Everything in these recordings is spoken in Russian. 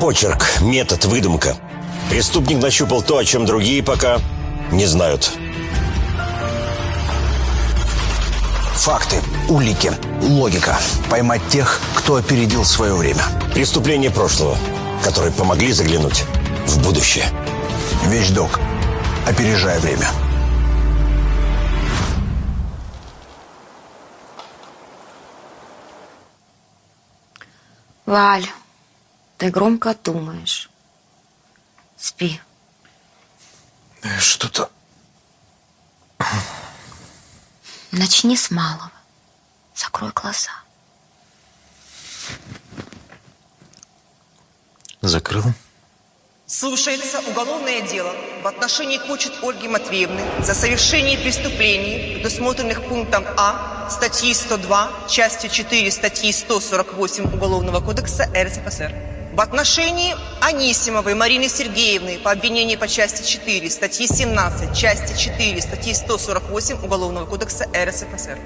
Почерк, метод, выдумка. Преступник нащупал то, о чем другие пока не знают. Факты, улики, логика. Поймать тех, кто опередил свое время. Преступления прошлого, которые помогли заглянуть в будущее. Вещдок. Опережая время. Валь, ты громко думаешь. Спи. Что-то... Начни с малого. Закрой глаза. Закрыл. Слушается уголовное дело в отношении Кочет Ольги Матвеевны за совершение преступлений, предусмотренных пунктом А статьи 102, частью 4 статьи 148 Уголовного кодекса РСФСР. В отношении Анисимовой Марины Сергеевны по обвинению по части 4 статьи 17, части 4 статьи 148 Уголовного кодекса РСФСР.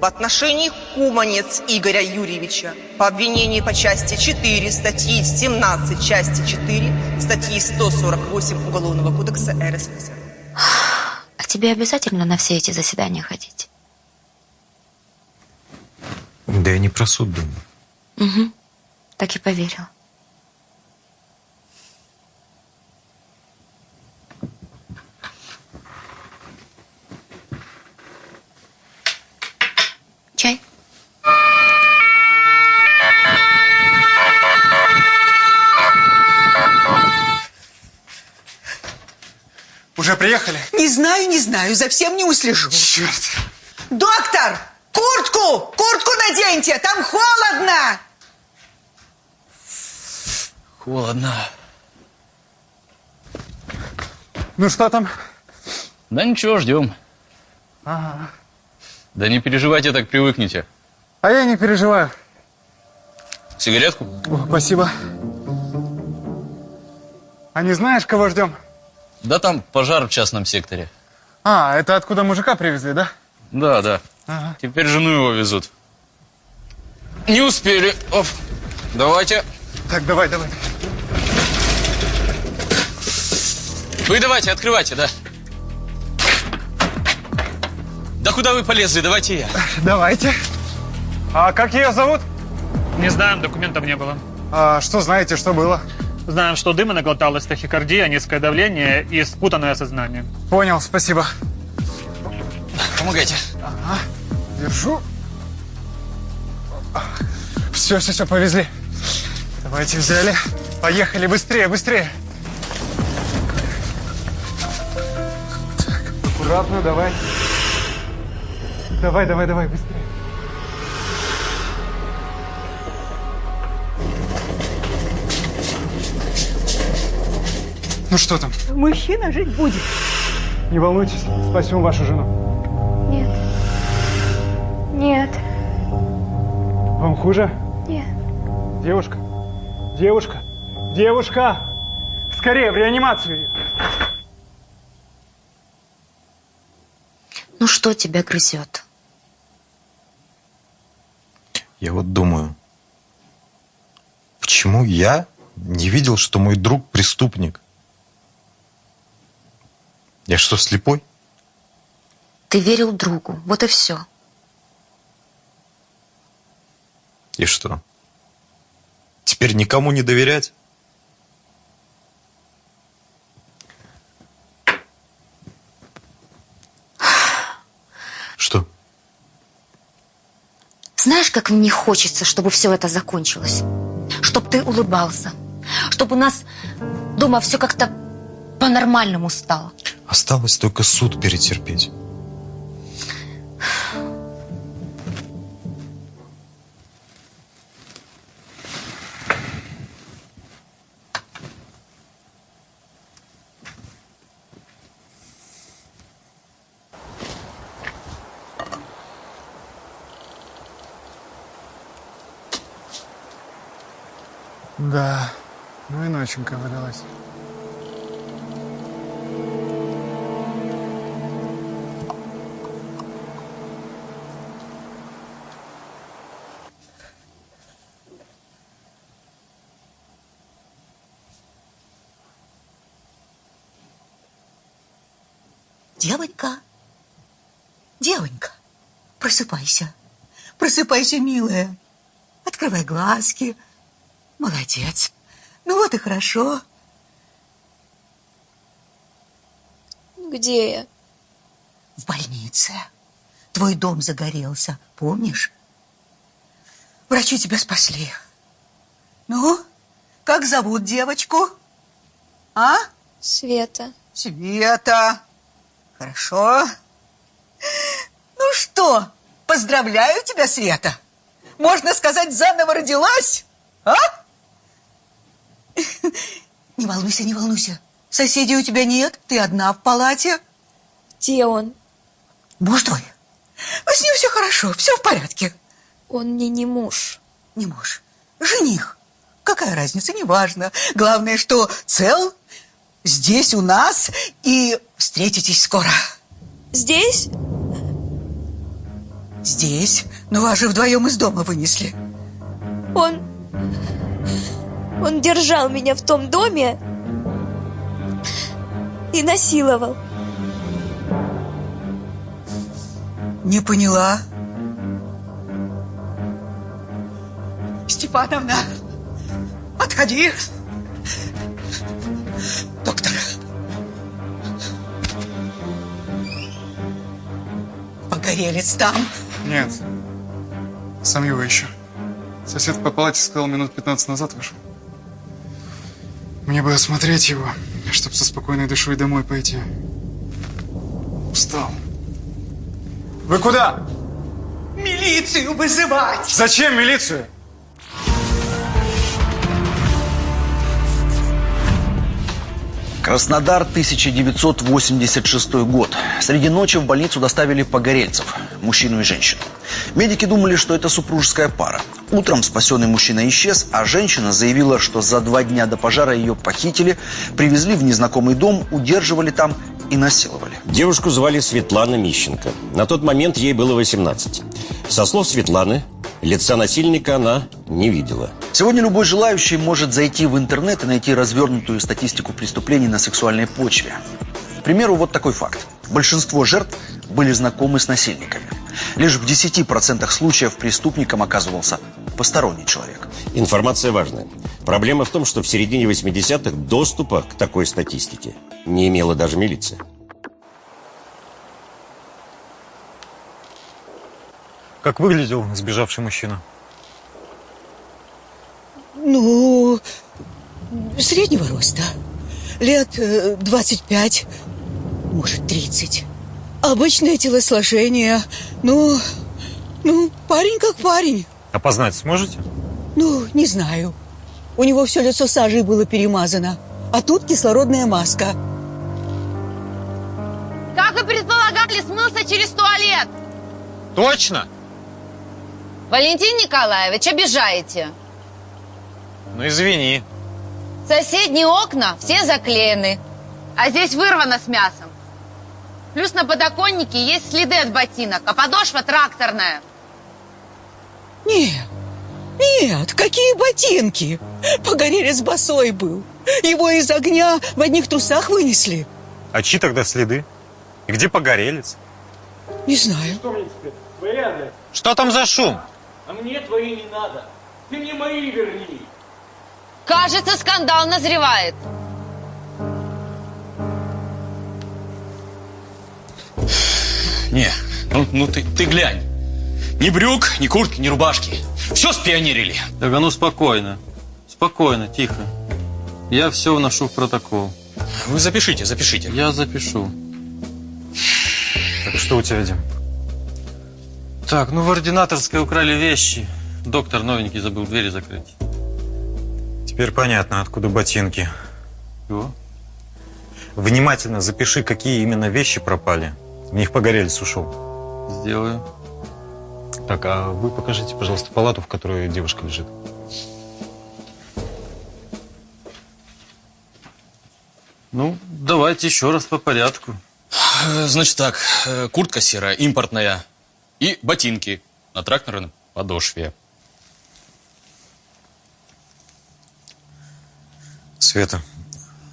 В отношении Куманец Игоря Юрьевича по обвинению по части 4 статьи 17, части 4 статьи 148 Уголовного кодекса РСФСР. А тебе обязательно на все эти заседания ходить? Да я не про суд думаю. Угу. Так и поверила. Чай? Уже приехали? Не знаю, не знаю, за всем не услежу. Черт. Доктор, куртку! Куртку наденьте, там холодно! Холодно. Ну что там? Да ничего, ждем. Ага. Да не переживайте, так привыкнете. А я не переживаю. Сигаретку? О, спасибо. А не знаешь, кого ждем? Да там пожар в частном секторе. А, это откуда мужика привезли, да? Да, да. Ага. Теперь жену его везут. Не успели. Оп. Давайте. Так, давай, давай. Вы давайте, открывайте, да. Да куда вы полезли? Давайте я. Давайте. А как ее зовут? Не знаем, документов не было. А, что знаете, что было? Знаем, что дыма наглоталась, тахикардия, низкое давление и спутанное сознание. Понял, спасибо. Помогайте. Ага, держу. Все, все, все, повезли. Давайте взяли. Поехали, быстрее, быстрее. Так, аккуратно, давай. Давай, давай, давай, быстрее. Ну что там? Мужчина жить будет. Не волнуйтесь, спасем вашу жену. Нет. Нет. Вам хуже? Нет. Девушка? Девушка? Девушка! Скорее, в реанимацию ее. Ну что тебя грызет? Я вот думаю, почему я не видел, что мой друг преступник? Я что, слепой? Ты верил другу, вот и все. И что? Теперь никому не доверять? Что? Знаешь, как мне хочется, чтобы все это закончилось? Чтоб ты улыбался. Чтобы у нас дома все как-то по-нормальному стало. Осталось только суд перетерпеть. Да, ну и ноченька выдалась. Девонька, девонька, просыпайся. Просыпайся, милая. Открывай глазки. Молодец. Ну вот и хорошо. Где я? В больнице. Твой дом загорелся, помнишь? Врачи тебя спасли. Ну, как зовут девочку? А? Света. Света. Хорошо. Ну что, поздравляю тебя, Света. Можно сказать, заново родилась, а? Не волнуйся, не волнуйся. Соседей у тебя нет, ты одна в палате. Где он? Муж твой? А с ним все хорошо, все в порядке. Он мне не муж. Не муж, жених. Какая разница, неважно. Главное, что цел, здесь у нас, и встретитесь скоро. Здесь? Здесь? Ну вас же вдвоем из дома вынесли. Он... Он держал меня в том доме и насиловал. Не поняла. Степановна, отходи. Доктор. Погорелец там. Нет. Сам его ищу. Сосед по палате сказал, минут 15 назад вышел. Мне бы осмотреть его, чтобы со спокойной душой домой пойти. Устал. Вы куда? Милицию вызывать. Зачем милицию? Краснодар, 1986 год. Среди ночи в больницу доставили погорельцев, мужчину и женщину. Медики думали, что это супружеская пара. Утром спасенный мужчина исчез, а женщина заявила, что за два дня до пожара ее похитили, привезли в незнакомый дом, удерживали там и насиловали. Девушку звали Светлана Мищенко. На тот момент ей было 18. Со слов Светланы, лица насильника она не видела. Сегодня любой желающий может зайти в интернет и найти развернутую статистику преступлений на сексуальной почве. К примеру, вот такой факт. Большинство жертв были знакомы с насильниками. Лишь в 10% случаев преступником оказывался посторонний человек. Информация важная. Проблема в том, что в середине 80-х доступа к такой статистике не имела даже милиция. Как выглядел сбежавший мужчина? Ну, среднего роста. Лет э, 25, может, 30. Обычное телосложение. Ну, ну, парень как парень. Опознать сможете? Ну, не знаю. У него все лицо сажей было перемазано. А тут кислородная маска. Как вы предполагали, смылся через туалет? Точно? Валентин Николаевич, обижаете. Ну извини. Соседние окна все заклеены, а здесь вырвано с мясом. Плюс на подоконнике есть следы от ботинок, а подошва тракторная. Нет, нет, какие ботинки? Погорелец босой был. Его из огня в одних трусах вынесли. А чьи тогда следы? И где погорелец? Не знаю. Что там за шум? А мне твои не надо. Ты мне мои верни. Кажется, скандал назревает. Не, ну, ну ты, ты глянь. Ни брюк, ни куртки, ни рубашки. Все спионерили. Так, а ну спокойно. Спокойно, тихо. Я все вношу в протокол. Вы запишите, запишите. Я запишу. Так что у тебя, Дим? Так, ну в ординаторской украли вещи. Доктор новенький забыл двери закрыть. Теперь понятно, откуда ботинки. Чего? Внимательно запиши, какие именно вещи пропали. В них погорелец ушел. Сделаю. Так, а вы покажите, пожалуйста, палату, в которой девушка лежит. Ну, давайте еще раз по порядку. Значит так, э, куртка серая, импортная. И ботинки на тракторной подошве. Света,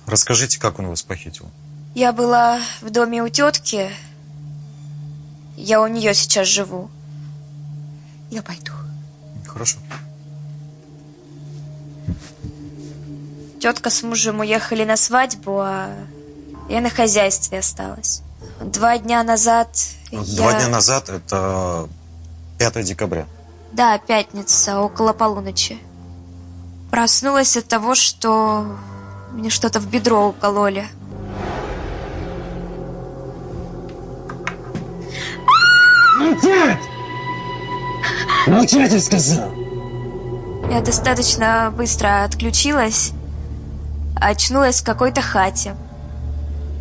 расскажите, как он вас похитил? Я была в доме у тетки. Я у нее сейчас живу. Я пойду. Хорошо. Тетка с мужем уехали на свадьбу, а я на хозяйстве осталась. Два дня назад Два я... дня назад, это 5 декабря. Да, пятница, около полуночи. Проснулась от того, что мне что-то в бедро укололи. Молчать! Молчать, я сказал! Я достаточно быстро отключилась, очнулась в какой-то хате.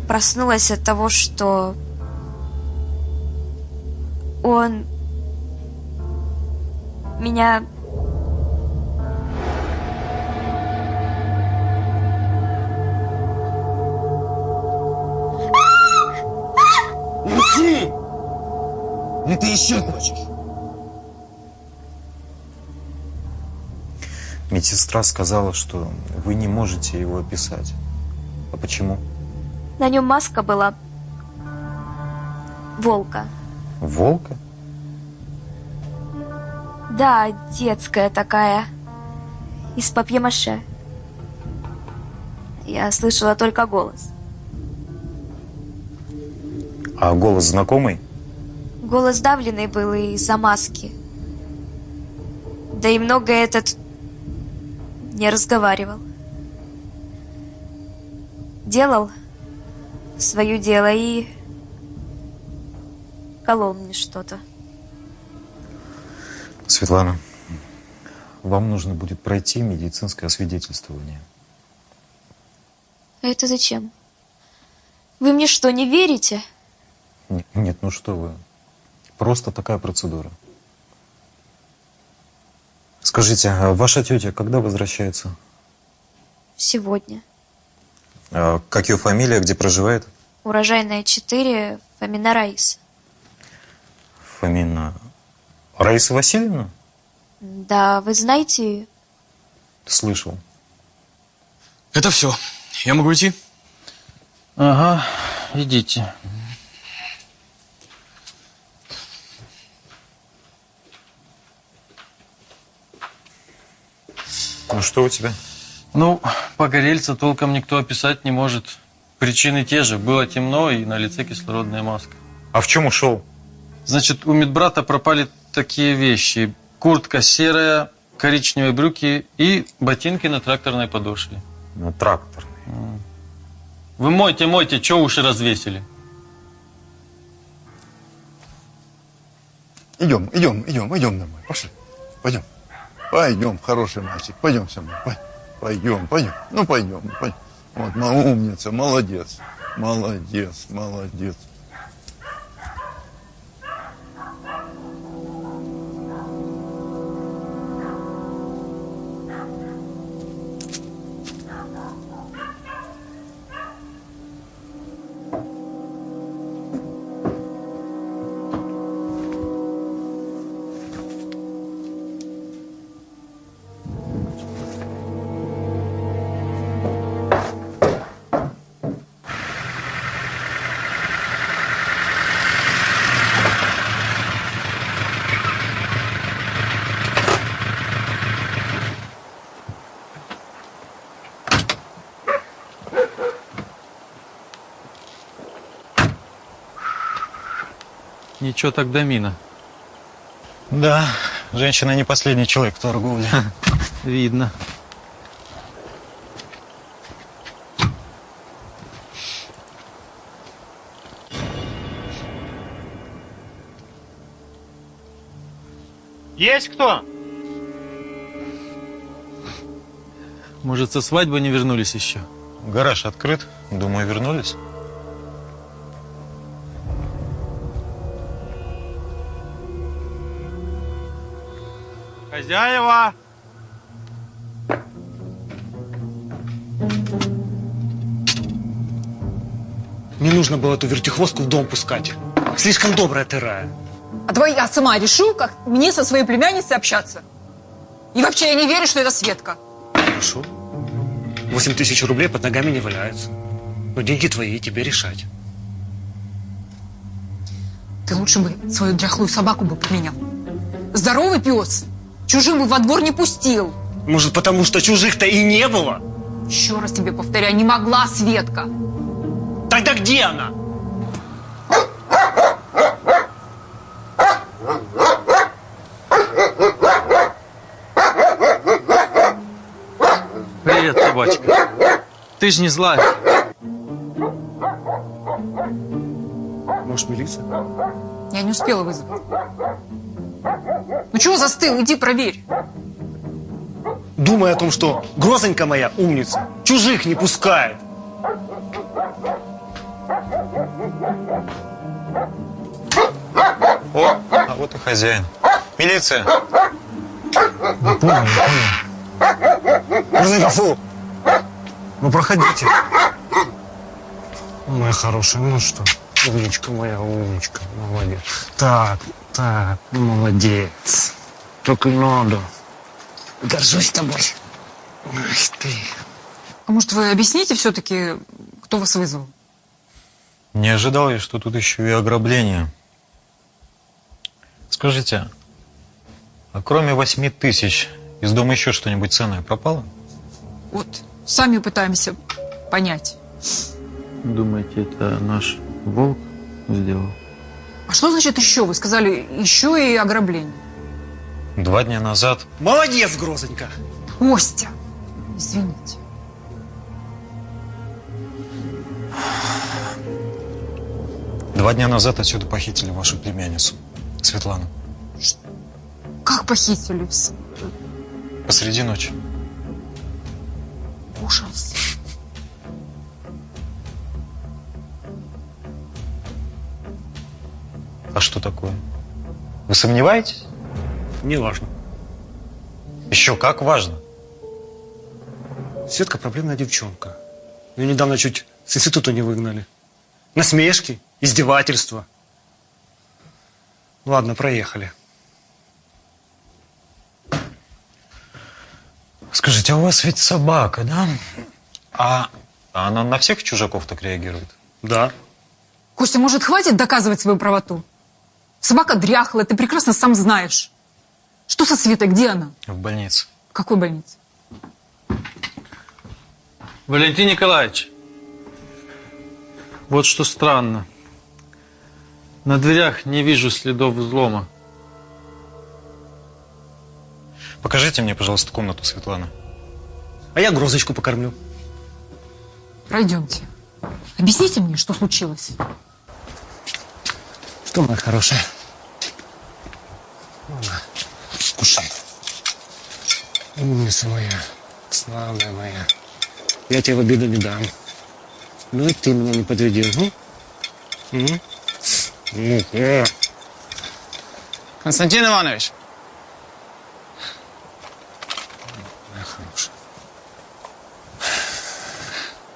Проснулась от того, что он меня Молчи! Или ты еще хочешь? Медсестра сказала, что вы не можете его описать. А почему? на нем маска была волка. Волка? Да, детская такая. Из папье-маше. Я слышала только голос. А голос знакомый? Голос давленный был из-за маски. Да и много этот не разговаривал. Делал свое дело и колол мне что-то. Светлана, вам нужно будет пройти медицинское освидетельствование. А это зачем? Вы мне что, не верите? Нет, ну что вы. Просто такая процедура. Скажите, а ваша тетя когда возвращается? Сегодня. А как ее фамилия, где проживает? Урожайная 4, Фомина Раиса. Фамина... Раиса Васильевна? Да, вы знаете? Слышал. Это все. Я могу идти? Ага, идите. Ну что у тебя? Ну, погорельца толком никто описать не может. Причины те же. Было темно и на лице кислородная маска. А в чем ушел? Значит, у медбрата пропали такие вещи. Куртка серая, коричневые брюки и ботинки на тракторной подошве. На трактор. Вы мойте, мойте, что уши развесили? Идем, идем, идем, идем домой. Пошли. Пойдем. Пойдем, хороший мальчик. Пойдем со мной. Пой- Пойдем, пойдем. Ну, пойдем. пойдем. Вот, умница, молодец. Молодец, молодец. Ничего так домина. Да, женщина не последний человек в торговле. Видно. Есть кто? Может, со свадьбы не вернулись еще? Гараж открыт. Думаю, вернулись. Хозяева! Не нужно было эту вертихвостку в дом пускать. Слишком добрая ты, Рая. А давай я сама решу, как мне со своей племянницей общаться. И вообще я не верю, что это Светка. Хорошо. Восемь тысяч рублей под ногами не валяются. Но деньги твои, тебе решать. Ты лучше бы свою дряхлую собаку бы поменял. Здоровый пес. Чужим во двор не пустил. Может, потому что чужих-то и не было? Еще раз тебе повторяю, не могла Светка. Тогда где она? Привет, собачка. Ты ж не злая. Может, милиция? Я не успела вызвать. Ну чего застыл? Иди проверь. Думай о том, что Грозонька моя умница, чужих не пускает. О, а вот и хозяин. Милиция. Не понял, не понял. Грозонька, фу! Ну, проходите. Моя хорошая, ну что, умничка моя, умничка, молодец. Так, так, молодец. И надо. Горжусь тобой. Ах ты. А может, вы объясните все-таки, кто вас вызвал? Не ожидал я, что тут еще и ограбление. Скажите, а кроме восьми тысяч из дома еще что-нибудь ценное пропало? Вот, сами пытаемся понять. Думаете, это наш волк сделал? А что значит еще? Вы сказали, еще и ограбление. Два дня назад Молодец, Грозонька. Костя, извините. Два дня назад отсюда похитили вашу племянницу, Светлану. Как похитили? Посреди ночи. Ужас. А что такое? Вы сомневаетесь? Не важно. Еще как важно. Светка проблемная девчонка. Ее недавно чуть с института не выгнали. Насмешки, издевательства. Ладно, проехали. Скажите, а у вас ведь собака, да? А, а она на всех чужаков так реагирует? Да. Костя, может, хватит доказывать свою правоту? Собака дряхлая, ты прекрасно сам знаешь. Что со Светой, где она? В больнице. В какой больнице? Валентин Николаевич, вот что странно. На дверях не вижу следов взлома. Покажите мне, пожалуйста, комнату Светланы. А я Грозочку покормлю. Пройдемте. Объясните мне, что случилось. Что, моя хорошая? Кушай. Умница моя, славная моя. Я тебе в обиду не дам. Ну и ты меня не подведи. Ну, э. Константин Иванович,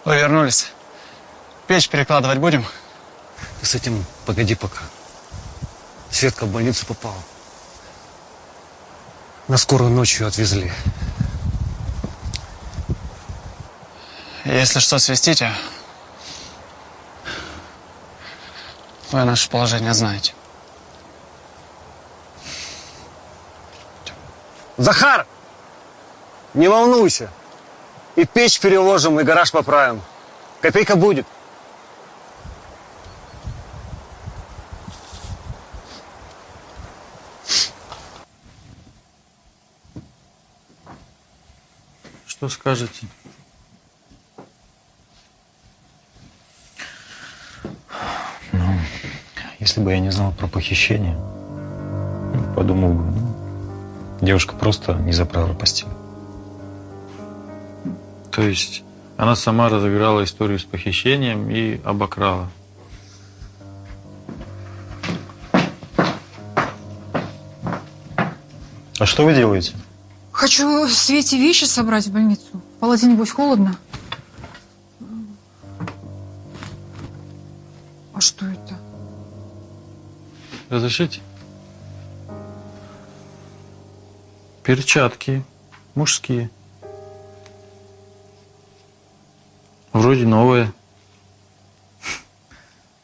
вы вернулись. Печь перекладывать будем? С этим погоди пока. Светка в больницу попала. На скорую ночью отвезли. Если что, свистите. Вы наше положение знаете. Захар! Не волнуйся. И печь переложим, и гараж поправим. Копейка будет. Что скажете? Если бы я не знал про похищение, ну, подумал бы, ну, девушка просто не заправила постель. То есть она сама разыграла историю с похищением и обокрала. А что вы делаете? Хочу Свете вещи собрать в больницу. В палате, небось, холодно. А что это? Разрешите? Перчатки мужские. Вроде новые.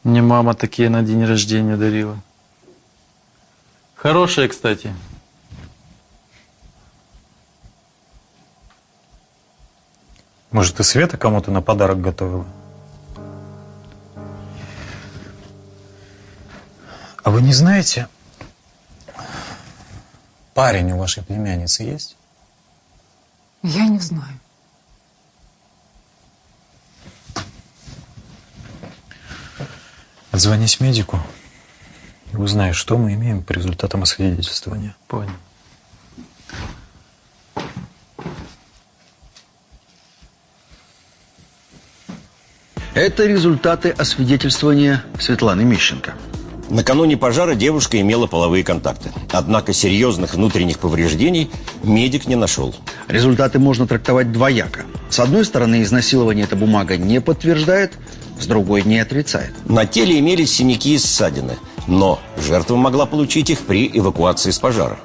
Мне мама такие на день рождения дарила. Хорошие, кстати. Может, и Света кому-то на подарок готовила? А вы не знаете, парень у вашей племянницы есть? Я не знаю. Отзвонись медику и узнай, что мы имеем по результатам освидетельствования. Понял. Это результаты освидетельствования Светланы Мищенко. Накануне пожара девушка имела половые контакты. Однако серьезных внутренних повреждений медик не нашел. Результаты можно трактовать двояко. С одной стороны, изнасилование эта бумага не подтверждает, с другой не отрицает. На теле имелись синяки и ссадины, но жертва могла получить их при эвакуации с пожара.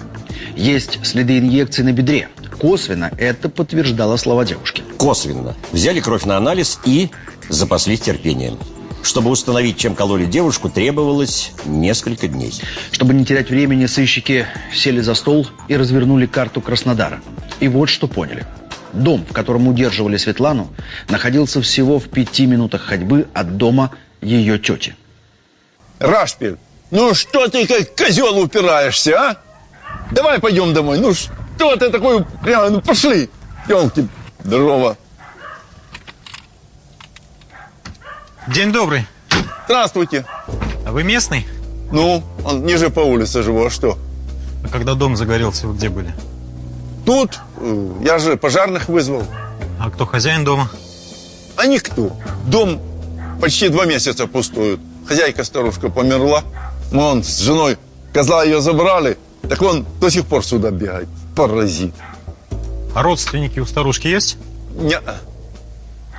Есть следы инъекций на бедре. Косвенно это подтверждало слова девушки. Косвенно. Взяли кровь на анализ и запаслись терпением. Чтобы установить, чем кололи девушку, требовалось несколько дней. Чтобы не терять времени, сыщики сели за стол и развернули карту Краснодара. И вот что поняли. Дом, в котором удерживали Светлану, находился всего в пяти минутах ходьбы от дома ее тети. Рашпиль, ну что ты как козел упираешься, а? Давай пойдем домой. Ну что ты такой прямо, ну пошли. Елки, здорово. День добрый. Здравствуйте. А вы местный? Ну, он ниже по улице живу, а что? А когда дом загорелся, вы где были? Тут, я же пожарных вызвал. А кто хозяин дома? А никто. Дом почти два месяца пустует. Хозяйка старушка померла. Мы он с женой козла ее забрали. Так он до сих пор сюда бегает. Паразит. А родственники у старушки есть? Не.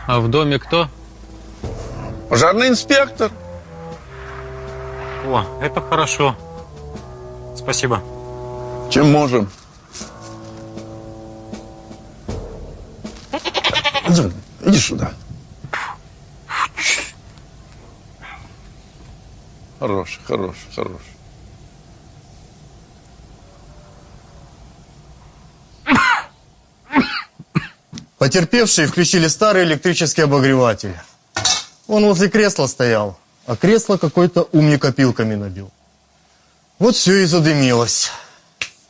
А в доме кто? Пожарный инспектор. О, это хорошо. Спасибо. Чем можем. Иди сюда. Хорош, хорош, хорош. Потерпевшие включили старый электрический обогреватель. Он возле кресла стоял, а кресло какой-то умник опилками набил. Вот все и задымилось.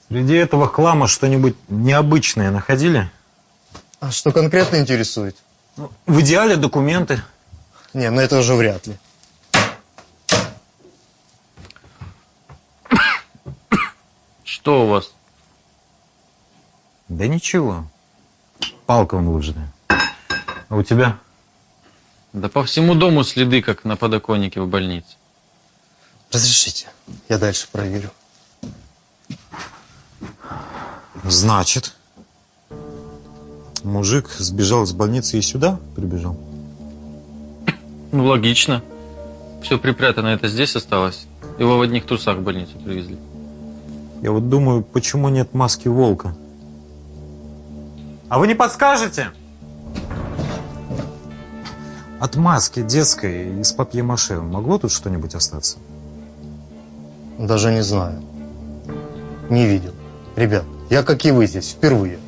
Среди этого хлама что-нибудь необычное находили? А что конкретно интересует? В идеале документы. Не, ну это уже вряд ли. Что у вас? Да ничего. Палка выложенная. А у тебя? Да по всему дому следы, как на подоконнике в больнице. Разрешите, я дальше проверю. Значит, мужик сбежал из больницы и сюда прибежал? Ну, логично. Все припрятано, это здесь осталось. Его в одних трусах в больницу привезли. Я вот думаю, почему нет маски волка? А вы не подскажете? От маски детской из папье-маше могло тут что-нибудь остаться? Даже не знаю. Не видел. Ребят, я как и вы здесь, впервые.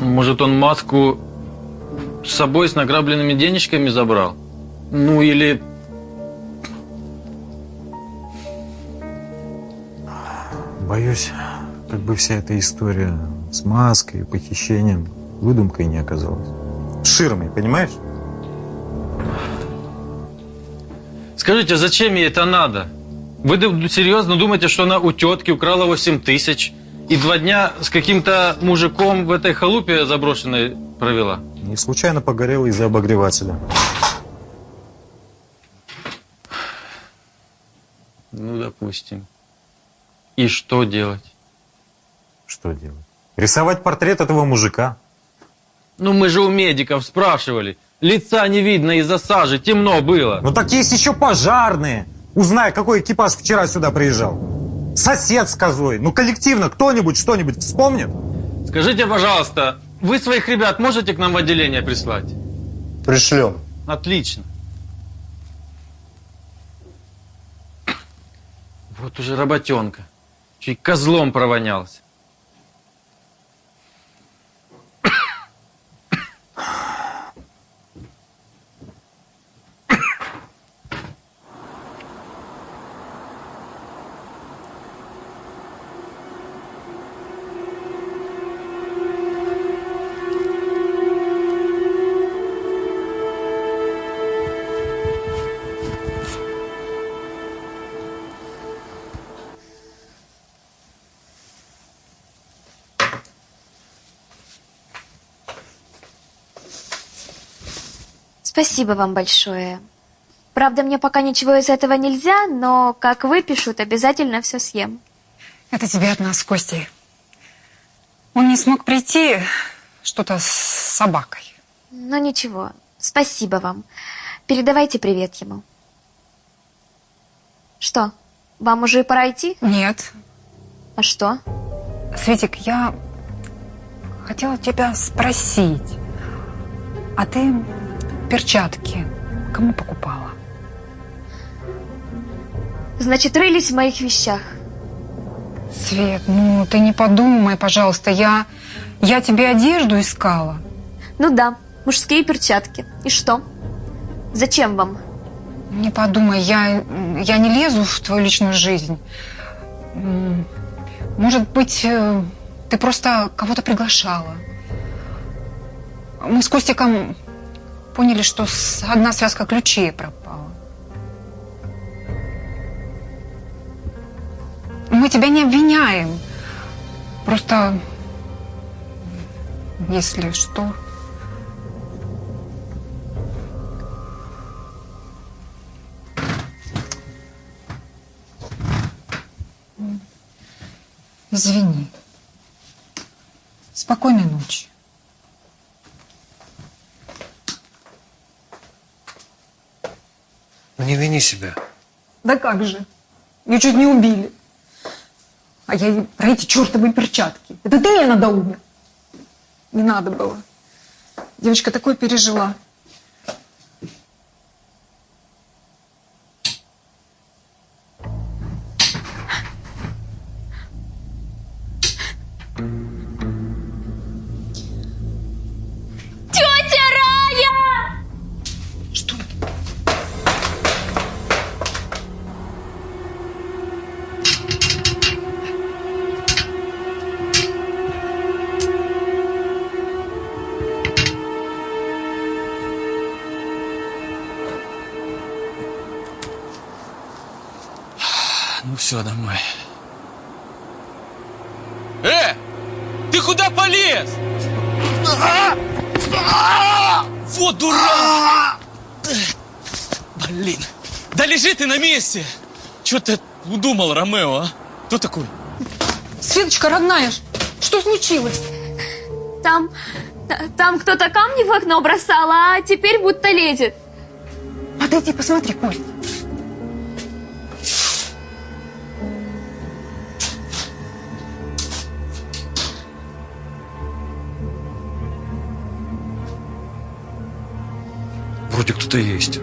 Может, он маску с собой с награбленными денежками забрал? Ну, или... Боюсь, как бы вся эта история с маской, похищением, выдумкой не оказалась. Ширмой, понимаешь? Скажите, а зачем ей это надо? Вы серьезно думаете, что она у тетки украла 8 тысяч и два дня с каким-то мужиком в этой халупе заброшенной провела? Не случайно погорела из-за обогревателя. Ну, допустим. И что делать? Что делать? Рисовать портрет этого мужика. Ну мы же у медиков спрашивали. Лица не видно из-за сажи, темно было. Ну так есть еще пожарные. Узнай, какой экипаж вчера сюда приезжал. Сосед с козой. Ну коллективно кто-нибудь что-нибудь вспомнит? Скажите, пожалуйста, вы своих ребят можете к нам в отделение прислать? Пришлем. Отлично. Вот уже работенка. Чуть козлом провонялся. Спасибо вам большое. Правда, мне пока ничего из этого нельзя, но как выпишут, обязательно все съем. Это тебе от нас, Костей. Он не смог прийти, что-то с собакой. Ну ничего, спасибо вам. Передавайте привет ему. Что, вам уже пора идти? Нет. А что? Светик, я хотела тебя спросить. А ты перчатки кому покупала? Значит, рылись в моих вещах. Свет, ну ты не подумай, пожалуйста, я, я тебе одежду искала. Ну да, мужские перчатки. И что? Зачем вам? Не подумай, я, я не лезу в твою личную жизнь. Может быть, э, ты просто кого-то приглашала. Мы с Костиком поняли, что одна связка ключей пропала. Мы тебя не обвиняем. Просто, если что... Извини. Спокойной ночи. Ну не вини себя. Да как же? Ее чуть не убили. А я про эти чертовы перчатки. Это ты меня надоумил? Не надо было. Девочка такое пережила. На месте! Че ты удумал, Ромео, а? Кто такой? Светочка, родная, что случилось? Там, та- там кто-то камни в окно бросал, а теперь будто лезет. Подойди, посмотри, Коль. Вроде кто-то есть.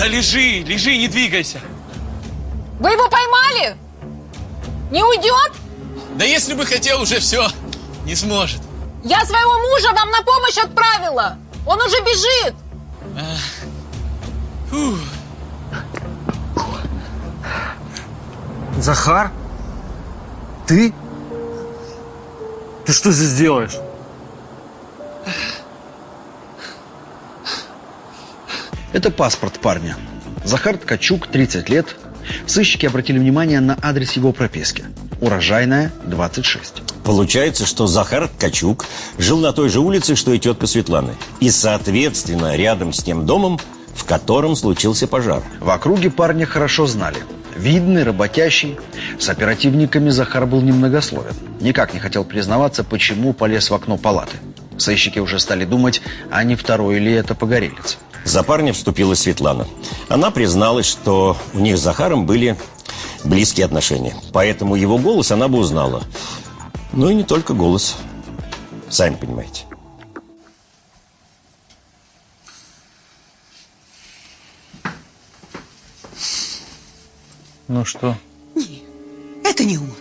Да лежи, лежи, не двигайся. Вы его поймали? Не уйдет? Да если бы хотел, уже все, не сможет. Я своего мужа вам на помощь отправила. Он уже бежит. Захар? Ты? Ты что здесь делаешь? Это паспорт парня. Захар Ткачук, 30 лет. Сыщики обратили внимание на адрес его прописки. Урожайная, 26. Получается, что Захар Ткачук жил на той же улице, что и тетка Светланы. И, соответственно, рядом с тем домом, в котором случился пожар. В округе парня хорошо знали. Видный, работящий. С оперативниками Захар был немногословен. Никак не хотел признаваться, почему полез в окно палаты. Сыщики уже стали думать, а не второй ли это погорелец. За парня вступила Светлана. Она призналась, что у них с Захаром были близкие отношения. Поэтому его голос она бы узнала. Ну и не только голос. Сами понимаете. Ну что? Это не он.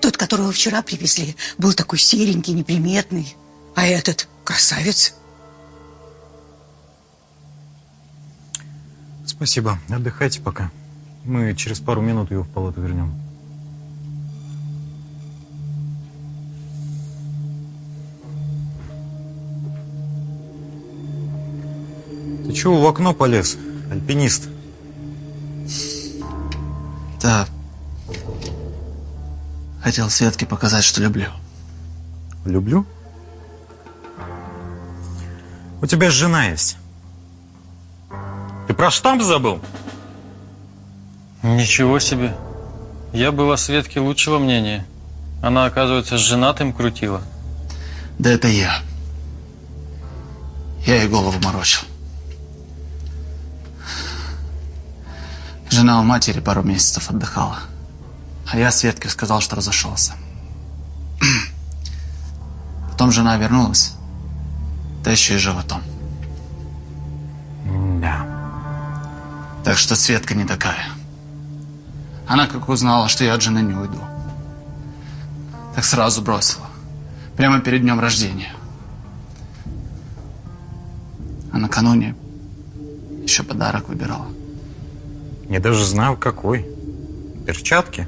Тот, которого вчера привезли, был такой серенький, неприметный. А этот красавец. Спасибо. Отдыхайте пока. Мы через пару минут его в палату вернем. Ты чего в окно полез, альпинист? Да. Хотел Светке показать, что люблю. Люблю? У тебя же жена есть. Ты про штамп забыл? Ничего себе. Я был о Светке лучшего мнения. Она, оказывается, с женатым крутила. Да это я. Я ей голову морочил. Жена у матери пару месяцев отдыхала. А я Светке сказал, что разошелся. Потом жена вернулась. Да еще и животом. Да. Так что Светка не такая. Она как узнала, что я от жены не уйду. Так сразу бросила. Прямо перед днем рождения. А накануне еще подарок выбирала. Я даже знаю, какой. Перчатки.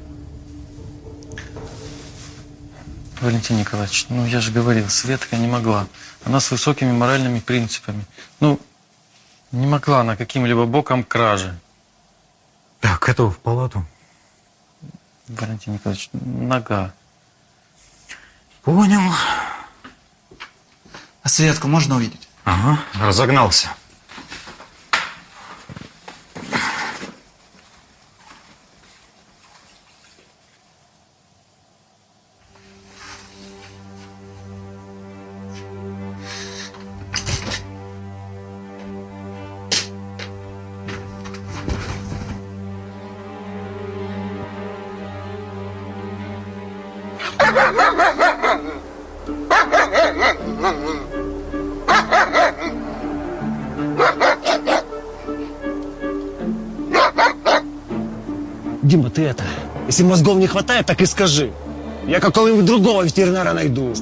Валентин Николаевич, ну я же говорил, Светка не могла. Она с высокими моральными принципами. Ну, не могла она каким-либо боком кражи. Так, этого в палату. Валентин Николаевич, нога. Понял. А Светку можно увидеть? Ага, разогнался. Если мозгов не хватает, так и скажи. Я какого-нибудь другого ветеринара найду.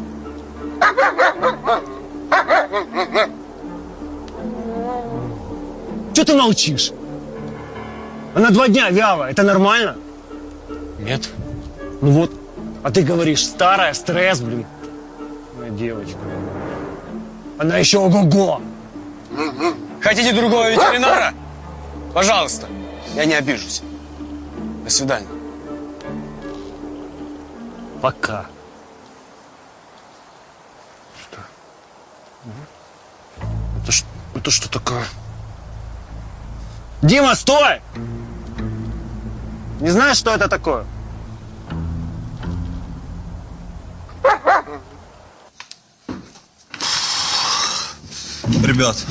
Че ты молчишь? Она два дня вяла, это нормально? Нет. Ну вот, а ты говоришь, старая, стресс, блин. Моя девочка. Она еще ого-го. Хотите другого ветеринара? Пожалуйста, я не обижусь. До свидания. Пока. Это, ш- это что такое? Дима, стой! Не знаешь, что это такое? Ребят,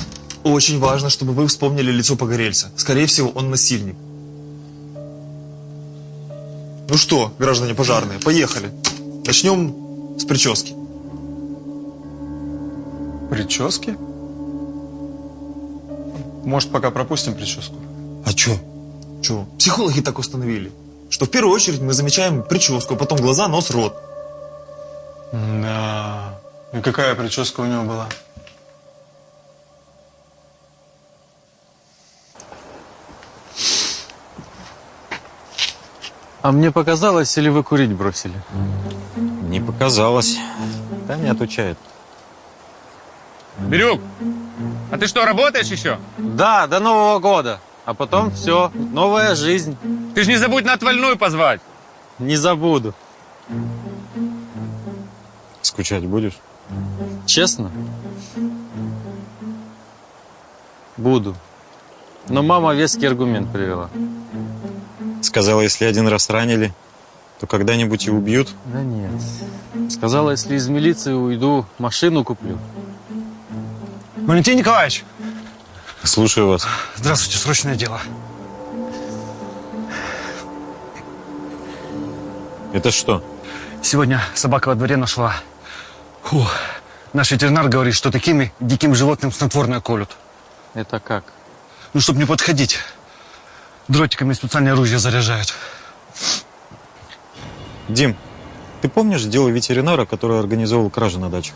очень важно, чтобы вы вспомнили лицо погорельца. Скорее всего, он насильник. Ну что, граждане пожарные, поехали. Начнем с прически. Прически? Может, пока пропустим прическу? А чё? Чё? Психологи так установили, что в первую очередь мы замечаем прическу, а потом глаза, нос, рот. Да. И какая прическа у него была? А мне показалось, или вы курить бросили? Не показалось. Таня отучает. Бирюк, а ты что, работаешь еще? Да, до Нового года. А потом все, новая жизнь. Ты ж не забудь на отвальную позвать. Не забуду. Скучать будешь? Честно? Буду. Но мама веский аргумент привела. Сказала, если один раз ранили, то когда-нибудь и убьют. Да нет. Сказала, если из милиции уйду, машину куплю. Валентин Николаевич! Слушаю вас. Здравствуйте, срочное дело. Это что? Сегодня собака во дворе нашла. Фу. Наш ветеринар говорит, что такими диким животным снотворное колют. Это как? Ну, чтобы не подходить. Дротиками специальное оружие заряжают. Дим, ты помнишь дело ветеринара, который организовал кражи на дачах?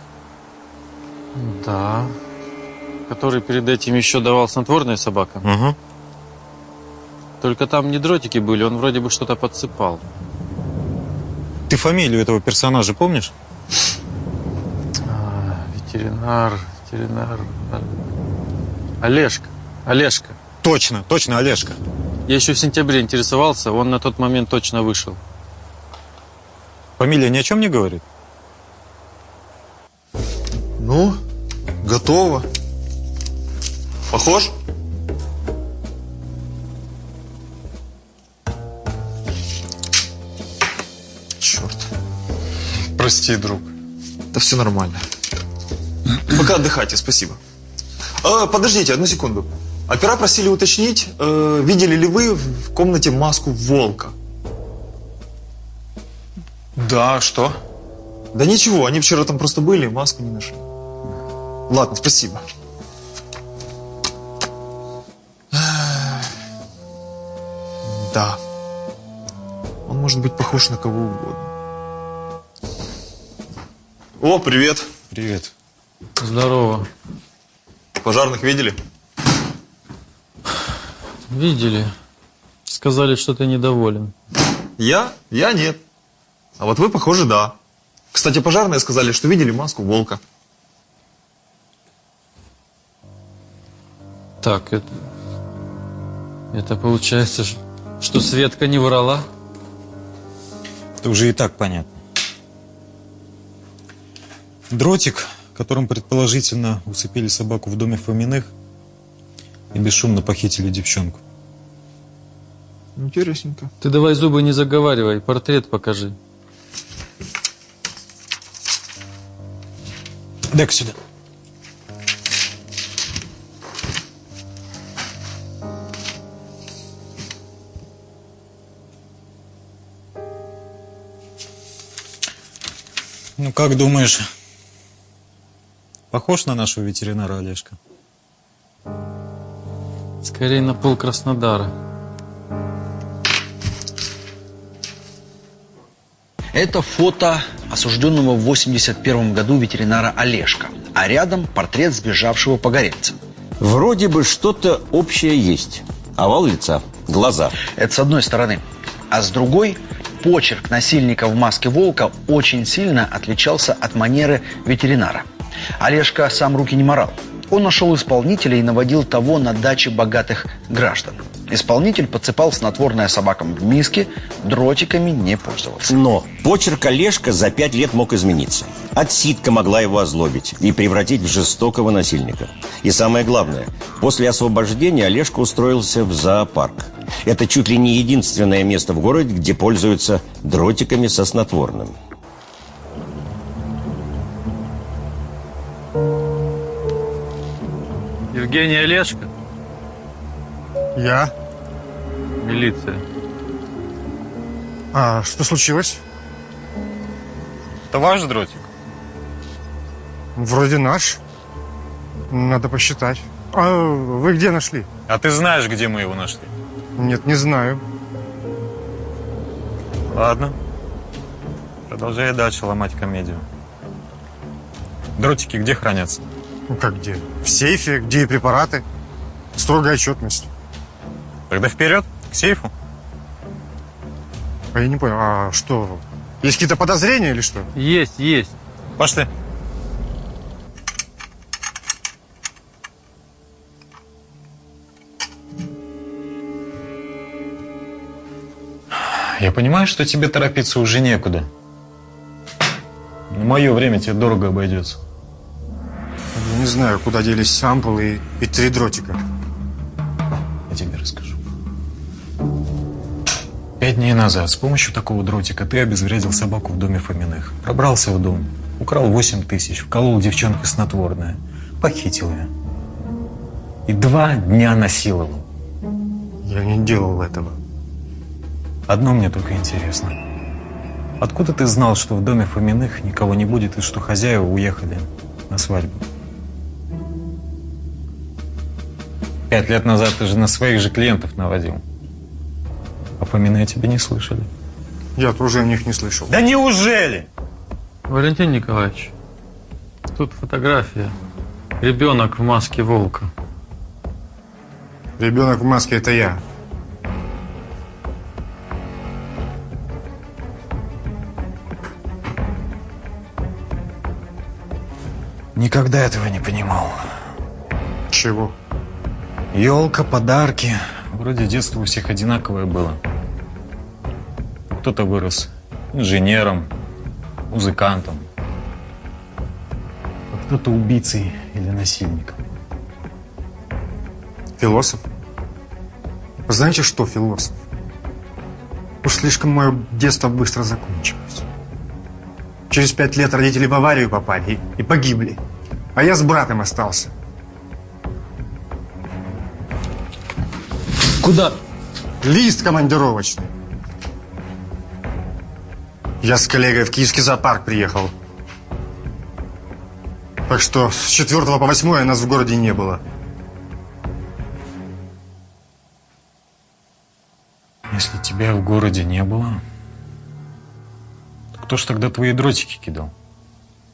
Да. Который перед этим еще давал снотворное собакам. Угу. Только там не дротики были, он вроде бы что-то подсыпал. Ты фамилию этого персонажа помнишь? А, ветеринар, ветеринар. Олежка. Олежка. Точно, точно, Олежка. Я еще в сентябре интересовался, он на тот момент точно вышел. Фамилия ни о чем не говорит? Ну, готово. Похож? Черт. Прости, друг. Да все нормально. Пока отдыхайте, спасибо. А, подождите, одну секунду. Опера просили уточнить, э, видели ли вы в комнате маску волка? Да, что? Да ничего, они вчера там просто были, маску не нашли. Ладно, спасибо. Да. Он может быть похож на кого угодно. О, привет. Привет. Здорово. Пожарных видели? Видели. Сказали, что ты недоволен. Я? Я нет. А вот вы, похоже, да. Кстати, пожарные сказали, что видели маску волка. Так, это... Это получается, что Светка не врала? Это уже и так понятно. Дротик, которым предположительно усыпили собаку в доме Фоминых и бесшумно похитили девчонку. Интересненько. Ты давай зубы не заговаривай, портрет покажи. Дай-ка сюда. Ну, как думаешь, похож на нашего ветеринара Олежка? Скорее на пол Краснодара. Это фото осужденного в 81 году ветеринара Олежка, а рядом портрет сбежавшего погорельца. Вроде бы что-то общее есть. Овал лица, глаза. Это с одной стороны. А с другой, почерк насильника в маске волка очень сильно отличался от манеры ветеринара. Олежка сам руки не морал. Он нашел исполнителя и наводил того на даче богатых граждан. Исполнитель подсыпал снотворное собакам в миске, дротиками не пользовался. Но почерк Олежка за пять лет мог измениться. Отсидка могла его озлобить и превратить в жестокого насильника. И самое главное, после освобождения Олежка устроился в зоопарк. Это чуть ли не единственное место в городе, где пользуются дротиками со снотворным. Евгений Олежко, Я? милиция. А что случилось? Это ваш дротик? Вроде наш. Надо посчитать. А вы где нашли? А ты знаешь, где мы его нашли? Нет, не знаю. Ладно. Продолжай дальше ломать комедию. Дротики где хранятся? Ну как где? В сейфе, где и препараты. Строгая отчетность. Тогда вперед, к сейфу. А я не понял, а что? Есть какие-то подозрения или что? Есть, есть. Пошли. Я понимаю, что тебе торопиться уже некуда. Но мое время тебе дорого обойдется. Не знаю, куда делись сампулы и, и три дротика. Я тебе расскажу. Пять дней назад с помощью такого дротика ты обезвредил собаку в доме Фоминых. Пробрался в дом, украл 8 тысяч, вколол девчонке снотворное, похитил ее. И два дня насиловал. Я не делал этого. Одно мне только интересно. Откуда ты знал, что в доме Фоминых никого не будет и что хозяева уехали на свадьбу? Пять лет назад ты же на своих же клиентов наводил. А Фомины о тебе не слышали. Я тоже о них не слышал. Да неужели? Валентин Николаевич, тут фотография. Ребенок в маске волка. Ребенок в маске это я. Никогда этого не понимал. Чего? Елка, подарки. Вроде детство у всех одинаковое было. Кто-то вырос инженером, музыкантом, а кто-то убийцей или насильником. Философ? Знаете, что философ? Уж слишком мое детство быстро закончилось. Через пять лет родители в аварию попали и погибли. А я с братом остался. Куда? Лист командировочный. Я с коллегой в Киевский зоопарк приехал. Так что с 4 по 8 нас в городе не было. Если тебя в городе не было, то кто ж тогда твои дротики кидал?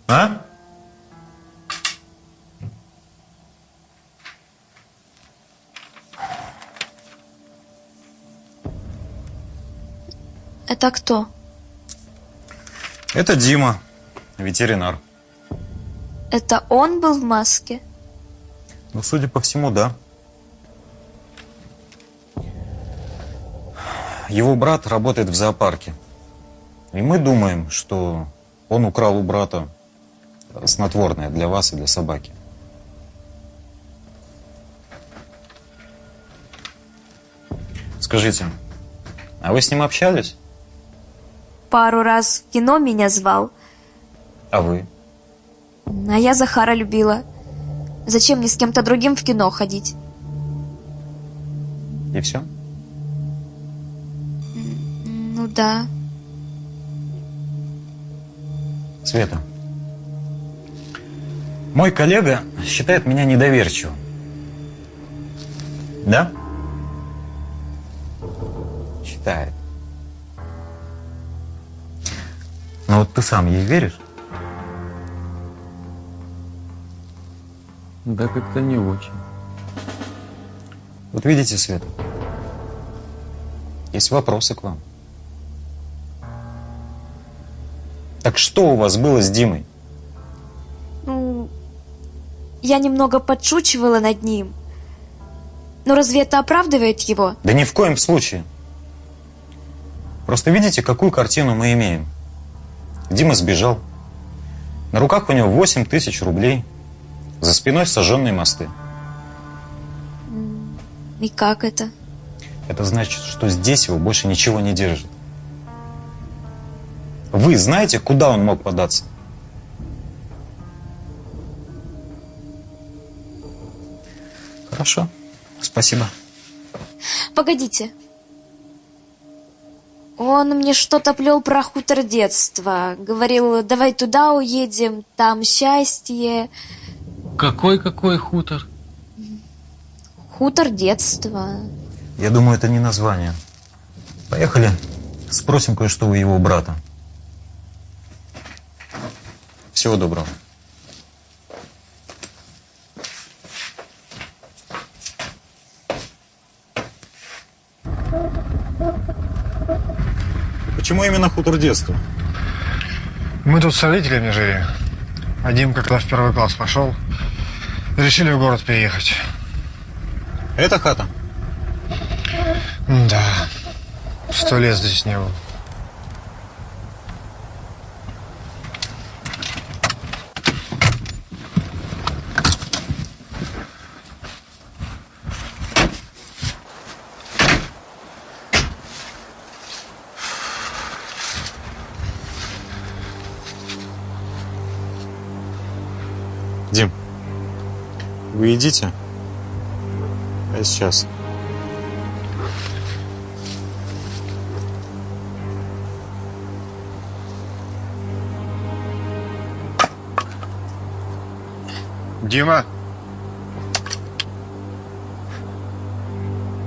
А? Это кто? Это Дима, ветеринар. Это он был в маске? Ну, судя по всему, да. Его брат работает в зоопарке. И мы думаем, что он украл у брата снотворное для вас и для собаки. Скажите, а вы с ним общались? Пару раз в кино меня звал, А вы? а я Захара любила. Зачем мне с кем-то другим в кино ходить? И все? Ну да. Света. Мой коллега считает меня недоверчивым. Да? Считает. Но вот ты сам ей веришь? Да как-то не очень. Вот видите, Света, есть вопросы к вам. Так что у вас было с Димой? Ну, я немного подшучивала над ним. Но разве это оправдывает его? Да ни в коем случае. Просто видите, какую картину мы имеем. Дима сбежал. На руках у него 8 тысяч рублей. За спиной сожженные мосты. И как это? Это значит, что здесь его больше ничего не держит. Вы знаете, куда он мог податься? Хорошо. Спасибо. Погодите. Он мне что-то плел про хутор детства. Говорил, давай туда уедем, там счастье. Какой-какой хутор? Хутор детства. Я думаю, это не название. Поехали. Спросим кое-что у его брата. Всего доброго. Почему именно хутор детства? Мы тут с родителями жили. А Дим, когда в первый класс пошел, решили в город переехать. Это хата? Да. Сто лет здесь не был. Вы едите? А сейчас. Дима!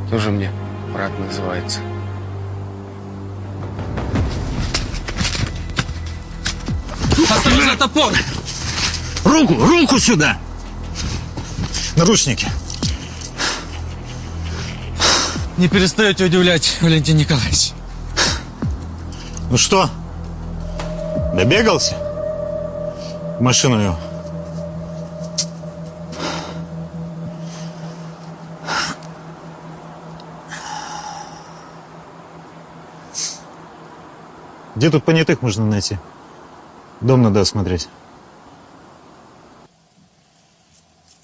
Тоже мне брат называется. Осторожно, топор! Руку, руку сюда! Наручники. Не перестаете удивлять, Валентин Николаевич. Ну что, добегался? Машину его. Где тут понятых можно найти? Дом надо осмотреть.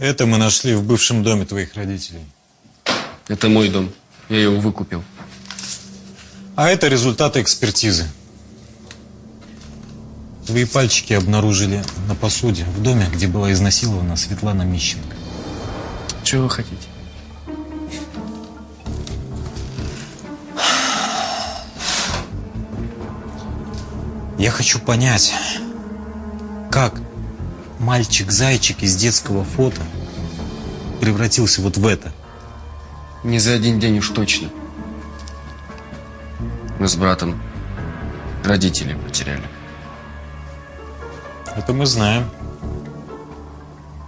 Это мы нашли в бывшем доме твоих родителей. Это мой дом. Я его выкупил. А это результаты экспертизы. Твои пальчики обнаружили на посуде в доме, где была изнасилована Светлана Мищенко. Чего вы хотите? Я хочу понять, как мальчик-зайчик из детского фото превратился вот в это. Не за один день уж точно. Мы с братом родителей потеряли. Это мы знаем.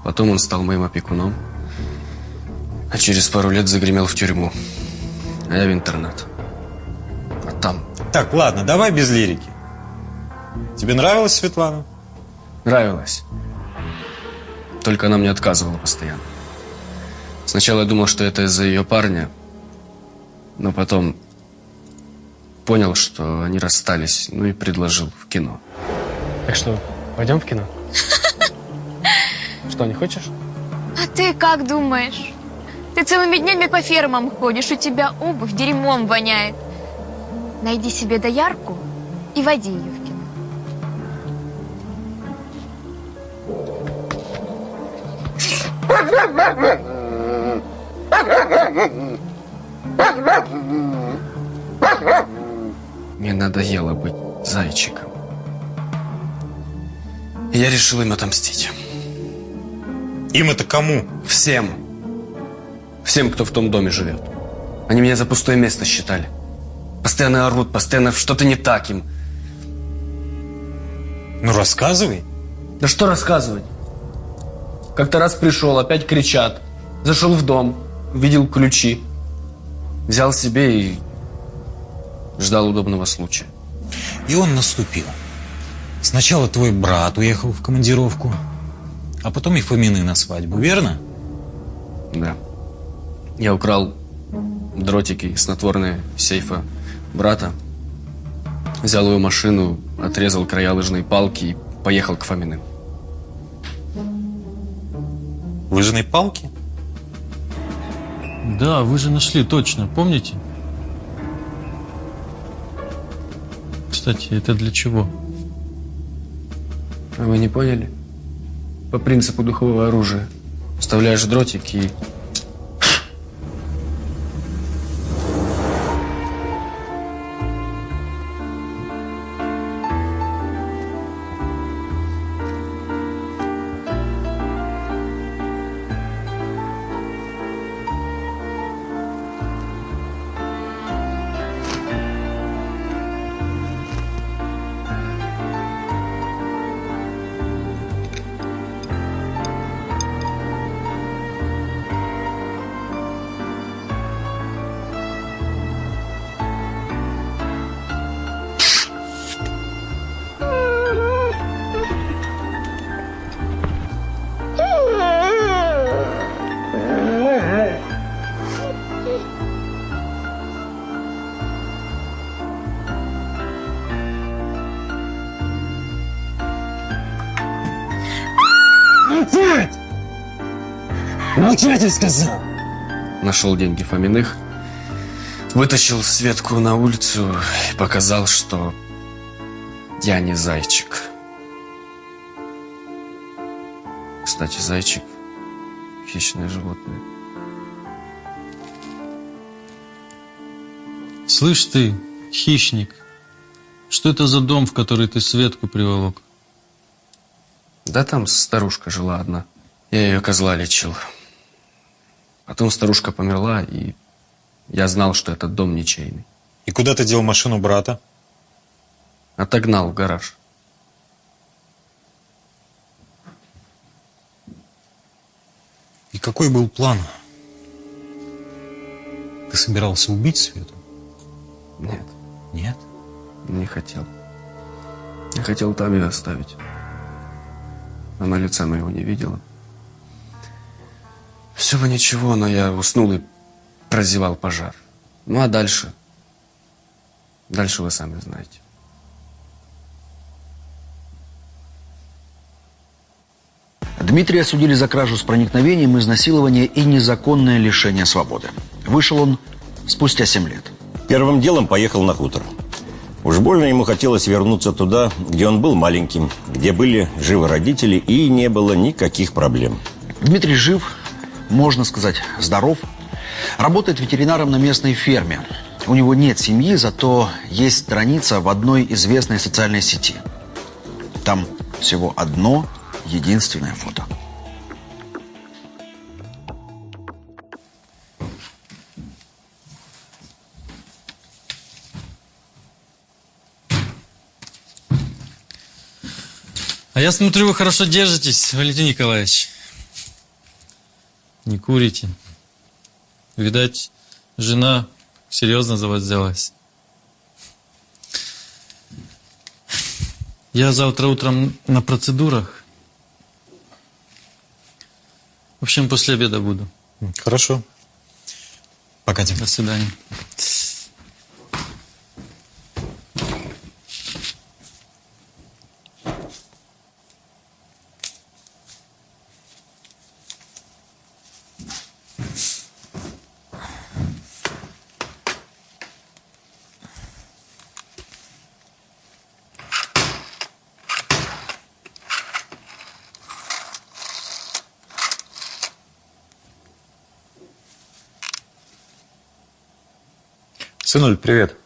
Потом он стал моим опекуном, а через пару лет загремел в тюрьму. А я в интернат. А там... Так, ладно, давай без лирики. Тебе нравилась Светлана? Нравилось. Только она мне отказывала постоянно. Сначала я думал, что это из-за ее парня, но потом понял, что они расстались, ну и предложил в кино. Так что, пойдем в кино? Что, не хочешь? А ты как думаешь? Ты целыми днями по фермам ходишь, у тебя обувь дерьмом воняет. Найди себе доярку и води ее Мне надоело быть зайчиком. И я решил им отомстить. Им это кому? Всем. Всем, кто в том доме живет. Они меня за пустое место считали. Постоянно орут, постоянно что-то не так им. Ну, рассказывай. Да что рассказывать? Как-то раз пришел, опять кричат. Зашел в дом, увидел ключи. Взял себе и ждал удобного случая. И он наступил. Сначала твой брат уехал в командировку, а потом и Фомины на свадьбу, верно? Да. Я украл дротики снотворные сейфа брата. Взял его машину, отрезал края лыжной палки и поехал к Фоминым. Лыжной палки? Да, вы же нашли, точно, помните? Кстати, это для чего? А вы не поняли? По принципу духового оружия. Вставляешь дротик и... Я сказал! Нашел деньги Фоминых, вытащил Светку на улицу и показал, что я не зайчик. Кстати, зайчик – хищное животное. Слышь ты, хищник, что это за дом, в который ты Светку приволок? Да там старушка жила одна. Я ее козла лечил. А потом старушка померла, и я знал, что этот дом ничейный. И куда ты дел машину брата? Отогнал в гараж. И какой был план? Ты собирался убить Свету? Нет. Нет? Не хотел. Я хотел там ее оставить. Она лица моего не видела. Все бы ничего, но я уснул и прозевал пожар. Ну а дальше? Дальше вы сами знаете. Дмитрия осудили за кражу с проникновением, изнасилование и незаконное лишение свободы. Вышел он спустя 7 лет. Первым делом поехал на хутор. Уж больно ему хотелось вернуться туда, где он был маленьким, где были живы родители и не было никаких проблем. Дмитрий жив, можно сказать, здоров. Работает ветеринаром на местной ферме. У него нет семьи, зато есть страница в одной известной социальной сети. Там всего одно единственное фото. А я смотрю, вы хорошо держитесь, Валентин Николаевич. Не курите. Видать, жена серьезно за вас взялась. Я завтра утром на процедурах. В общем, после обеда буду. Хорошо. Пока тебе. До свидания. Сынуль, привет.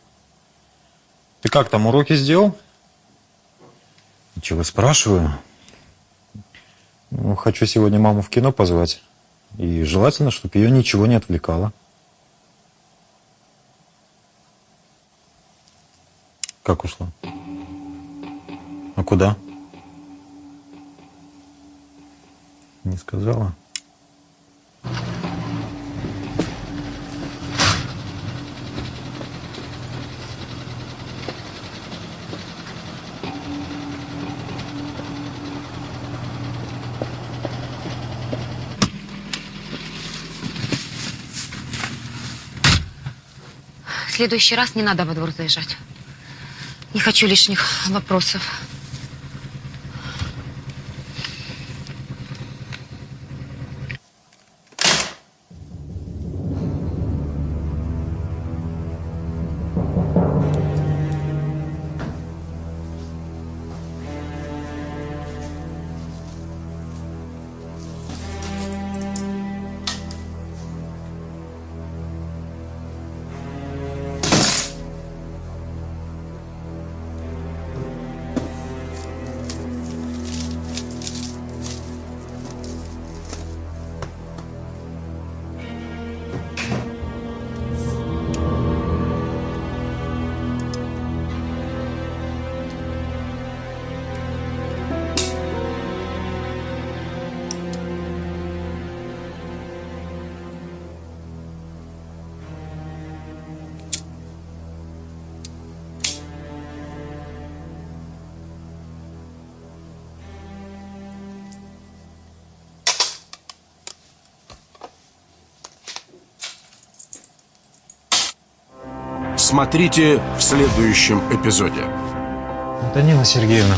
Ты как там, уроки сделал? Чего спрашиваю? Ну, хочу сегодня маму в кино позвать. И желательно, чтобы ее ничего не отвлекало. Как ушла? А куда? Не сказала. Следующий раз не надо во двор заезжать. Не хочу лишних вопросов. Смотрите в следующем эпизоде. Данила Сергеевна,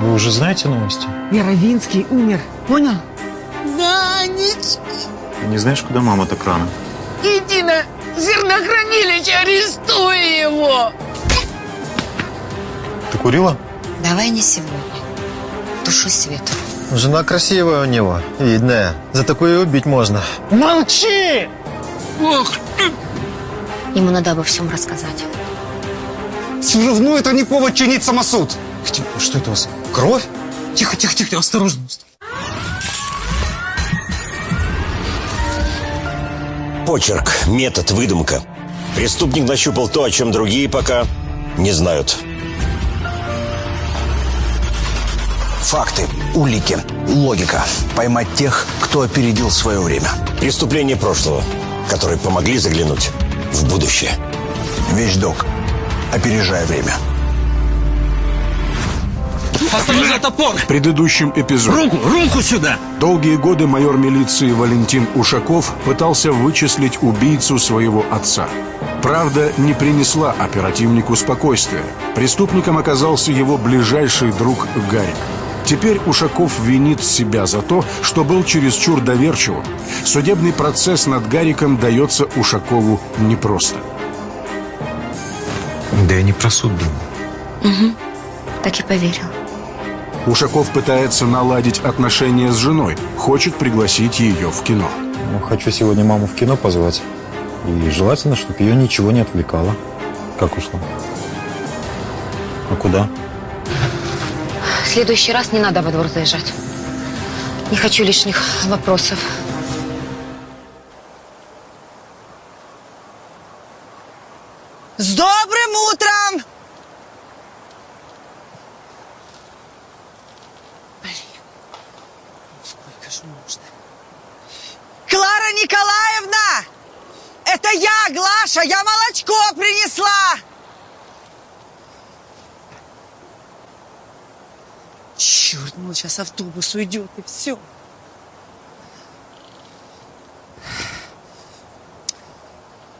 вы уже знаете новости? Яровинский умер. Понял? Да, ничего. Ты не знаешь, куда мама так рано? Иди на зернохранилище, арестуй его. Ты курила? Давай не сегодня. Тушу свет. Жена красивая у него, видная. За такое убить можно. Молчи! Ох ты! Ему надо обо всем рассказать. Равно это не повод чинить самосуд. Что это у вас? Кровь? Тихо, тихо, тихо, осторожно. Почерк, метод, выдумка. Преступник нащупал то, о чем другие пока не знают. Факты, улики, логика. Поймать тех, кто опередил свое время. Преступления прошлого, которые помогли заглянуть в будущее. Вещдок. Опережая время. Осторожно, топор! В предыдущем эпизоде. Руку, руку сюда! Долгие годы майор милиции Валентин Ушаков пытался вычислить убийцу своего отца. Правда не принесла оперативнику спокойствия. Преступником оказался его ближайший друг Гарик. Теперь Ушаков винит себя за то, что был чересчур доверчивым. Судебный процесс над Гариком дается Ушакову непросто. Да я не про суд думал. Угу. Так и поверил. Ушаков пытается наладить отношения с женой, хочет пригласить ее в кино. Ну, хочу сегодня маму в кино позвать. И желательно, чтобы ее ничего не отвлекало. Как ушла? А куда? Следующий раз не надо во двор заезжать. Не хочу лишних вопросов. С добрым утром! Сколько же можно? Клара Николаевна! Это я, Глаша! Я молочко принесла! Сейчас автобус уйдет и все.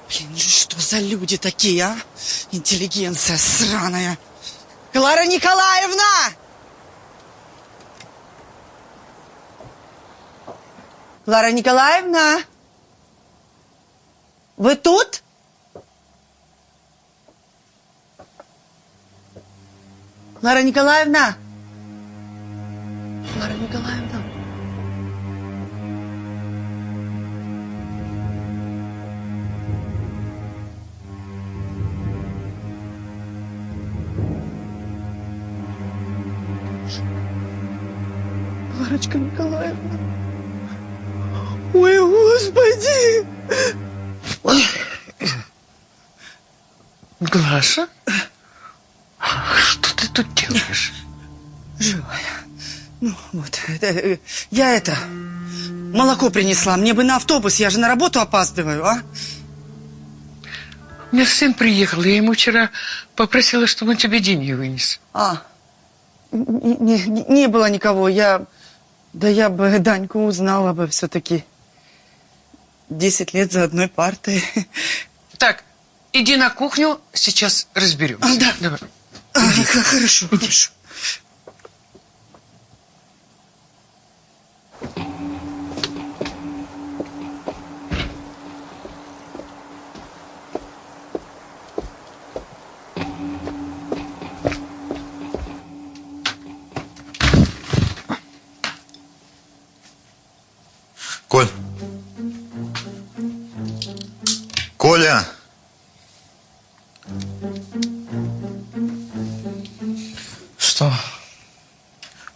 Блин, ну что за люди такие, а? Интеллигенция сраная. Клара Николаевна! Клара Николаевна? Вы тут? Клара Николаевна? Клара Николаевна? Кларочка Николаевна. Ой, Господи! Ой. Глаша? Что ты тут делаешь? Живая. Ну, вот. это, э, я это... Молоко принесла. Мне бы на автобус. Я же на работу опаздываю, а? У меня сын приехал. Я ему вчера попросила, чтобы он тебе деньги вынес. А, не, не- не было никого. Я... Да я бы Даньку узнала бы все-таки. Десять лет за одной партой. Так, иди на кухню, сейчас разберемся. А, да. Давай. А, хорошо, хорошо. Коль. Коля. Что?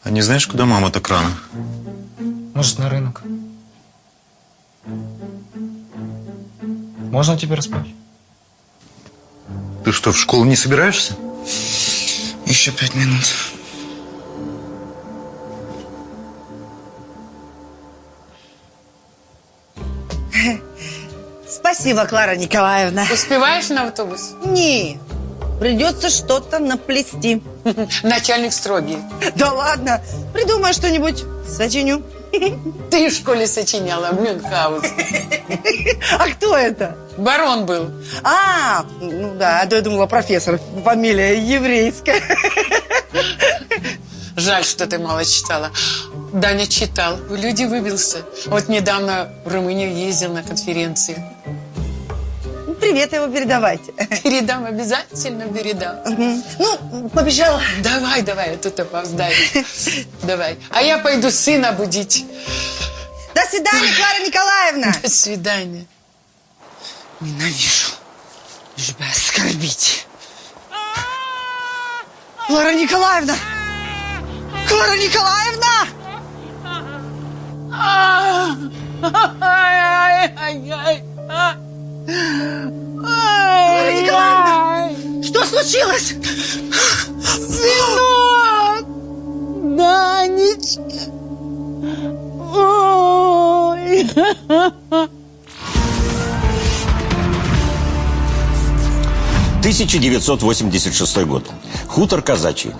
А не знаешь, куда мама так рано? Может, на рынок? Можно теперь спать? Ты что, в школу не собираешься? Еще пять минут. Спасибо, Клара Николаевна. Успеваешь на автобус? Не, придется что-то наплести. Начальник строгий. Да ладно, придумай что-нибудь, сочиню. Ты в школе сочиняла Мюнхгаузен. А кто это? Барон был. А, ну да, а то я думала профессор, фамилия еврейская. Жаль, что ты мало читала. Даня читал, люди выбился. Вот недавно в Румынию ездил на конференции. Привет его передавайте. Передам, обязательно передам. Ну, побежала. Давай, давай, я тут опоздаю. Давай. А я пойду сына будить. До свидания, Клара Николаевна. До свидания. Ненавижу. Лишь бы оскорбить. Клара Николаевна! Клара Николаевна! Ай-ай-ай-ай. Клара Николаевна! Что случилось? Сынок! Данечка. Ой. 1986 год. Хутор Казачий.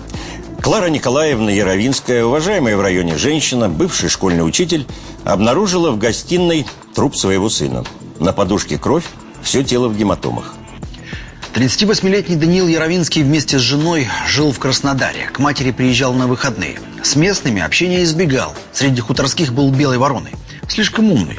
Клара Николаевна Яровинская, уважаемая в районе женщина, бывший школьный учитель, обнаружила в гостиной труп своего сына. На подушке кровь, все тело в гематомах. 38-летний Даниил Яровинский вместе с женой жил в Краснодаре. К матери приезжал на выходные. С местными общения избегал. Среди хуторских был белой вороной. Слишком умный,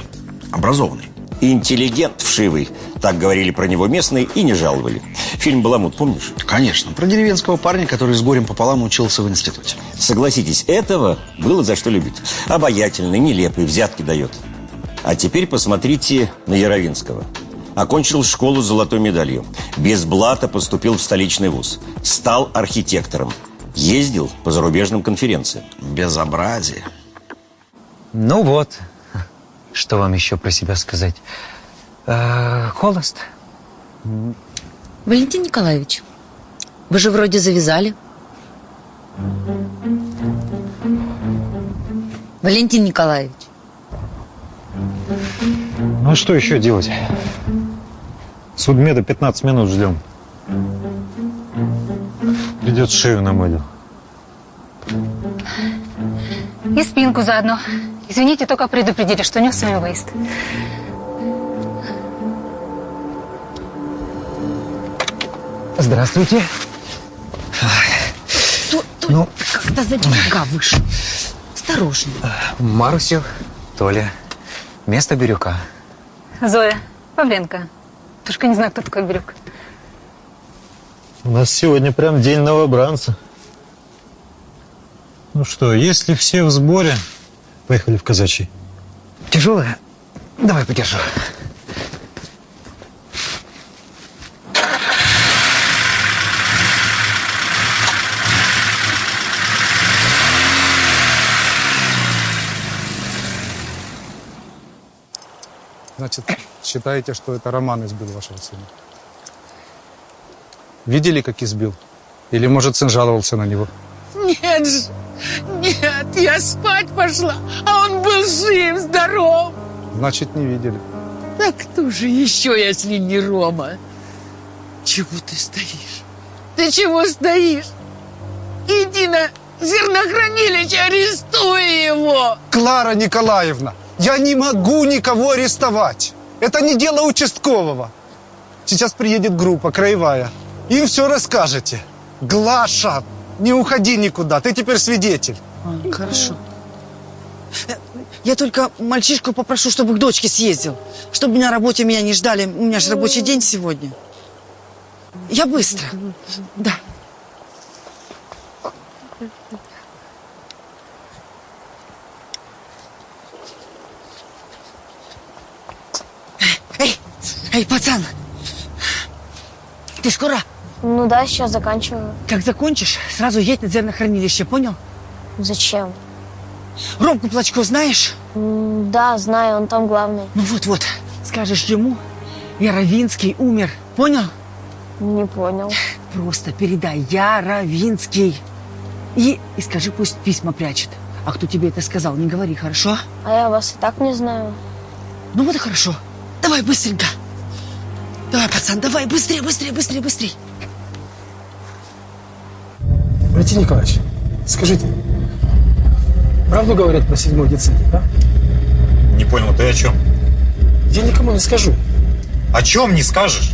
образованный. Интеллигент вшивый. Так говорили про него местные и не жаловали. Фильм «Баламут» помнишь? Конечно. Про деревенского парня, который с горем пополам учился в институте. Согласитесь, этого было за что любить. Обаятельный, нелепый, взятки дает. А теперь посмотрите на Яровинского. Окончил школу с золотой медалью. Без блата поступил в столичный вуз. Стал архитектором. Ездил по зарубежным конференциям. Безобразие. Ну вот, что вам еще про себя сказать? Э, холост. Валентин Николаевич, вы же вроде завязали. Валентин Николаевич. Ну а что еще делать? Судмеда 15 минут ждем. Придет шею намылил. И спинку заодно. Извините, только предупредили, что у него с вами выезд. Здравствуйте. Тут, тут Ну. когда за берега вышел. Осторожно. Марусю, Толя. Место Бирюка. Зоя, Павленко. Тушка не знаю, кто такой Бирюк. У нас сегодня прям день новобранца. Ну что, если все в сборе, поехали в казачий. Тяжелая? Давай подержу. Значит, считаете, что это Роман избил вашего сына? Видели, как избил? Или, может, сын жаловался на него? Нет же, нет, я спать пошла, а он был жив, здоров. Значит, не видели. Да кто же еще, если не Рома? Чего ты стоишь? Ты чего стоишь? Иди на зернохранилище, арестуй его! Клара Николаевна, я не могу никого арестовать. Это не дело участкового. Сейчас приедет группа краевая. Им все расскажете. Глаша, не уходи никуда, ты теперь свидетель. Хорошо. Э, Я только мальчишку попрошу, чтобы к дочке съездил. Чтобы на работе меня не ждали. У меня же рабочий день сегодня. Я быстро. Да. Эй, эй, пацан! Ты скоро? Ну да, сейчас заканчиваю. Как закончишь, сразу едь на зернохранилище, понял? Зачем? Ромку Плачко знаешь? М, Да, знаю, он там главный. Ну вот-вот, скажешь ему, Яровинский умер, понял? Не понял. Просто передай, Яровинский. И, и скажи, пусть письма прячет. А кто тебе это сказал, не говори, хорошо? А я вас и так не знаю. Ну вот и хорошо. Давай быстренько. Давай, пацан, давай, быстрее, быстрее, быстрее, быстрее. Валентин Николаевич, скажите, правду говорят про седьмой детсадик, да? Не понял, ты о чем? Я никому не скажу. О чем не скажешь?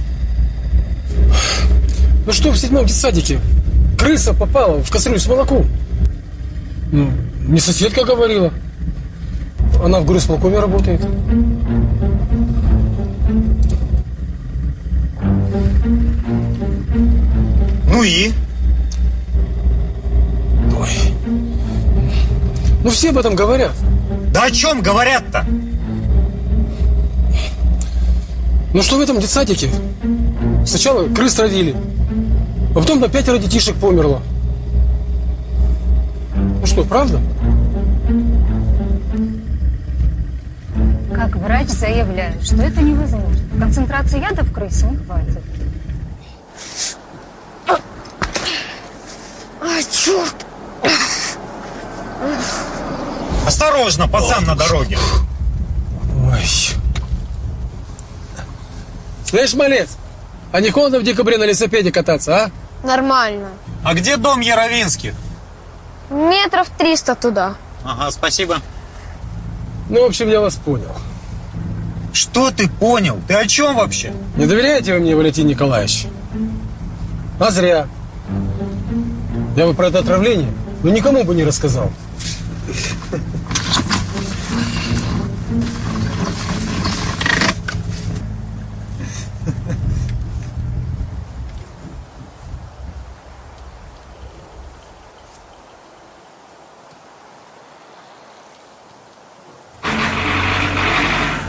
Ну что в седьмом детсадике? Крыса попала в кастрюлю с молоком. Ну, мне соседка говорила. Она в горосполкоме работает. Ну и? Ой. Ну все об этом говорят. Да о чем говорят-то? Ну что в этом детсадике? Сначала крыс родили, а потом на пятеро детишек померло. Ну что, правда? Как врач заявляю, что это невозможно. Концентрации яда в крысе не хватит. А, черт! Осторожно, пацан на дороге. Ой. Слышь, малец, а не холодно в декабре на велосипеде кататься, а? Нормально. А где дом Яровинских? Метров 300 туда. Ага, спасибо. Ну, в общем, я вас понял. Что ты понял? Ты о чем вообще? Не доверяете вы мне, Валентин Николаевич? А зря. Я бы про это отравление, ну никому бы не рассказал.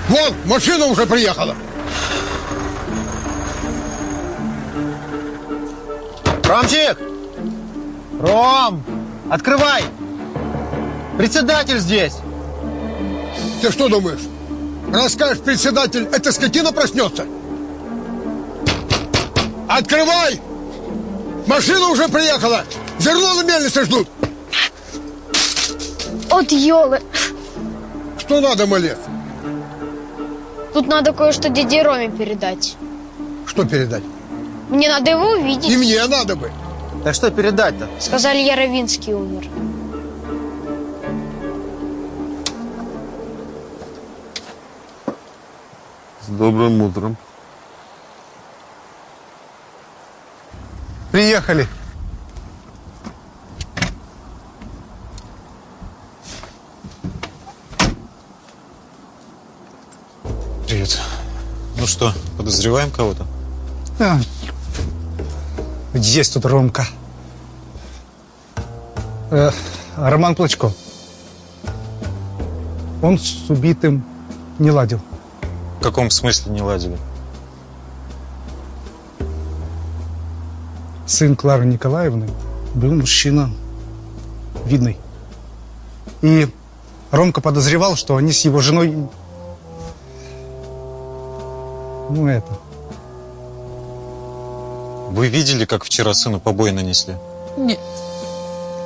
Вон, машина уже приехала. Ромчик! Ром! Открывай! Председатель здесь! Ты что думаешь? Расскажешь, председатель, эта скотина проснется? Открывай! Машина уже приехала! Зерно на мельнице ждут! От елы. Что надо, малец? Тут надо кое-что деде Роме передать. Что передать? Мне надо его увидеть. И мне надо бы. Так что передать-то? Сказали, Яровинский умер. С добрым утром. Приехали. Привет. Ну что, подозреваем кого-то? А, Есть тут Ромка. Э, Роман Плачко. Он с убитым не ладил. В каком смысле не ладили? Сын Клары Николаевны был мужчина видный. И Ромка подозревал, что они с его женой... Ну, это... Вы видели, как вчера сыну побои нанесли? Нет,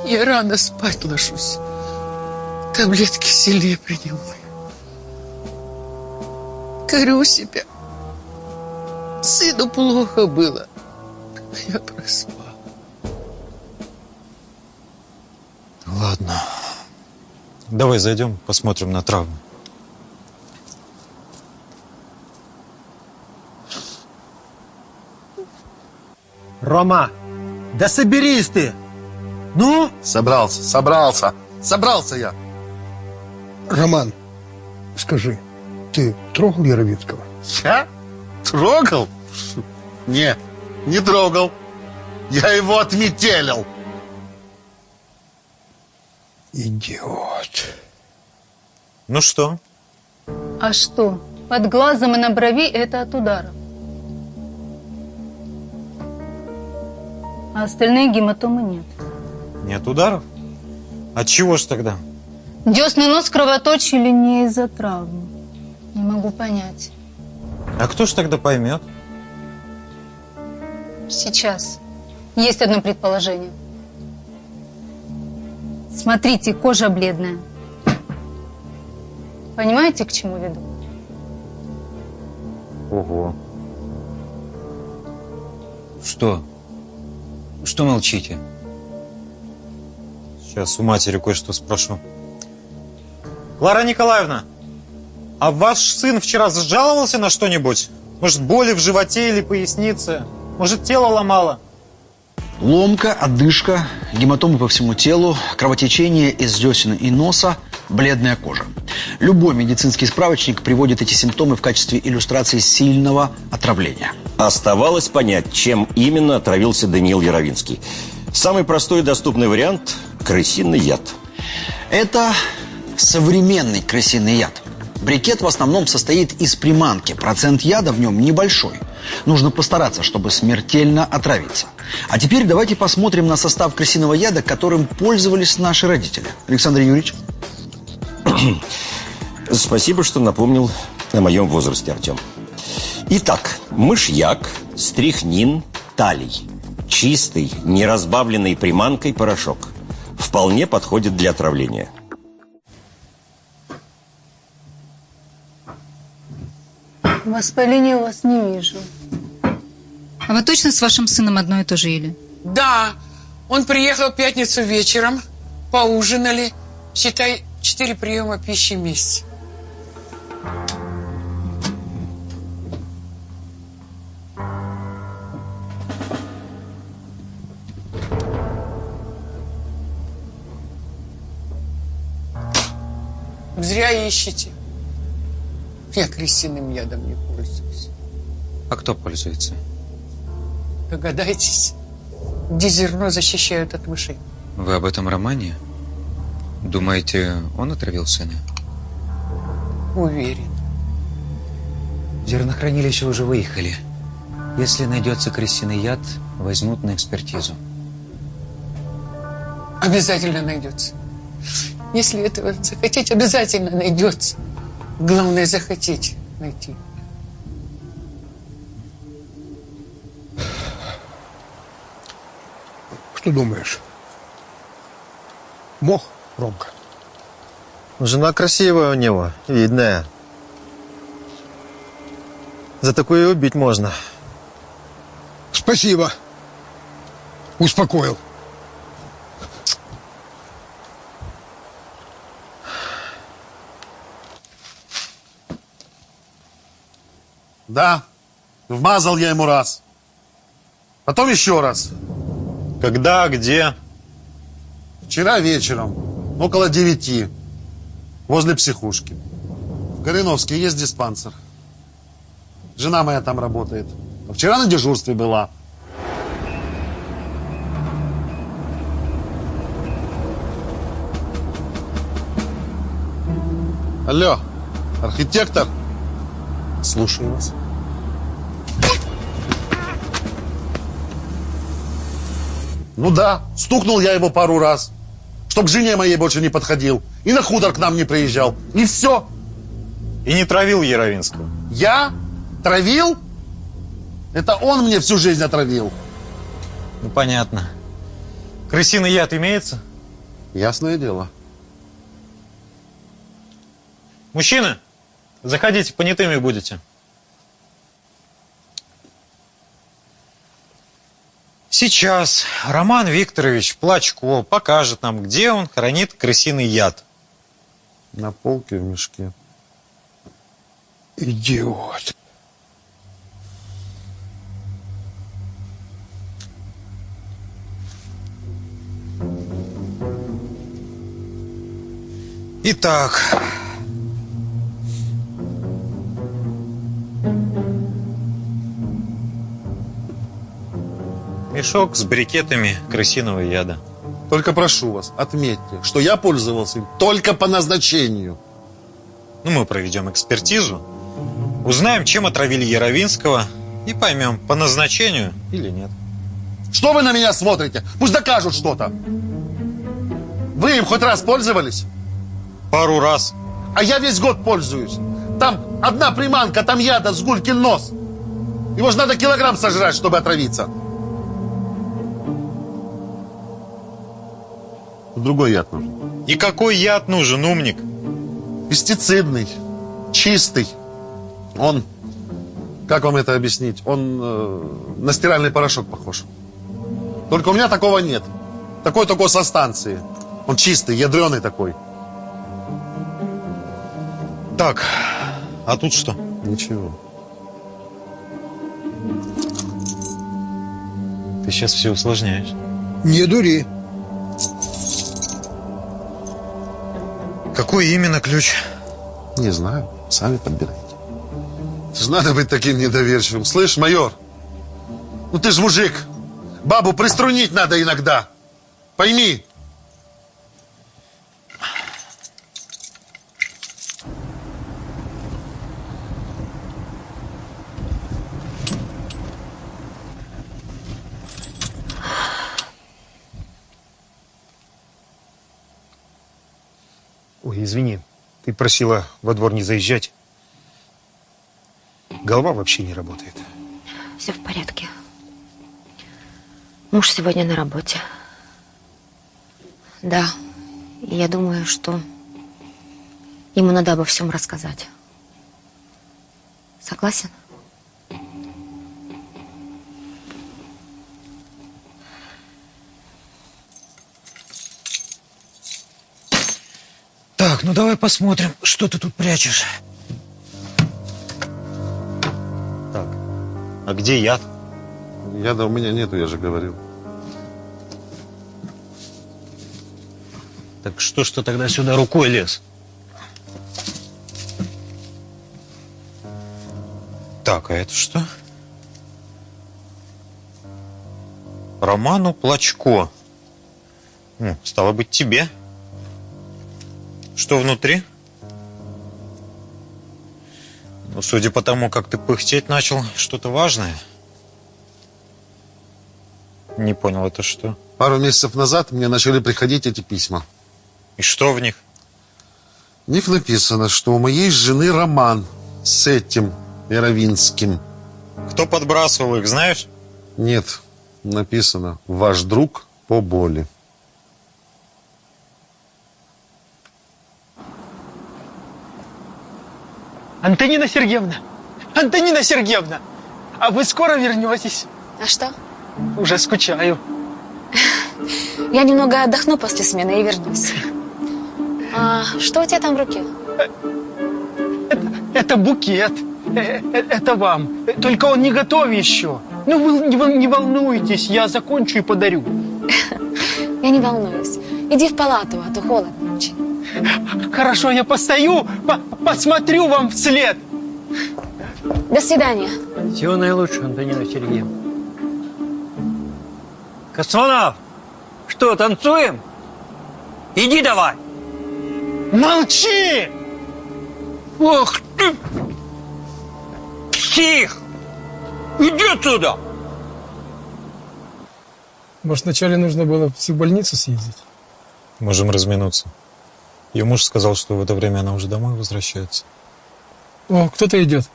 я рано спать ложусь. Таблетки сильнее принимаю. Корю себя. Сыну плохо было. Я проспал. Ладно. Давай зайдем, посмотрим на травму. Рома, да соберись ты! Ну? Собрался, собрался. Собрался я. Роман, скажи, ты трогал Яровицкого? Я? Трогал? Не, не трогал. Я его отметелил. Идиот. Ну что? А что? Под глазом и на брови это от ударов. А остальные гематомы нет. Нет ударов? От чего ж тогда? Десный нос кровоточили не из-за травмы. Не могу понять. А кто ж тогда поймет? Сейчас. Есть одно предположение. Смотрите, кожа бледная. Понимаете, к чему веду? Ого. Что? Что молчите? Сейчас у матери кое-что спрошу. Клара Николаевна, а ваш сын вчера сжаловался на что-нибудь? Может, боли в животе или пояснице? Может, тело ломало? Ломка, одышка, гематомы по всему телу, кровотечение из десен и носа, бледная кожа. Любой медицинский справочник приводит эти симптомы в качестве иллюстрации сильного отравления. Оставалось понять, чем именно отравился Даниил Яровинский. Самый простой и доступный вариант – крысиный яд. Это современный крысиный яд. Брикет в основном состоит из приманки. Процент яда в нем небольшой. Нужно постараться, чтобы смертельно отравиться. А теперь давайте посмотрим на состав крысиного яда, которым пользовались наши родители. Александр Юрьевич. Спасибо, что напомнил о моем возрасте, Артем. Итак, мышьяк, стрихнин, талий. Чистый, неразбавленный приманкой порошок. Вполне подходит для отравления. Воспаления у вас не вижу. А вы точно с вашим сыном одно и то же или? Да. Он приехал в пятницу вечером, поужинали. Считай, четыре приема пищи в месяц. Зря ищете. Я крысиным ядом не пользуюсь. А кто пользуется? Догадайтесь, где зерно защищают от мышей. Вы об этом романе? Думаете, он отравил сына? Уверен. Зернохранилище уже выехали. Если найдется крысиный яд, возьмут на экспертизу. Обязательно найдется. Если этого захотеть, обязательно найдется. Главное захотеть найти. Что думаешь? Мох, Ромка? Жена красивая у него, видная. За такую и убить можно. Спасибо. Успокоил. Да, вмазал я ему раз. Потом еще раз. Когда, где? Вчера вечером, около девяти, возле психушки. В Гориновске есть диспансер. Жена моя там работает. А вчера на дежурстве была. Алло, архитектор? Слушаю вас. Ну да, стукнул я его пару раз, чтоб к жене моей больше не подходил. И на худор к нам не приезжал. И все. И не травил Яровинского? Я? Травил? Это он мне всю жизнь отравил. Ну, понятно. Крысиный яд имеется? Ясное дело. Мужчины, заходите, понятыми будете. Сейчас Роман Викторович Плачко покажет нам, где он хранит крысиный яд. На полке в мешке. Идиот. Итак, мешок с брикетами крысиного яда. Только прошу вас, отметьте, что я пользовался им только по назначению. Ну, мы проведем экспертизу, узнаем, чем отравили Яровинского и поймем, по назначению или нет. Что вы на меня смотрите? Пусть докажут что-то. Вы им хоть раз пользовались? Пару раз. А я весь год пользуюсь. Там одна приманка, там яда с гулькин нос. Его же надо килограмм сожрать, чтобы отравиться. Другой яд нужен. И какой яд нужен, умник? Пестицидный, чистый. Он, как вам это объяснить, он э, на стиральный порошок похож. Только у меня такого нет. Такой только со станции. Он чистый, ядреный такой. Так, а тут что? Ничего. Ты сейчас все усложняешь. Не дури. Какой именно ключ? Не знаю. Сами подбирайте. Это же надо быть таким недоверчивым. Слышь, майор, ну ты же мужик. Бабу приструнить надо иногда. Пойми. Извини, ты просила во двор не заезжать. Голова вообще не работает. Все в порядке. Муж сегодня на работе. Да, я думаю, что ему надо обо всем рассказать. Согласен? Так, ну давай посмотрим, что ты тут прячешь. А где яд? Яда у меня нету, я же говорил. Так что ж ты тогда сюда рукой лез? Так, а это что? Роману Плачко. Ну, стало быть, тебе. Что внутри? Ну, судя по тому, как ты пыхтеть начал, что-то важное. Не понял, это что? Пару месяцев назад мне начали приходить эти письма. И что в них? В них написано, что у моей жены роман с этим Яровинским. Кто подбрасывал их, знаешь? Нет, написано «Ваш друг по боли». Антонина Сергеевна! Антонина Сергеевна! А вы скоро вернетесь? А что? Уже скучаю. Я немного отдохну после смены и вернусь. А что у тебя там в руке? Это букет. Э, э, Это вам. Только он не готов еще. Ну, вы не не волнуйтесь, я закончу и подарю. Я не волнуюсь. Иди в палату, а то холодно очень. Хорошо, я постою, по- посмотрю вам вслед. До свидания. Всего наилучшего, Антонина Сергеевна. Космонавт, что, танцуем? Иди давай. Молчи! Ох ты! Псих! Иди отсюда! Может, вначале нужно было в больницу съездить? Можем разминуться. Ее муж сказал, что в это время она уже домой возвращается. О, кто-то идет.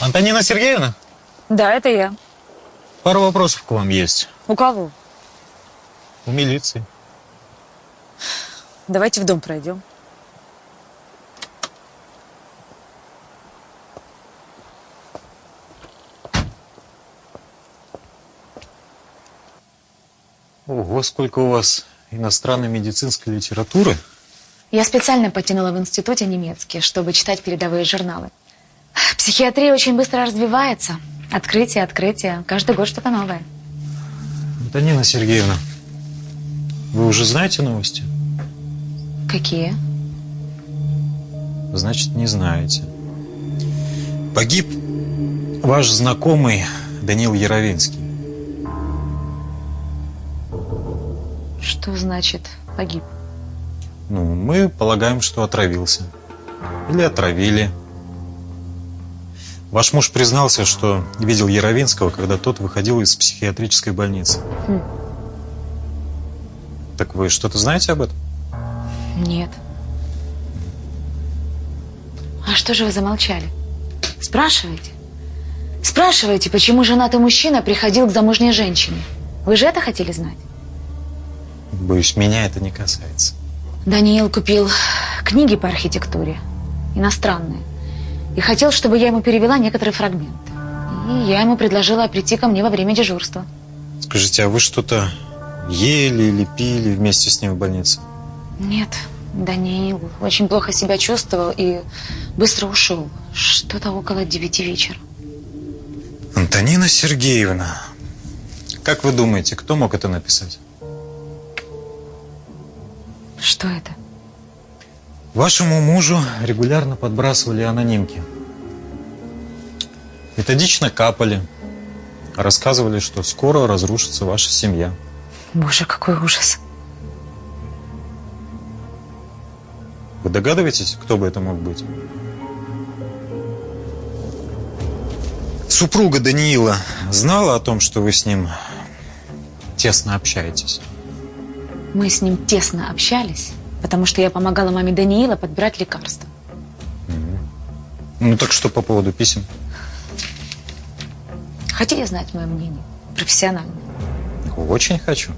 Антонина Сергеевна, Да, это я. пару вопросов к вам есть. У кого? У милиции. Давайте в дом пройдем. Ого, сколько у вас иностранной медицинской литературы. Я специально потянула в институте немецкий, чтобы читать передовые журналы. Психиатрия очень быстро развивается. Открытие, открытие. Каждый год что-то новое. Антонина Сергеевна, вы уже знаете новости? Какие? Значит, не знаете. Погиб ваш знакомый Данил Яровинский. Что значит погиб? Ну, мы полагаем, что отравился. Или отравили. Ваш муж признался, что видел Яровинского, когда тот выходил из психиатрической больницы. Хм. Так вы что-то знаете об этом? Нет. А что же вы замолчали? Спрашивайте. Спрашивайте, почему женатый мужчина приходил к замужней женщине. Вы же это хотели знать? Боюсь, меня это не касается. Даниил купил книги по архитектуре, иностранные, и хотел, чтобы я ему перевела некоторые фрагменты. И я ему предложила прийти ко мне во время дежурства. Скажите, а вы что-то ели или пили вместе с ним в больнице? Нет, Даниил очень плохо себя чувствовал и быстро ушел. Что-то около девяти вечера. Антонина Сергеевна, как вы думаете, кто мог это написать? Что это? Вашему мужу регулярно подбрасывали анонимки. Методично капали. Рассказывали, что скоро разрушится ваша семья. Боже, какой ужас. Вы догадываетесь, кто бы это мог быть? Супруга Даниила знала о том, что вы с ним тесно общаетесь? Мы с ним тесно общались, потому что я помогала маме Даниила подбирать лекарства. Ну так что по поводу писем? Хотите знать мое мнение? Профессионально. Очень хочу.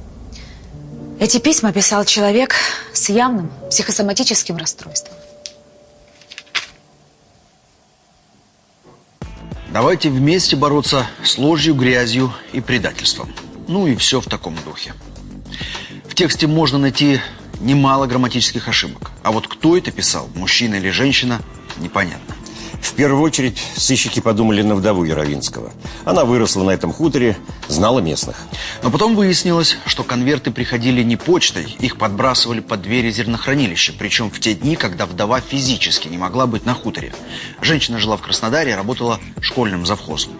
Эти письма писал человек с явным психосоматическим расстройством. Давайте вместе бороться с ложью, грязью и предательством. Ну и все в таком духе. В тексте можно найти немало грамматических ошибок. А вот кто это писал, мужчина или женщина, непонятно. В первую очередь сыщики подумали на вдову Яровинского. Она выросла на этом хуторе, знала местных. Но потом выяснилось, что конверты приходили не почтой, их подбрасывали под двери зернохранилища, причем в те дни, когда вдова физически не могла быть на хуторе. Женщина жила в Краснодаре, работала школьным завхозом.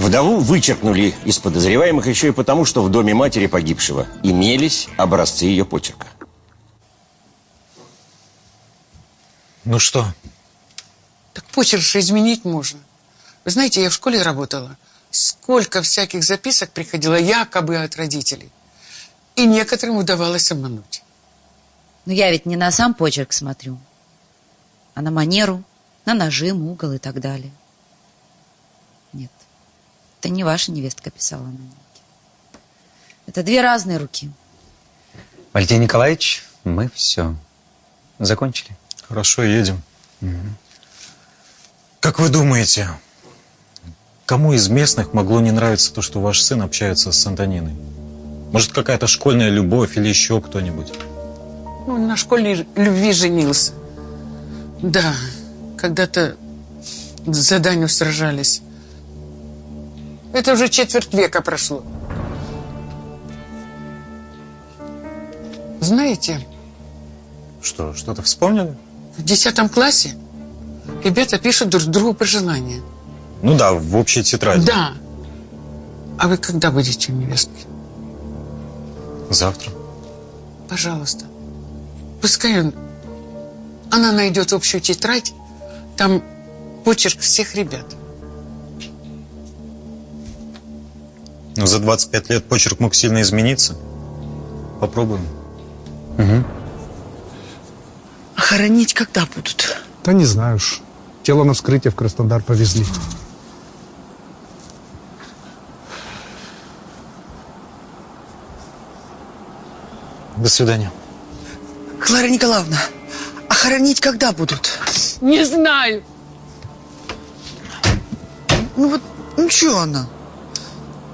Вдову вычеркнули из подозреваемых еще и потому, что в доме матери погибшего имелись образцы ее почерка. Ну что? Так почерк же изменить можно. Вы знаете, я в школе работала. Сколько всяких записок приходило якобы от родителей. И некоторым удавалось обмануть. Но я ведь не на сам почерк смотрю, а на манеру, на нажим, угол и так далее. Это не ваша невестка писала на ней. Это две разные руки. Валентин Николаевич, мы все. Закончили? Хорошо, едем. Как вы думаете, кому из местных могло не нравиться то, что ваш сын общается с Антониной? Может, какая-то школьная любовь или еще кто-нибудь? Ну, на школьной любви женился. Да, когда-то за Даню сражались. Это уже четверть века прошло. Знаете, Что, что-то вспомнили? в десятом классе ребята пишут друг другу пожелания. Ну да, в общей тетради. Да. А вы когда будете у невестки? Завтра. Пожалуйста. Пускай он, она найдет общую тетрадь, там почерк всех ребят. Но за 25 лет почерк мог сильно измениться. Попробуем. А хоронить когда будут? Да не знаю уж. Тело на вскрытие в Краснодар повезли. До свидания. Клара Николаевна, а хоронить когда будут? Не знаю. Ну вот, ну что она?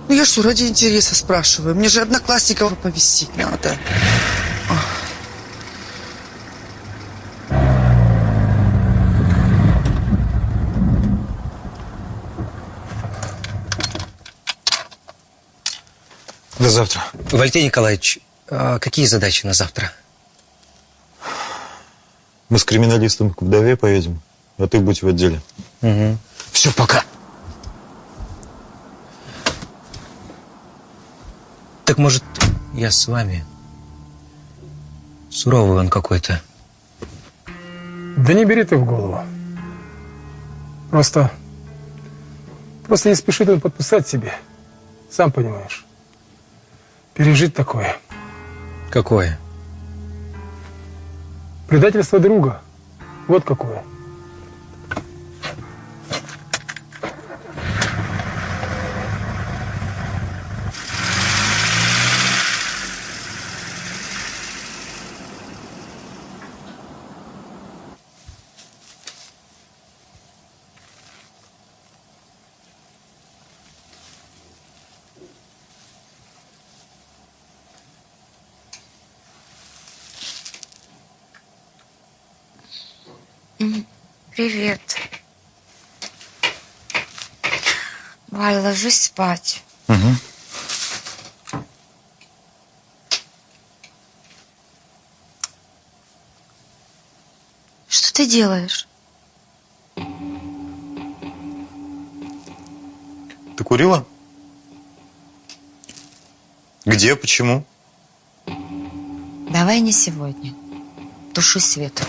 Ну я что, ради интереса спрашиваю? Мне же одноклассников повесить надо. До завтра. Валентин Николаевич, а какие задачи на завтра? Мы с криминалистом к вдове поедем, а ты будь в отделе. Угу. Все, пока. Так может, я с вами? Суровый он какой-то. Да не бери ты в голову. Просто... Просто не спешит он подписать себе. Сам понимаешь. Пережить такое. Какое? Предательство друга. Вот какое. Привет. Валь, ложись спать. Угу. Что ты делаешь? Ты курила? Где? Почему? Давай не сегодня. Туши свет.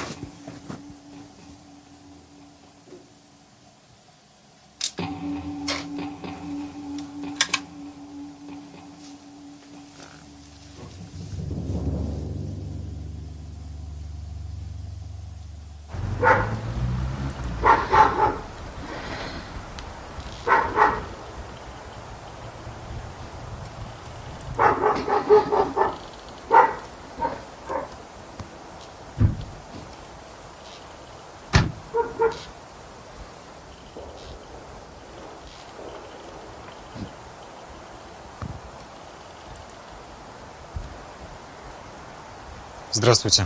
Здравствуйте.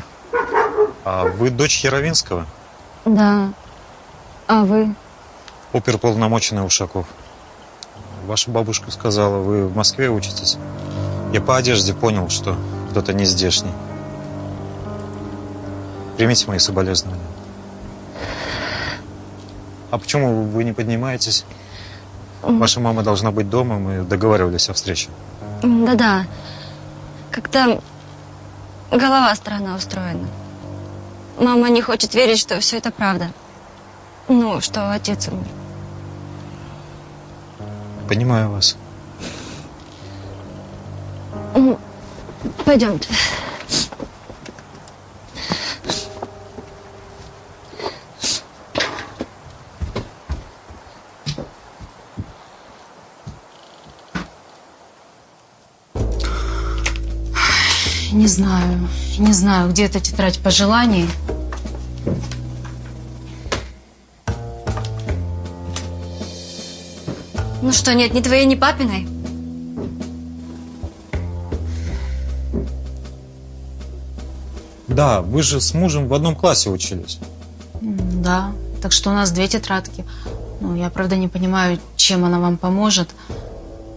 А вы дочь Яровинского? Да. А вы? Оперполномоченный Ушаков. Ваша бабушка сказала, вы в Москве учитесь. Я по одежде понял, что кто-то не здешний. Примите мои соболезнования. А почему вы не поднимаетесь? Ваша мама должна быть дома, мы договаривались о встрече. Да-да. Как-то голова странно устроена. Мама не хочет верить, что все это правда. Ну, что отец умер. Понимаю вас. Пойдемте. Не знаю, где эта тетрадь пожеланий. Ну что, нет, ни твоей, ни папиной? Да, вы же с мужем в одном классе учились. Да, так что у нас две тетрадки. Ну, я, правда, не понимаю, чем она вам поможет.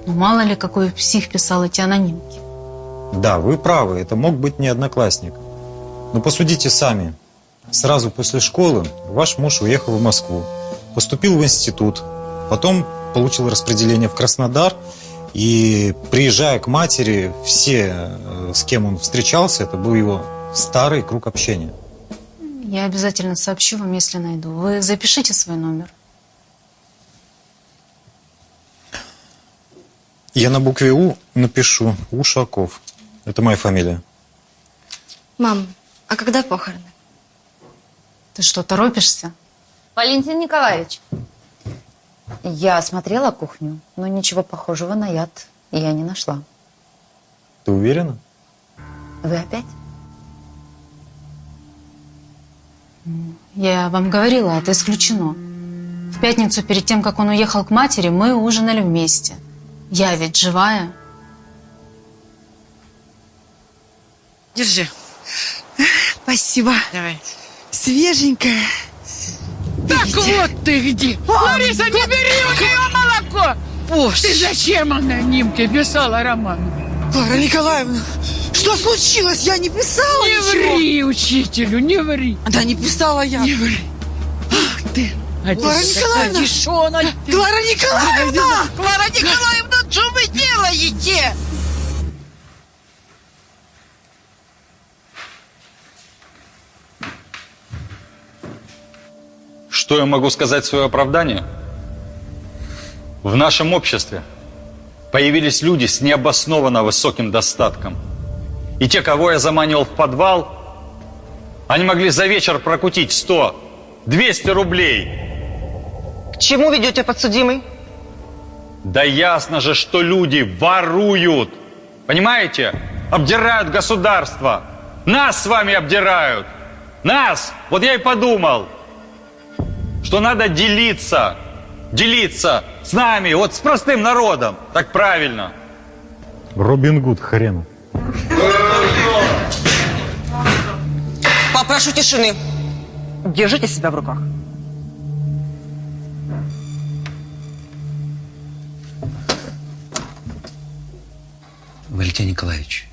Ну, мало ли, какой псих писал эти анонимки. Да, вы правы, это мог быть не одноклассник. Но посудите сами. Сразу после школы ваш муж уехал в Москву, поступил в институт, потом получил распределение в Краснодар, и приезжая к матери, все, э, с кем он встречался, это был его старый круг общения. Я обязательно сообщу вам, если найду. Вы запишите свой номер. Я на букве У напишу Ушаков. Это моя фамилия. Мам, а когда похороны? Ты что, торопишься? Валентин Николаевич. Я осмотрела кухню, но ничего похожего на яд я не нашла. Ты уверена? Вы опять? Я вам говорила, это исключено. В пятницу, перед тем, как он уехал к матери, мы ужинали вместе. Я ведь живая. Держи. Спасибо. Давай. Свеженькая. Так вот ты где! Лариса, не бери у нее молоко! Боже. Ты зачем анонимке писала роман? Клара Николаевна, что случилось? Я не писала Не ничего. ври учителю, не ври. Да не писала я. Не ври. Ах ты. А Клара Николаевна! Дишона. Клара Николаевна! Клара Николаевна, что вы делаете? Что я могу сказать в свое оправдание? В нашем обществе появились люди с необоснованно высоким достатком. И те, кого я заманивал в подвал, они могли за вечер прокутить 100, 200 рублей. К чему ведете, подсудимый? Да ясно же, что люди воруют. Понимаете? Обдирают государство. Нас с вами обдирают. Нас! Вот я и подумал, что надо делиться. Делиться с нами, вот с простым народом. Так правильно. Робин Гуд, хрен. Попрошу тишины. Держите себя в руках. Валентин Николаевич,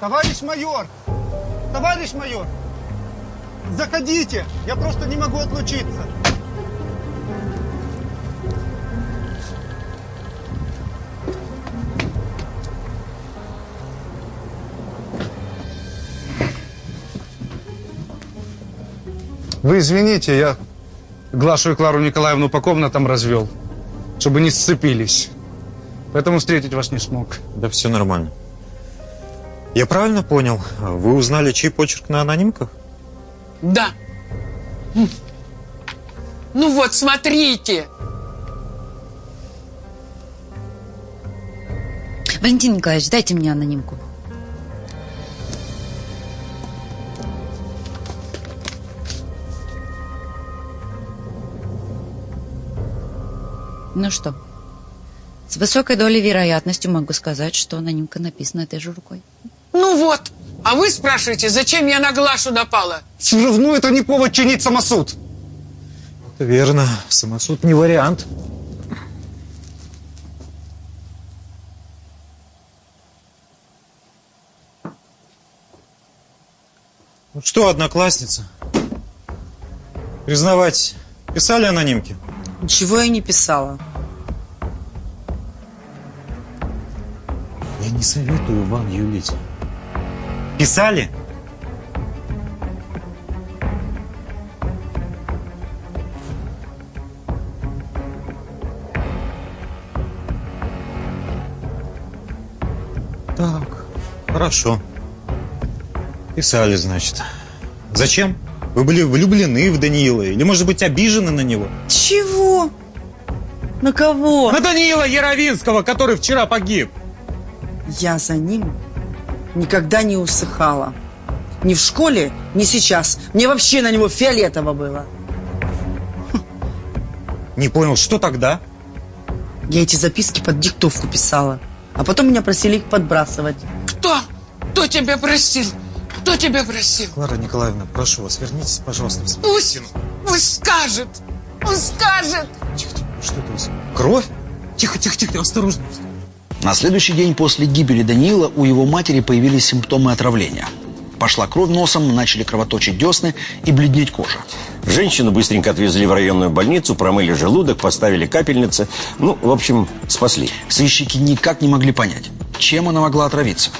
Товарищ майор! Товарищ майор! Заходите! Я просто не могу отлучиться. Вы извините, я Глашу и Клару Николаевну по комнатам развел, чтобы не сцепились. Поэтому встретить вас не смог. Да все нормально. Я правильно понял? Вы узнали, чей почерк на анонимках? Да. Ну вот, смотрите. Валентин Николаевич, дайте мне анонимку. Ну что, с высокой долей вероятностью могу сказать, что анонимка написана этой же рукой. Ну вот, а вы спрашиваете, зачем я на Глашу напала? Все равно это не повод чинить самосуд. Верно, самосуд не вариант. Ну что, одноклассница? Признавать, писали анонимки? Ничего я не писала. Я не советую вам юлить. Писали? Так, хорошо. Писали, значит. Зачем? Вы были влюблены в Даниила или, может быть, обижены на него? Чего? На кого? На Даниила Яровинского, который вчера погиб. Я за ним никогда не усыхала. Ни в школе, ни сейчас. Мне вообще на него фиолетово было. Не понял, что тогда? Я эти записки под диктовку писала. А потом меня просили их подбрасывать. Кто? Кто тебя просил? Кто тебя просил? Клара Николаевна, прошу вас, вернитесь, пожалуйста, в Пусть, пусть скажет. Он скажет. Что это у вас? Кровь? Тихо, тихо, тихо, осторожно. На следующий день после гибели Даниила у его матери появились симптомы отравления. Пошла кровь носом, начали кровоточить десны и бледнеть кожа. Женщину быстренько отвезли в районную больницу, промыли желудок, поставили капельницы. Ну, в общем, спасли. Сыщики никак не могли понять, чем она могла отравиться.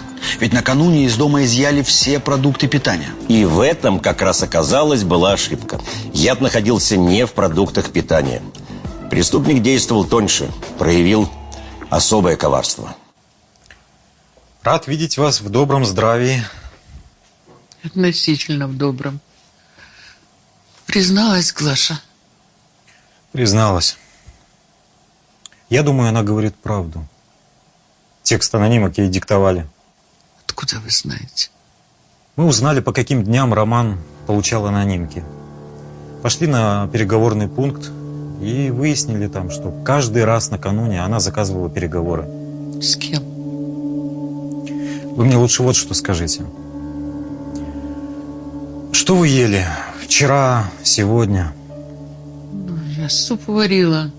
Ведь накануне из дома изъяли все продукты питания. И в этом как раз оказалась была ошибка. Яд находился не в продуктах питания. Преступник действовал тоньше, проявил особое коварство. Рад видеть вас в добром здравии. Относительно в добром. Призналась Глаша. Призналась. Я думаю, она говорит правду. Текст анонимок ей диктовали. Откуда вы знаете? Мы узнали, по каким дням Роман получал анонимки. Пошли на переговорный пункт и выяснили там, что каждый раз накануне она заказывала переговоры. С кем? Вы мне лучше вот что скажите. Что вы ели вчера, сегодня? Ну, я суп варила.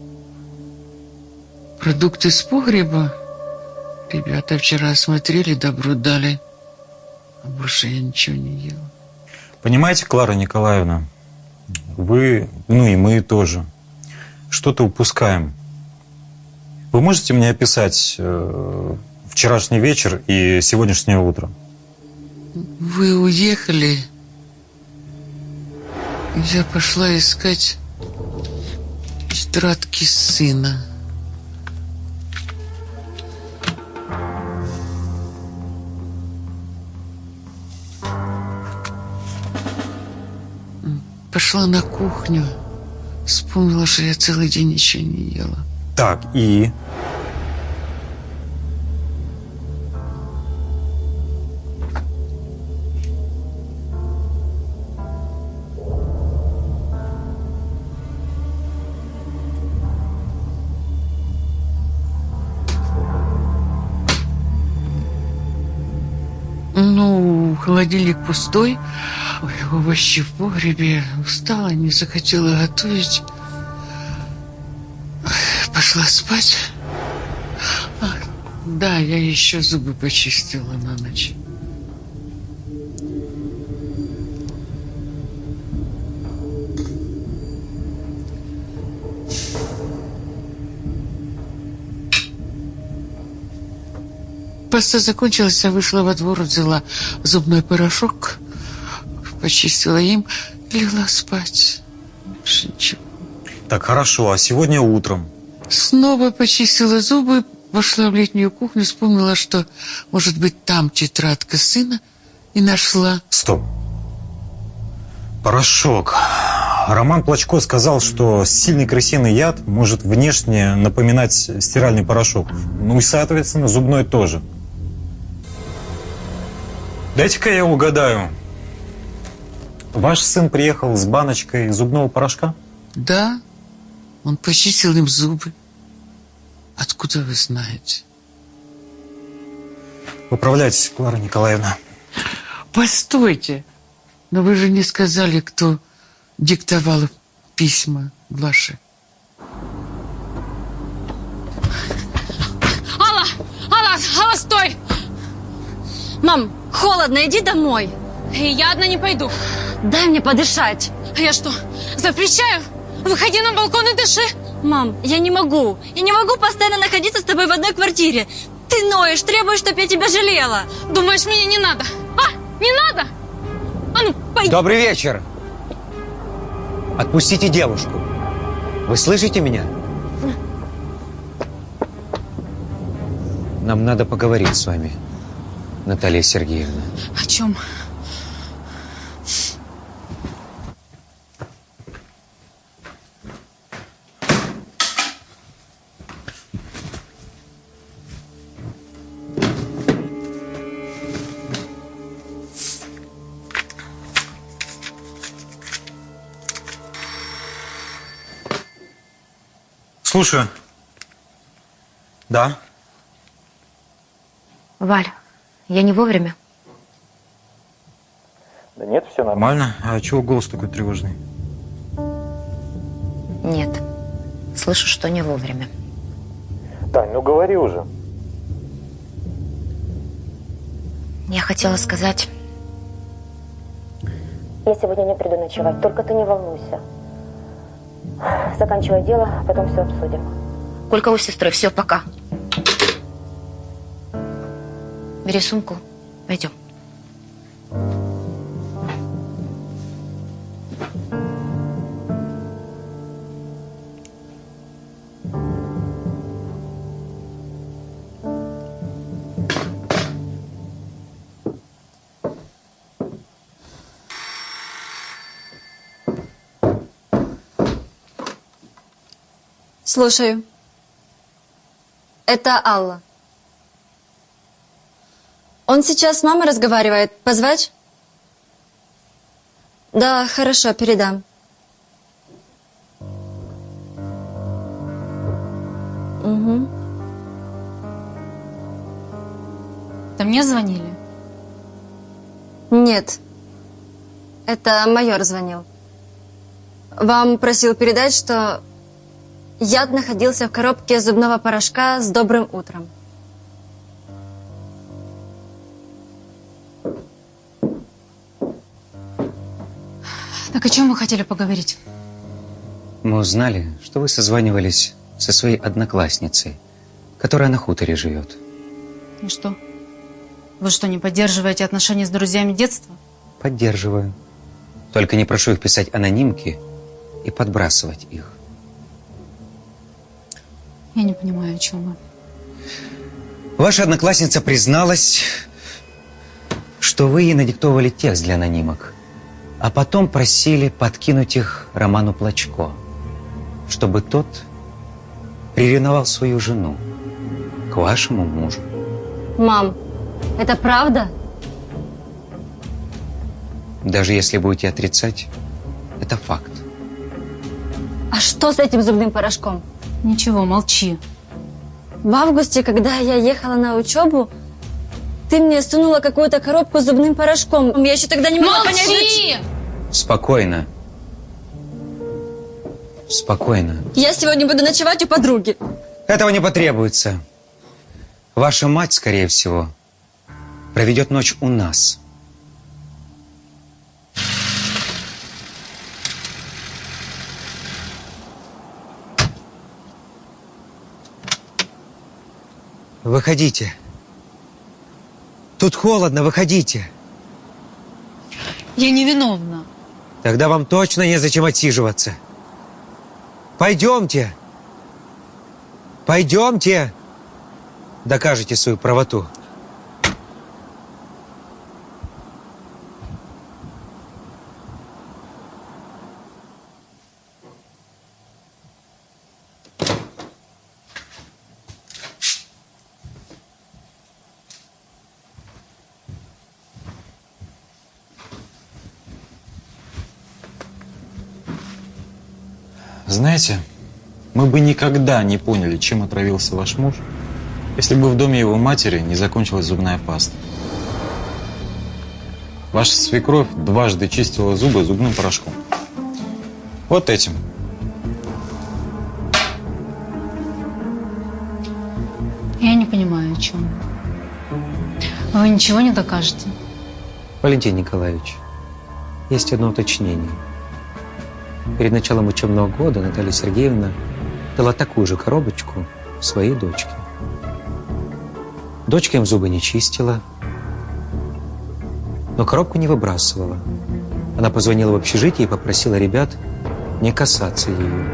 Продукты с погреба. Ребята вчера осмотрели, добро дали. А больше я ничего не ела. Понимаете, Клара Николаевна, вы, ну и мы тоже, что-то упускаем. Вы можете мне описать э, вчерашний вечер и сегодняшнее утро? Вы уехали. Я пошла искать тетрадки сына. Пошла на кухню. Вспомнила, что я целый день ничего не ела. Так, и... Ну, холодильник пустой, Ой, овощи в погребе. Устала, не захотела готовить. Пошла спать. А, да, я еще зубы почистила на ночь. Паста закончилась, я вышла во двор, взяла зубной порошок, почистила им и легла спать. Больше ничего. Так, хорошо, а сегодня утром? Снова почистила зубы, вошла в летнюю кухню, вспомнила, что, может быть, там тетрадка сына, и нашла. Стоп. Порошок. Роман Плачко сказал, что сильный крысиный яд может внешне напоминать стиральный порошок. Ну и, соответственно, зубной тоже. Дайте-ка я угадаю. Ваш сын приехал с баночкой зубного порошка? Да, он почистил им зубы. Откуда вы знаете? Управляйтесь, Клара Николаевна. Постойте, но вы же не сказали, кто диктовал письма Глаше. Алла! Алла! Алла, стой! Мам, холодно, иди домой. Я одна не пойду. Дай мне подышать. А я что, запрещаю? Выходи на балкон и дыши. Мам, я не могу. Я не могу постоянно находиться с тобой в одной квартире. Ты ноешь, требуешь, чтобы я тебя жалела. Думаешь, мне не надо? А, не надо? А ну, пойди. Добрый вечер. Отпустите девушку. Вы слышите меня? Нам надо поговорить с вами, Наталья Сергеевна. О чем? Слушаю. Да. Валь, я не вовремя. Да нет, все нормально. А чего голос такой тревожный? Нет. Слышу, что не вовремя. Тань, ну говори уже. Я хотела сказать... Я сегодня не приду ночевать, только ты не волнуйся. Заканчивай дело, потом все обсудим. Колька у сестры, все, пока. Бери сумку, пойдем. Слушаю. Это Алла. Он сейчас с мамой разговаривает. Позвать? Да, хорошо, передам. Угу. Это мне звонили? Нет. Это майор звонил. Вам просил передать, что яд находился в коробке зубного порошка с добрым утром. Так о чем вы хотели поговорить? Мы узнали, что вы созванивались со своей одноклассницей, которая на хуторе живет. И что? Вы что, не поддерживаете отношения с друзьями детства? Поддерживаю. Только не прошу их писать анонимки и подбрасывать их. Я не понимаю, о чем вы. Ваша одноклассница призналась, что вы ей надиктовывали текст для анонимок, а потом просили подкинуть их Роману Плачко, чтобы тот приревновал свою жену к вашему мужу. Мам, это правда? Даже если будете отрицать, это факт. А что с этим зубным порошком? Ничего, молчи. В августе, когда я ехала на учебу, ты мне сунула какую-то коробку с зубным порошком. Я еще тогда не могла Молчи! понять... Спокойно. Спокойно. Я сегодня буду ночевать у подруги. Этого не потребуется. Ваша мать, скорее всего, проведет ночь у нас. Выходите. Тут холодно, выходите. Я невиновна. Тогда вам точно незачем отсиживаться. Пойдемте. Пойдемте. Докажете свою правоту. Знаете, мы бы никогда не поняли, чем отравился ваш муж, если бы в доме его матери не закончилась зубная паста. Ваша свекровь дважды чистила зубы зубным порошком. Вот этим. Я не понимаю, о чем. вы. Вы ничего не докажете? Валентин Николаевич, есть одно уточнение. Перед началом учебного года Наталья Сергеевна дала такую же коробочку своей дочке. Дочка им зубы не чистила, но коробку не выбрасывала. Она позвонила в общежитие и попросила ребят не касаться ее.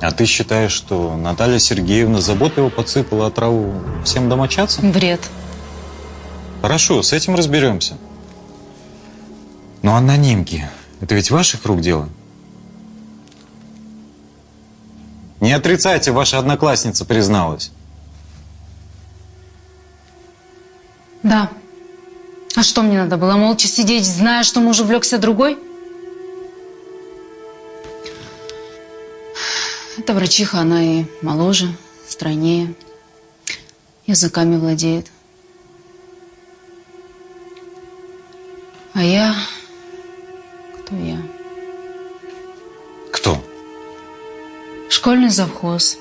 А ты считаешь, что Наталья Сергеевна заботливо подсыпала отраву всем домочадцам? Бред. Хорошо, с этим разберемся. Но анонимки, это ведь ваших рук дело? Не отрицайте, ваша одноклассница призналась. Да. А что мне надо было, молча сидеть, зная, что муж увлекся другой? Эта врачиха, она и моложе, стройнее, языками владеет. А я... Кто я? Кто? Школьный завхоз.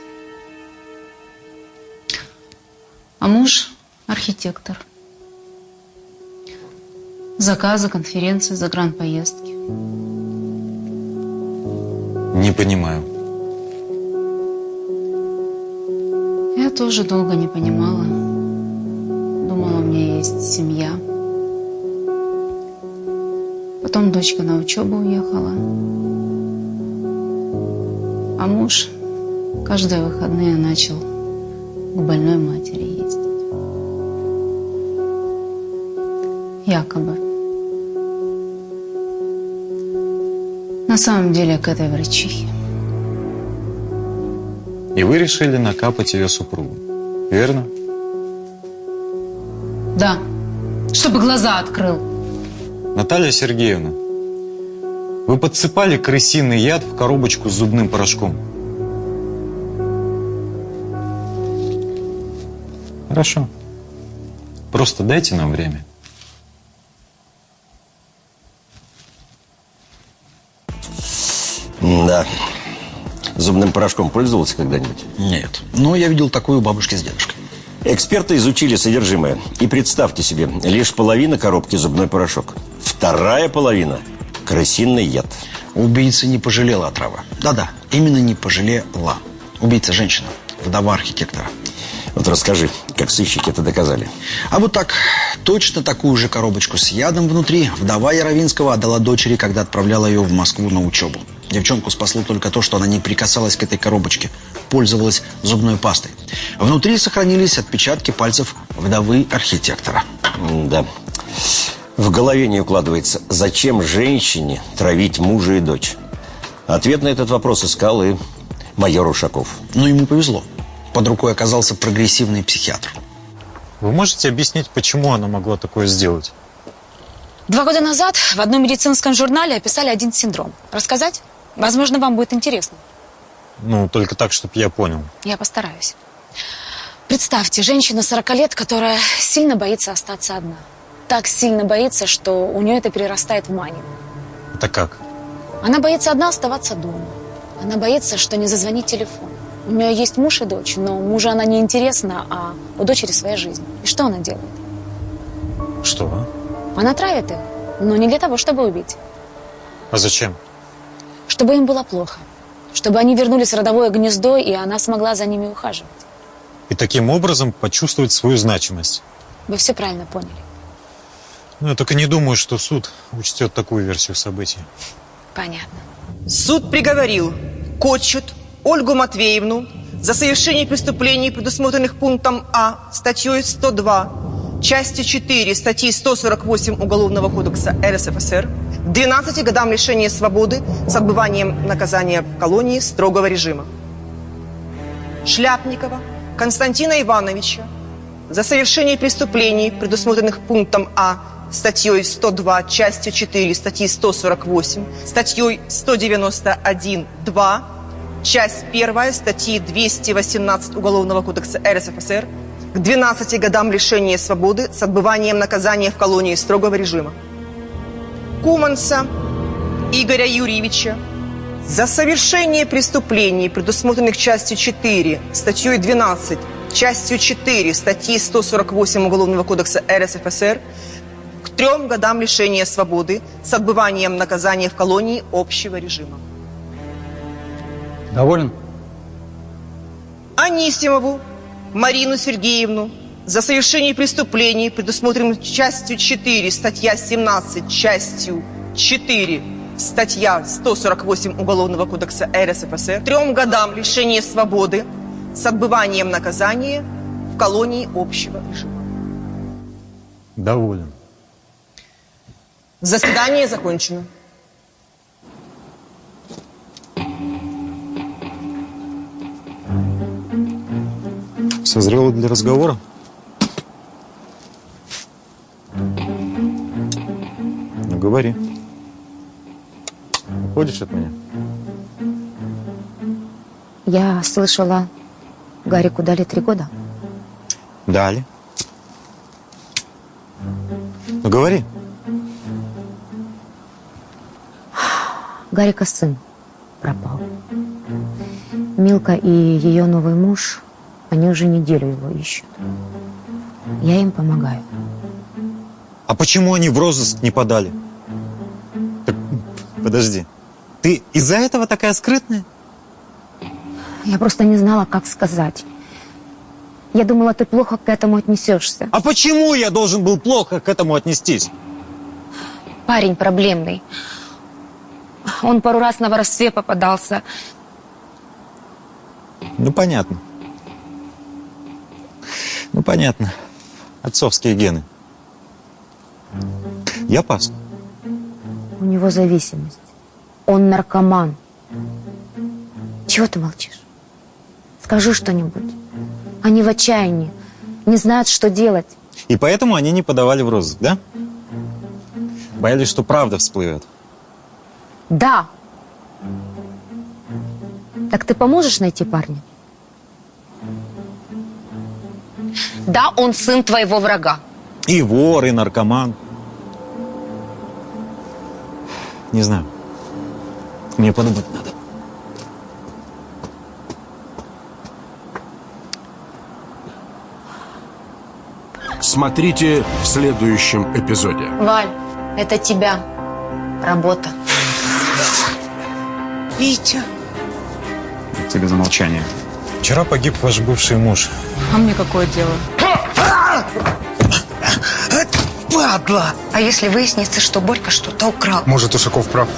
А муж архитектор. Заказы, конференции, загранпоездки. Не понимаю. Я тоже долго не понимала. Думала, у меня есть семья. Потом дочка на учебу уехала. А муж каждые выходные начал к больной матери ездить. Якобы. На самом деле к этой врачихе. И вы решили накапать ее супругу, верно? Да, чтобы глаза открыл. Наталья Сергеевна, вы подсыпали крысиный яд в коробочку с зубным порошком. Хорошо. Просто дайте нам время. Да. Зубным порошком пользовался когда-нибудь? Нет. Но я видел такое у бабушки с дедушкой. Эксперты изучили содержимое. И представьте себе, лишь половина коробки зубной порошок. Вторая половина – крысиный яд. Убийца не пожалела отравы. Да-да, именно не пожалела. Убийца женщина, вдова архитектора. Вот расскажи, как сыщики это доказали? А вот так, точно такую же коробочку с ядом внутри вдова Яровинского отдала дочери, когда отправляла ее в Москву на учебу. Девчонку спасло только то, что она не прикасалась к этой коробочке, пользовалась зубной пастой. Внутри сохранились отпечатки пальцев вдовы архитектора. Да. В голове не укладывается, зачем женщине травить мужа и дочь? Ответ на этот вопрос искал и майор Ушаков. Но ему повезло. Под рукой оказался прогрессивный психиатр. Вы можете объяснить, почему она могла такое сделать? Два года назад в одном медицинском журнале описали один синдром. Рассказать? Возможно, вам будет интересно. Ну, только так, чтобы я понял. Я постараюсь. Представьте, женщина 40 лет, которая сильно боится остаться одна. Так сильно боится, что у нее это перерастает в манию. Это как? Она боится одна оставаться дома. Она боится, что не зазвонит телефон. У нее есть муж и дочь, но мужу она не интересна, а у дочери своя жизнь. И что она делает? Что? Она травит их, но не для того, чтобы убить. А зачем? Чтобы им было плохо. Чтобы они вернулись в родовое гнездо, и она смогла за ними ухаживать. И таким образом почувствовать свою значимость. Вы все правильно поняли. Ну, я только не думаю, что суд учтет такую версию событий. Понятно. Суд приговорил Кочет Ольгу Матвеевну за совершение преступлений, предусмотренных пунктом А статьей 102, части 4 статьи 148 Уголовного кодекса РСФСР, 12 годам лишения свободы с отбыванием наказания в колонии строгого режима. Шляпникова Константина Ивановича за совершение преступлений, предусмотренных пунктом А статьей 102, частью 4 статьи 148, статьей 191.2, часть 1 статьи 218 Уголовного кодекса РСФСР к 12 годам лишения свободы с отбыванием наказания в колонии строгого режима. Куманса Игоря Юрьевича за совершение преступлений, предусмотренных частью 4, статьей 12, частью 4 статьи 148 Уголовного кодекса РСФСР к трем годам лишения свободы с отбыванием наказания в колонии общего режима. Доволен? Анисимову Марину Сергеевну за совершение преступлений, предусмотренных частью 4, статья 17, частью 4, статья 148 Уголовного кодекса РСФСР, трем годам лишения свободы с отбыванием наказания в колонии общего режима. Доволен. Заседание закончено. Созрела для разговора? Ну, говори. Уходишь от меня? Я слышала, Гарику дали три года. Дали. Ну, говори. Гарика сын пропал. Милка и ее новый муж, они уже неделю его ищут. Я им помогаю. А почему они в розыск не подали? Так, подожди. Ты из-за этого такая скрытная? Я просто не знала, как сказать. Я думала, ты плохо к этому отнесешься. А почему я должен был плохо к этому отнестись? Парень проблемный. Он пару раз на воровстве попадался. Ну, понятно. Ну, понятно. Отцовские гены. Я пас. У него зависимость. Он наркоман. Чего ты молчишь? Скажи что-нибудь. Они в отчаянии. Не знают, что делать. И поэтому они не подавали в розыск, да? Боялись, что правда всплывет. Да. Так ты поможешь найти парня? Да, он сын твоего врага. И вор, и наркоман. Не знаю. Мне подумать надо. Смотрите в следующем эпизоде. Валь, это тебя. Работа. Витя. Тебе за молчание. Вчера погиб ваш бывший муж. А мне какое дело? Падла! А если выяснится, что Борька что-то украл? Может, Ушаков прав.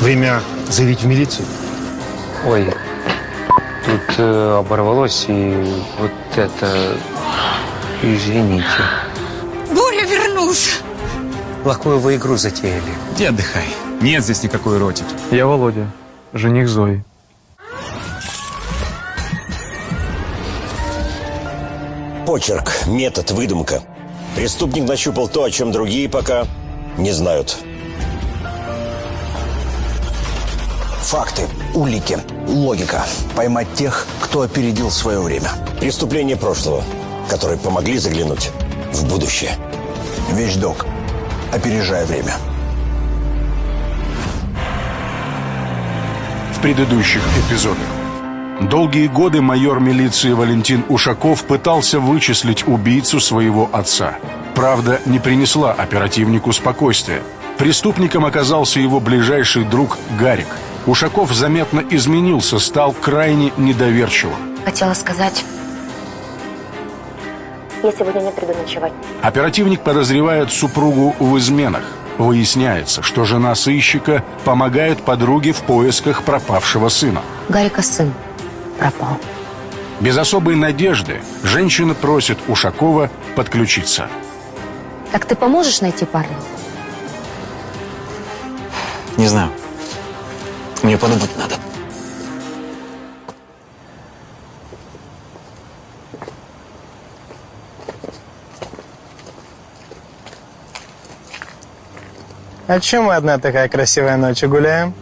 Время заявить в милицию. Ой, тут э, оборвалось, и вот это... Извините. Боря вернулся. Плохую вы игру затеяли. Иди отдыхай. Нет здесь никакой эротики. Я Володя, жених Зои. Почерк, метод, выдумка. Преступник нащупал то, о чем другие пока не знают. Факты, улики, логика. Поймать тех, кто опередил свое время. Преступления прошлого, которые помогли заглянуть в будущее. Вещдок. Опережая время. В предыдущих эпизодах. Долгие годы майор милиции Валентин Ушаков пытался вычислить убийцу своего отца. Правда не принесла оперативнику спокойствия. Преступником оказался его ближайший друг Гарик. Ушаков заметно изменился, стал крайне недоверчивым. Хотела сказать, Я сегодня не приду ночевать. Оперативник подозревает супругу в изменах. Выясняется, что жена сыщика помогает подруге в поисках пропавшего сына. Гарика сын пропал. Без особой надежды женщина просит Ушакова подключиться. Так ты поможешь найти парня? Не знаю. Мне подумать надо. А чем мы одна такая красивая ночью гуляем?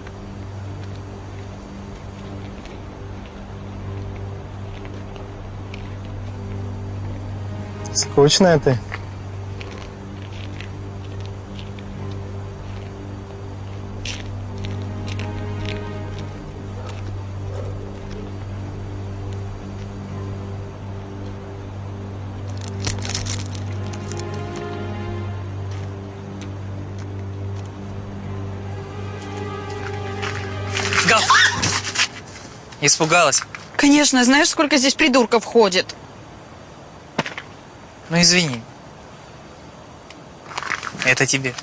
Скучная ты. Испугалась? Конечно, знаешь, сколько здесь придурков ходит? Ну извини. Это тебе.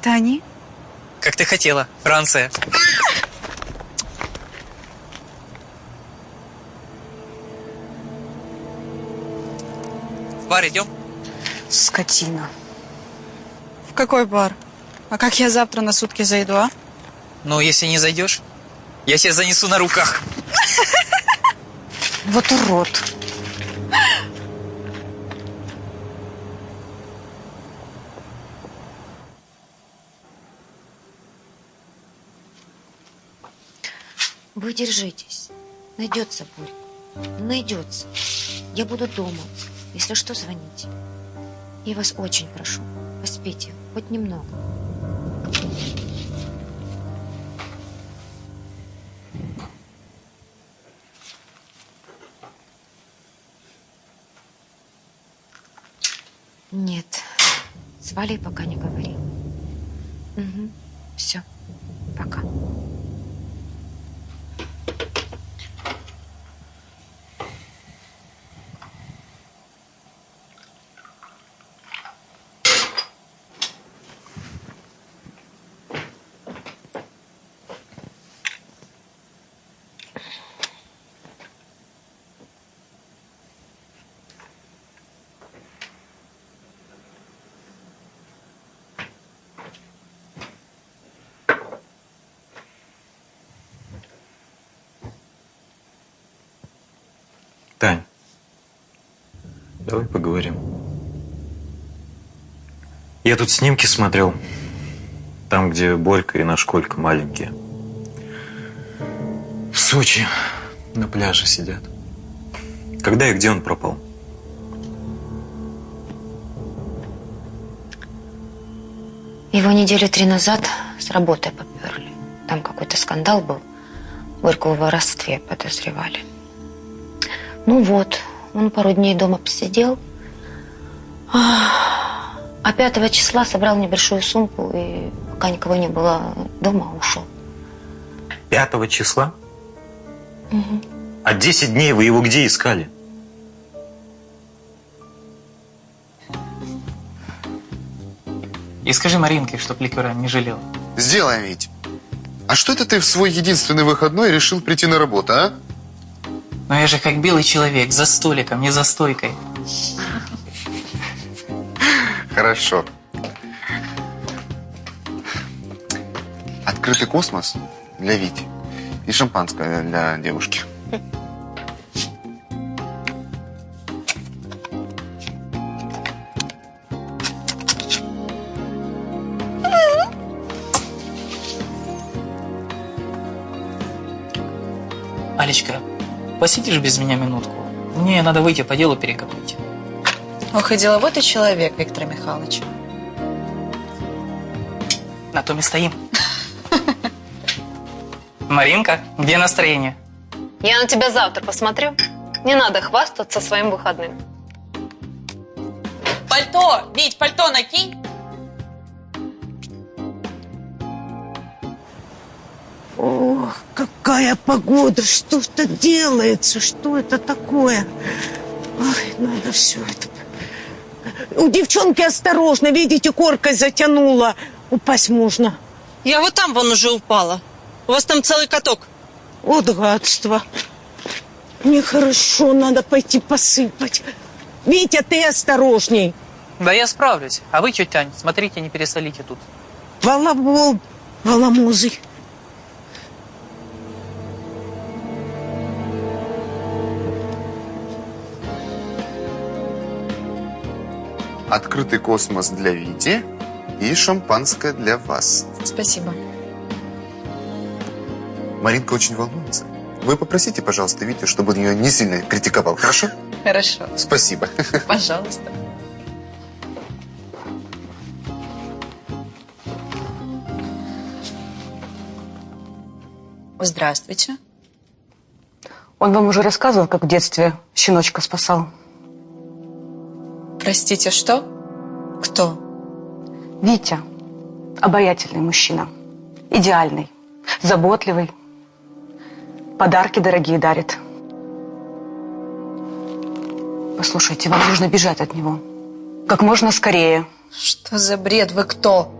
Это они? Как ты хотела, Франция. В бар идем? Скотина. В какой бар? А как я завтра на сутки зайду, а? Ну, если не зайдешь, я тебя занесу на руках. Вот урод. Вы держитесь. Найдется Борь. Найдется. Я буду дома. Если что, звоните. Я вас очень прошу, поспите, хоть немного. Нет, с Валей пока не говорил. Угу. Все, пока. Тань, давай поговорим. Я тут снимки смотрел. Там, где Борька и наш Колька маленькие. В Сочи на пляже сидят. Когда и где он пропал? Его недели три назад с работы поперли. Там какой-то скандал был. Горько в воровстве подозревали. Ну вот, он пару дней дома посидел. А 5 числа собрал небольшую сумку и, пока никого не было дома, ушел. Пятого числа? Мгм. А 10 дней вы его где искали? И скажи Маринке, чтоб ликера не жалела. Сделаем, Вить. А что это ты в свой единственный выходной решил прийти на работу, а? Но я же как белый человек, за столиком, не за стойкой. Хорошо. Открытый космос для Вити и шампанское для девушки. Посидишь без меня минутку? Мне надо выйти по делу переговорить. Ох, и деловой ты человек, Виктор Михайлович. На том и стоим. Маринка, где настроение? Я на тебя завтра посмотрю. Не надо хвастаться своим выходным. Пальто! Вить, пальто накинь! Ох, какая погода, что это делается, что это такое? Ой, надо все это. У девчонки осторожно, видите, коркой затянула. Упасть можно. Я вот там вон уже упала. У вас там целый каток. Вот гадство. Нехорошо, надо пойти посыпать. Витя, ты осторожней. Да я справлюсь. А вы, тетя Тань, смотрите, не пересолите тут. Балабол, баламузы. Открытый космос для Вити и шампанское для вас. Спасибо. Маринка очень волнуется. Вы попросите, пожалуйста, Витю, чтобы он ее не сильно критиковал, хорошо? Хорошо. Спасибо. Пожалуйста. Здравствуйте. Он вам уже рассказывал, как в детстве щеночка спасал? Простите, что? Кто? Витя. Обаятельный мужчина. Идеальный. Заботливый. Подарки дорогие дарит. Послушайте, вам нужно бежать от него. Как можно скорее. Что за бред? Вы кто?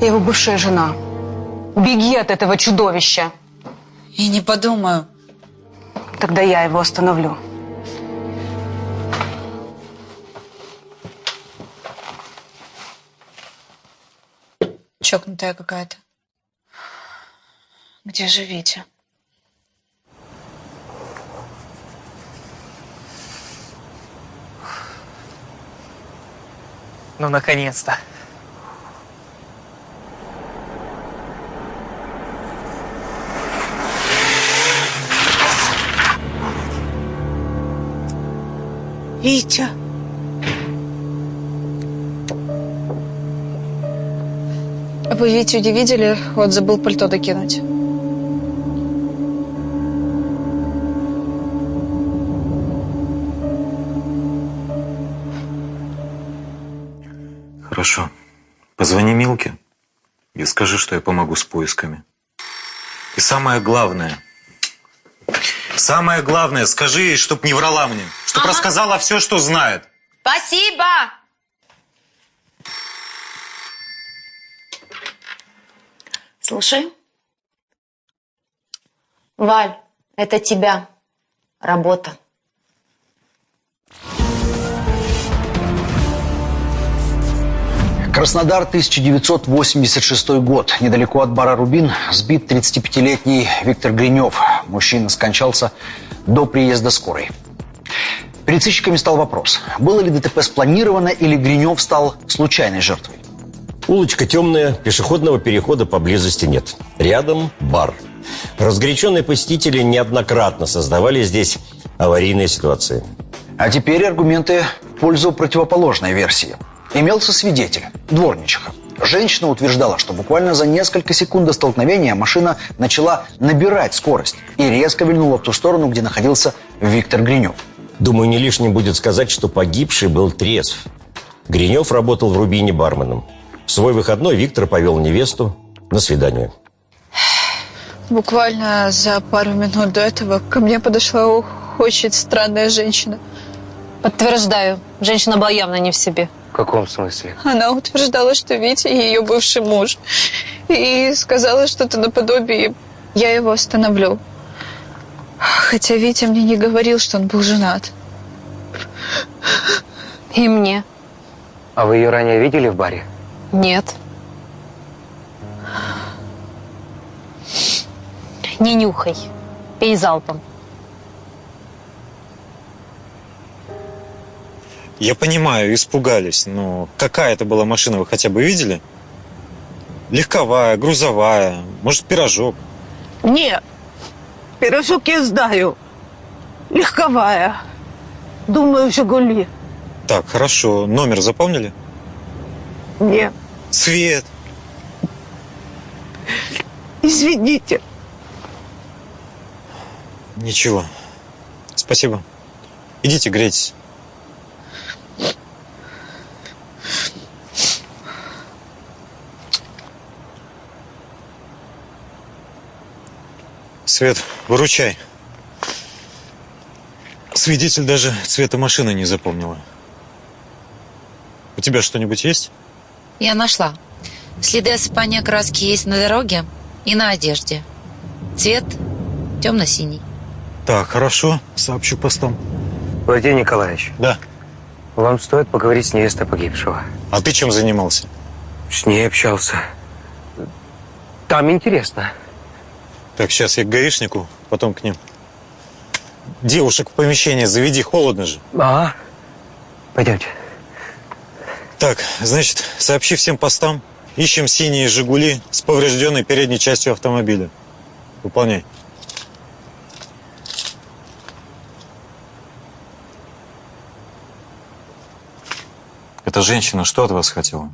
Я его бывшая жена. Беги от этого чудовища. И не подумаю. Тогда я его остановлю. Чокнутая какая-то. Где же Витя? Ну, наконец-то. Витя. Вы Витю не видели? Вот забыл пальто докинуть. Хорошо. Позвони Милке и скажи, что я помогу с поисками. И самое главное, самое главное, скажи ей, чтоб не врала мне, чтоб Ага. рассказала все, что знает. Спасибо! Слушай. Валь, это тебя. Работа. Краснодар, 1986 год. Недалеко от бара «Рубин» сбит 35-летний Виктор Гринев. Мужчина скончался до приезда скорой. Перед сыщиками стал вопрос, было ли ДТП спланировано или Гринев стал случайной жертвой. Улочка темная, пешеходного перехода поблизости нет. Рядом бар. Разгоряченные посетители неоднократно создавали здесь аварийные ситуации. А теперь аргументы в пользу противоположной версии. Имелся свидетель, дворничиха. Женщина утверждала, что буквально за несколько секунд до столкновения машина начала набирать скорость и резко вильнула в ту сторону, где находился Виктор Гринев. Думаю, не лишним будет сказать, что погибший был трезв. Гринев работал в Рубине барменом. В свой выходной Виктор повел невесту на свидание. Буквально за пару минут до этого ко мне подошла очень странная женщина. Подтверждаю, женщина была явно не в себе. В каком смысле? Она утверждала, что Витя ее бывший муж. И сказала что-то наподобие «я его остановлю». Хотя Витя мне не говорил, что он был женат. И мне. А вы ее ранее видели в баре? Нет. Не нюхай. Пей залпом. Я понимаю, испугались, но какая это была машина, вы хотя бы видели? Легковая, грузовая, может, пирожок. Нет, пирожок я знаю. Легковая. Думаю, «Жигули». Так, хорошо, номер запомнили? Нет, Цвет. извините. Ничего. Спасибо. Идите, грейтесь. Свет, выручай. Свидетель даже цвета машины не запомнила. У тебя что-нибудь есть? Я нашла. Следы осыпания краски есть на дороге и на одежде. Цвет темно-синий. Так, хорошо, сообщу постам. Владимир Николаевич. Да. Вам стоит поговорить с невестой погибшего. А ты чем занимался? С ней общался. Там интересно. Так, сейчас я к гаишнику, потом к ним. Девушек в помещение заведи, холодно же. А, пойдемте. Так, значит, сообщи всем постам. Ищем синие «Жигули» с поврежденной передней частью автомобиля. Выполняй. Эта женщина что от вас хотела?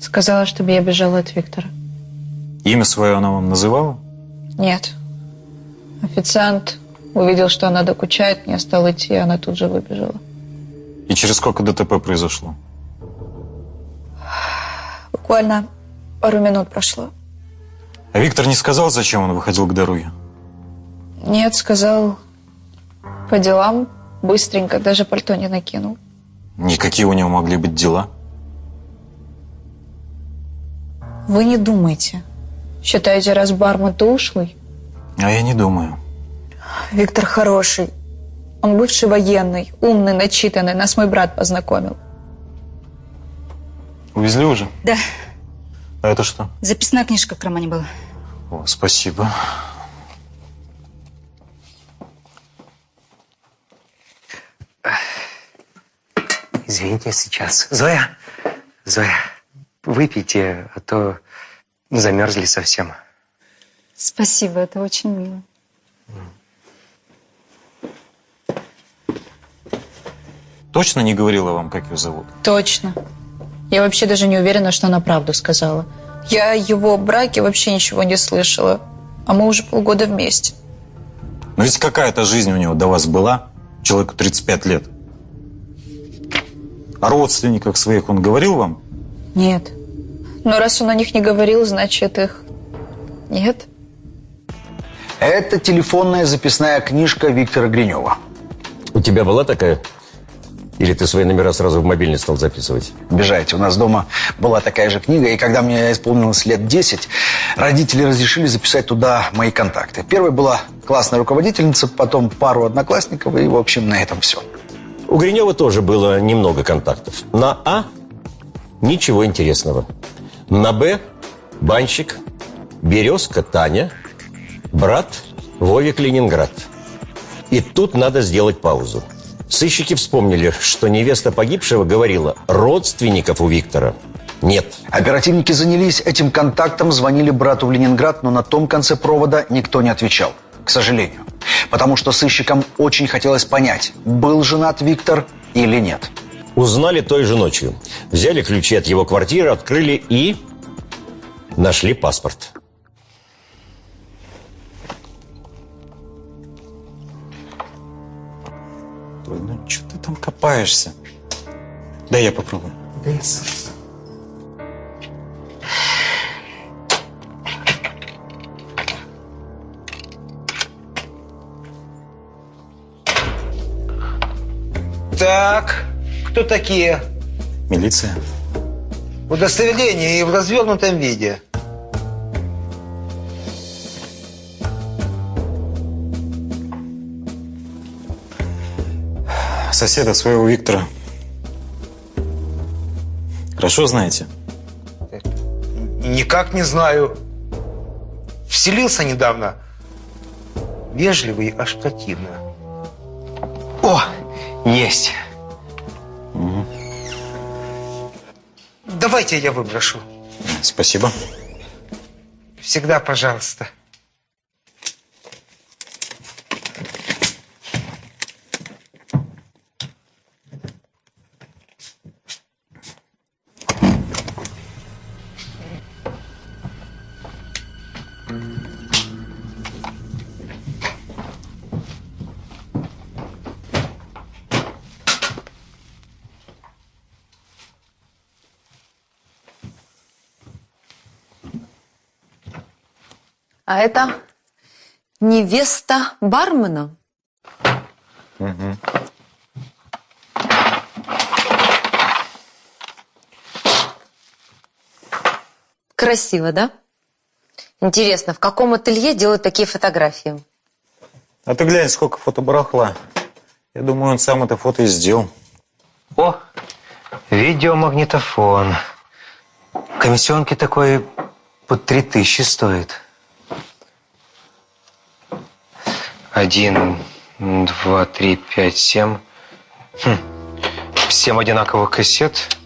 Сказала, чтобы я бежала от Виктора. Имя свое она вам называла? Нет. Официант увидел, что она докучает, не стал идти, и она тут же выбежала. И через сколько ДТП произошло? Буквально пару минут прошло. А Виктор не сказал, зачем он выходил к дороге? Нет, сказал по делам, быстренько, даже пальто не накинул. Никакие у него могли быть дела? Вы не думайте. Считаете, раз бармен, то ушлый? А я не думаю. Виктор хороший. Он бывший военный, умный, начитанный. Нас мой брат познакомил. Увезли уже? Да, А это что? записная книжка в кармане была. О, спасибо. Извините, сейчас. Зоя, Зоя, выпейте, а то замерзли совсем. Спасибо, это очень мило. Точно не говорила вам, как ее зовут? Точно. Я вообще даже не уверена, что она правду сказала. Я о его браке вообще ничего не слышала. А мы уже полгода вместе. Но ведь какая-то жизнь у него до вас была. Человеку 35 лет. О родственниках своих он говорил вам? Нет. Но раз он о них не говорил, значит их нет. Это телефонная записная книжка Виктора Гринева. У тебя была такая? Или ты свои номера сразу в мобильный стал записывать? Обижаете. У нас дома была такая же книга, и когда мне исполнилось лет 10, родители разрешили записать туда мои контакты. Первой была классная руководительница, потом пару одноклассников, и, в общем, на этом все. У Гринева тоже было немного контактов. На А ничего интересного. На Б банщик, березка Таня, брат Вовик Ленинград. И тут надо сделать паузу. Сыщики вспомнили, что невеста погибшего говорила, родственников у Виктора нет. Оперативники занялись этим контактом, звонили брату в Ленинград, но на том конце провода никто не отвечал. К сожалению. Потому что сыщикам очень хотелось понять, был женат Виктор или нет. Узнали той же ночью. Взяли ключи от его квартиры, открыли и... Нашли паспорт. Там копаешься? Да я попробую. Так, кто такие? Милиция. Удостоверение и в развернутом виде. Соседа своего Виктора. Хорошо знаете? Никак не знаю. Вселился недавно. Вежливый, аж противно. О, есть. Давайте я выброшу. Спасибо. Всегда пожалуйста. А это невеста бармена. Угу. Красиво, да? Интересно, в каком ателье делают такие фотографии? А ты глянь, сколько фотобарахла. Я думаю, он сам это фото и сделал. О, видеомагнитофон. Комиссионки такой под три тысячи стоит. Один, два, три, пять, семь. Хм. Семь одинаковых кассет.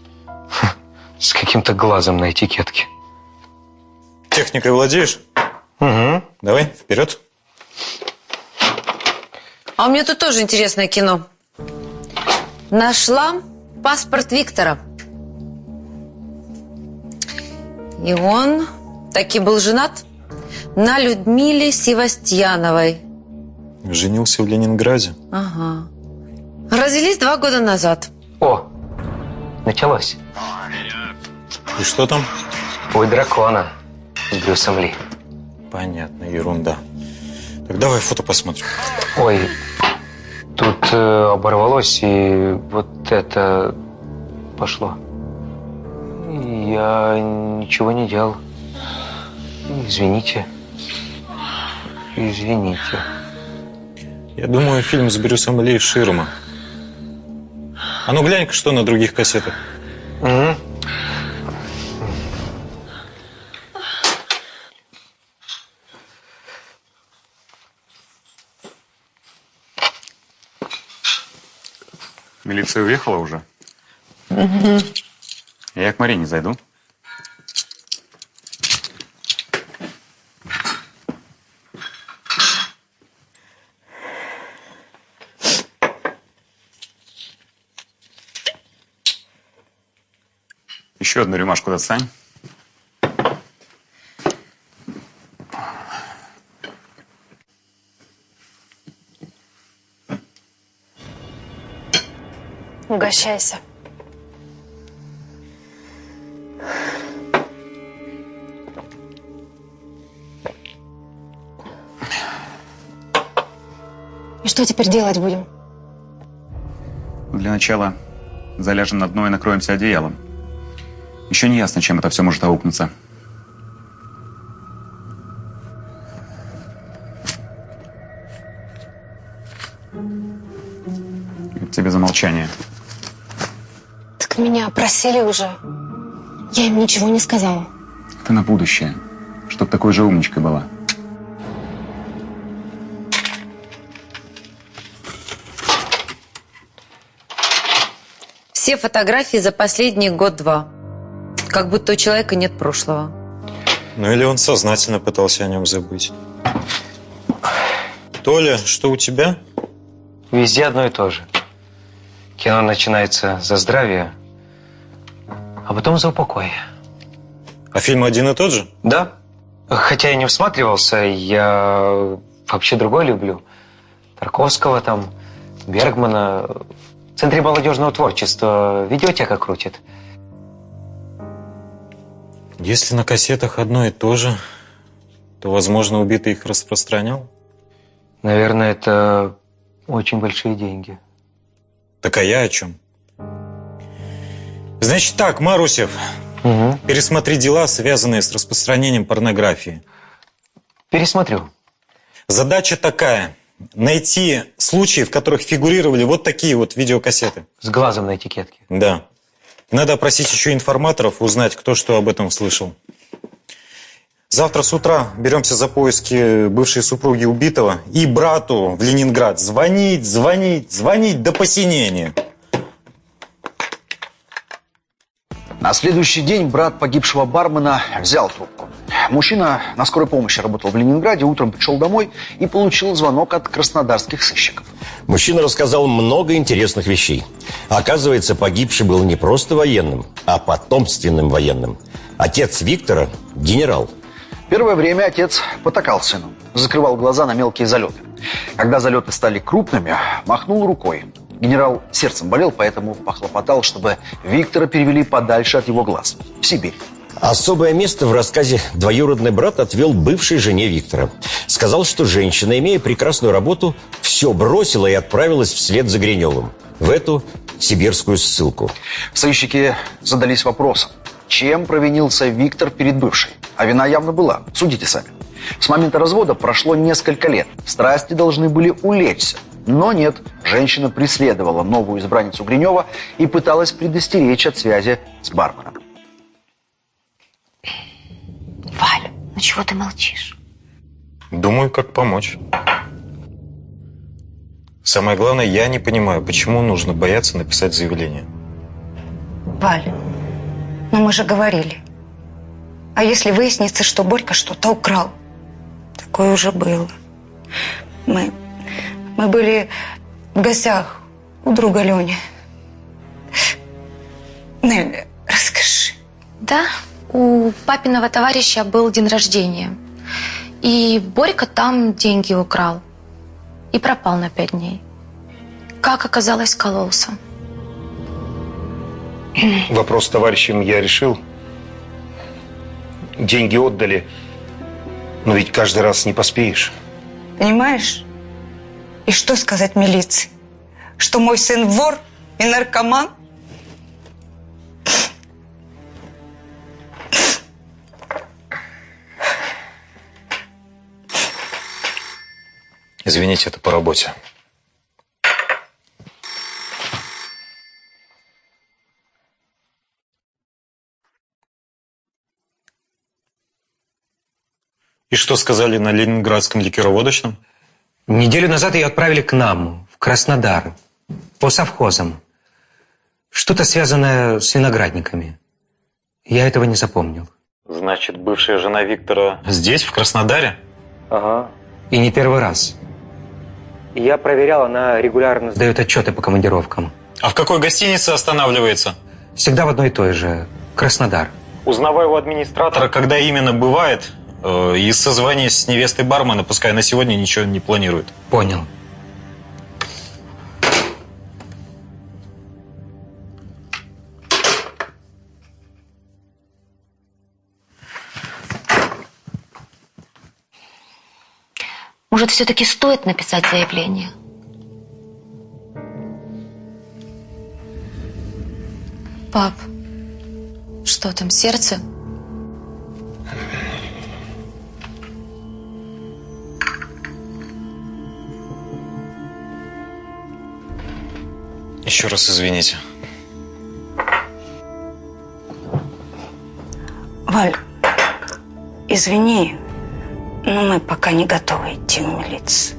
С каким-то глазом на этикетке. Техникой владеешь? Угу. Давай, вперед. А у меня тут тоже интересное кино. Нашла паспорт Виктора. И он таки был женат на Людмиле Севастьяновой. Женился в Ленинграде. Ага. Развелись два года назад. О, началось. И что там? Ой, дракона с Брюсом Ли. Понятно, ерунда. Так давай фото посмотрим. Ой, тут э, оборвалось, и вот это пошло. Я ничего не делал. Извините. Извините. Я думаю, фильм с Брюсом Ли «Ширма». А ну глянь-ка, что на других кассетах. Угу. Милиция уехала уже? Угу. Я к Марине зайду. Еще одну рюмашку достань. Угощайся. И что теперь делать будем? Для начала заляжем на дно и накроемся одеялом. Еще не ясно, чем это все может аукнуться. Это тебе за молчание. Так меня просили уже. Я им ничего не сказала. Это на будущее. Чтоб такой же умничкой была. Все фотографии за последний год-два. Как будто у человека нет прошлого. Ну или он сознательно пытался о нем забыть. Толя, что у тебя? Везде одно и то же. Кино начинается за здравие, а потом за упокой. А фильм один и тот же? Да. Хотя я не всматривался, я вообще другой люблю. Тарковского там, Бергмана. В Центре молодежного творчества видеотека крутит. Если на кассетах одно и то же, то, возможно, убитый их распространял? Наверное, это очень большие деньги. Так а я о чем? Значит так, Марусев, угу. пересмотри дела, связанные с распространением порнографии. Пересмотрю. Задача такая. Найти случаи, в которых фигурировали вот такие вот видеокассеты. С глазом на этикетке. Да. Надо опросить еще информаторов, узнать, кто что об этом слышал. Завтра с утра беремся за поиски бывшей супруги убитого и брату в Ленинград. Звонить, звонить, звонить до посинения. На следующий день брат погибшего бармена взял трубку. Мужчина на скорой помощи работал в Ленинграде, утром пришел домой и получил звонок от краснодарских сыщиков. Мужчина рассказал много интересных вещей. Оказывается, погибший был не просто военным, а потомственным военным. Отец Виктора – генерал. Первое время отец потакал сыну, закрывал глаза на мелкие залеты. Когда залеты стали крупными, махнул рукой. Генерал сердцем болел, поэтому похлопотал, чтобы Виктора перевели подальше от его глаз, в Сибирь. Особое место в рассказе двоюродный брат отвел бывшей жене Виктора. Сказал, что женщина, имея прекрасную работу, все бросила и отправилась вслед за Гриневым в эту сибирскую ссылку. Сыщики задались вопросом, чем провинился Виктор перед бывшей? А вина явно была, судите сами. С момента развода прошло несколько лет, страсти должны были улечься. Но нет, женщина преследовала новую избранницу Гринева и пыталась предостеречь от связи с барменом. Валь, ну чего ты молчишь? Думаю, как помочь. Самое главное, я не понимаю, почему нужно бояться написать заявление. Валь, Но мы же говорили. А если выяснится, что Борька что-то украл? Такое уже было. Мы, мы были в гостях у друга Лени. Нелли, расскажи. Да, у папиного товарища был день рождения. И Борька там деньги украл. И пропал на пять дней. Как оказалось, кололся. Вопрос с товарищем я решил. Деньги отдали. Но ведь каждый раз не поспеешь. Понимаешь? И что сказать милиции? Что мой сын вор и наркоман? Извините, это по работе. И что сказали на Ленинградском ликероводочном? Неделю назад ее отправили к нам, в Краснодар, по совхозам. Что-то связанное с виноградниками. Я этого не запомнил. Значит, бывшая жена Виктора здесь, в Краснодаре? Ага. И не первый раз. Я проверял, она регулярно сдает отчеты по командировкам. А в какой гостинице останавливается? Всегда в одной и той же. Краснодар. Узнавая у администратора, когда именно бывает, и созвонясь с невестой бармена, пускай на сегодня ничего не планирует. Понял. Может, все-таки стоит написать заявление? Пап, что там, сердце? Еще раз извините. Валь, извини, но мы пока не готовы идти в милицию.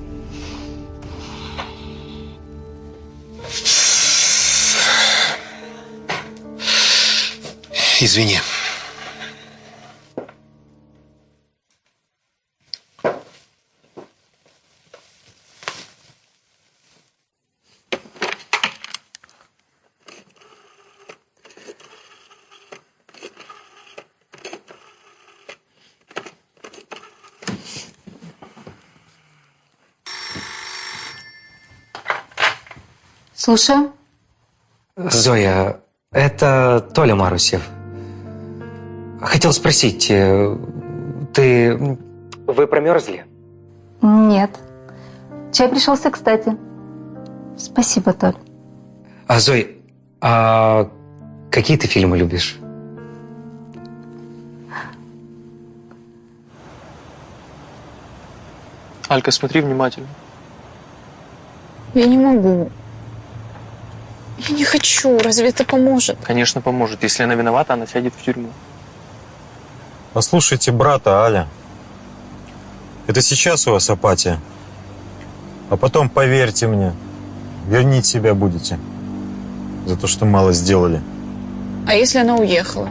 Извини. Слушаю. Зоя, это Толя Марусев. Хотел спросить, э, ты... Вы промерзли? Нет. Чай пришелся кстати. Спасибо, Толь. А, Зой, а какие ты фильмы любишь? Алька, смотри внимательно. Я не могу. Я не хочу. Разве это поможет? Конечно, поможет. Если она виновата, она сядет в тюрьму. Послушайте брата, Аля. Это сейчас у вас апатия. А потом, поверьте мне, вернить себя будете. За то, что мало сделали. А если она уехала?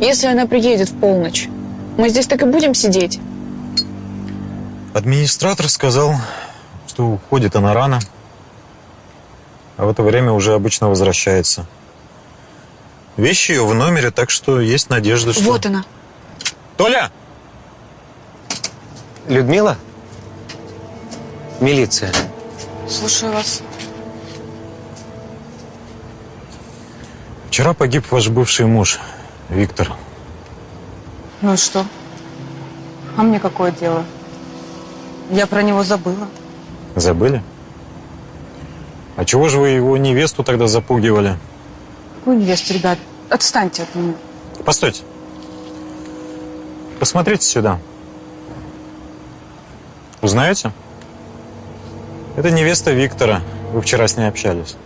Если она приедет в полночь? Мы здесь так и будем сидеть? Администратор сказал, что уходит она рано, а в это время уже обычно возвращается. Вещи ее в номере, так что есть надежда, что... Вот она. Толя! Людмила? Милиция. Слушаю вас. Вчера погиб ваш бывший муж, Виктор. Ну и что? А мне какое дело? Я про него забыла. Забыли? А чего же вы его невесту тогда запугивали? Какую невесту, ребят? Отстаньте от меня. Постойте. Посмотрите сюда. Узнаете? Это невеста Виктора. Вы вчера с ней общались.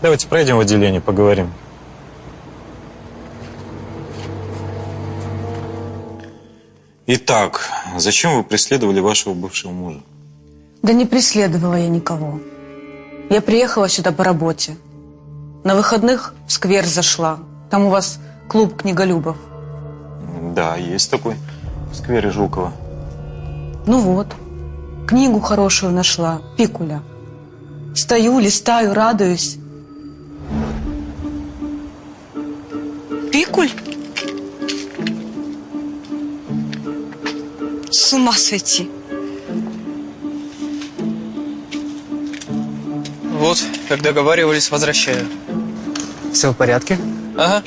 Давайте пройдем в отделение, поговорим. Итак, зачем вы преследовали вашего бывшего мужа? Да не преследовала я никого. Я приехала сюда по работе. На выходных в сквер зашла. Там у вас клуб книголюбов. Да, есть такой. В сквере Жукова. Ну вот, книгу хорошую нашла, Пикуля. Стою, листаю, радуюсь. Пикуль? С ума сойти. Вот, как договаривались, возвращаю. Все в порядке? Ага.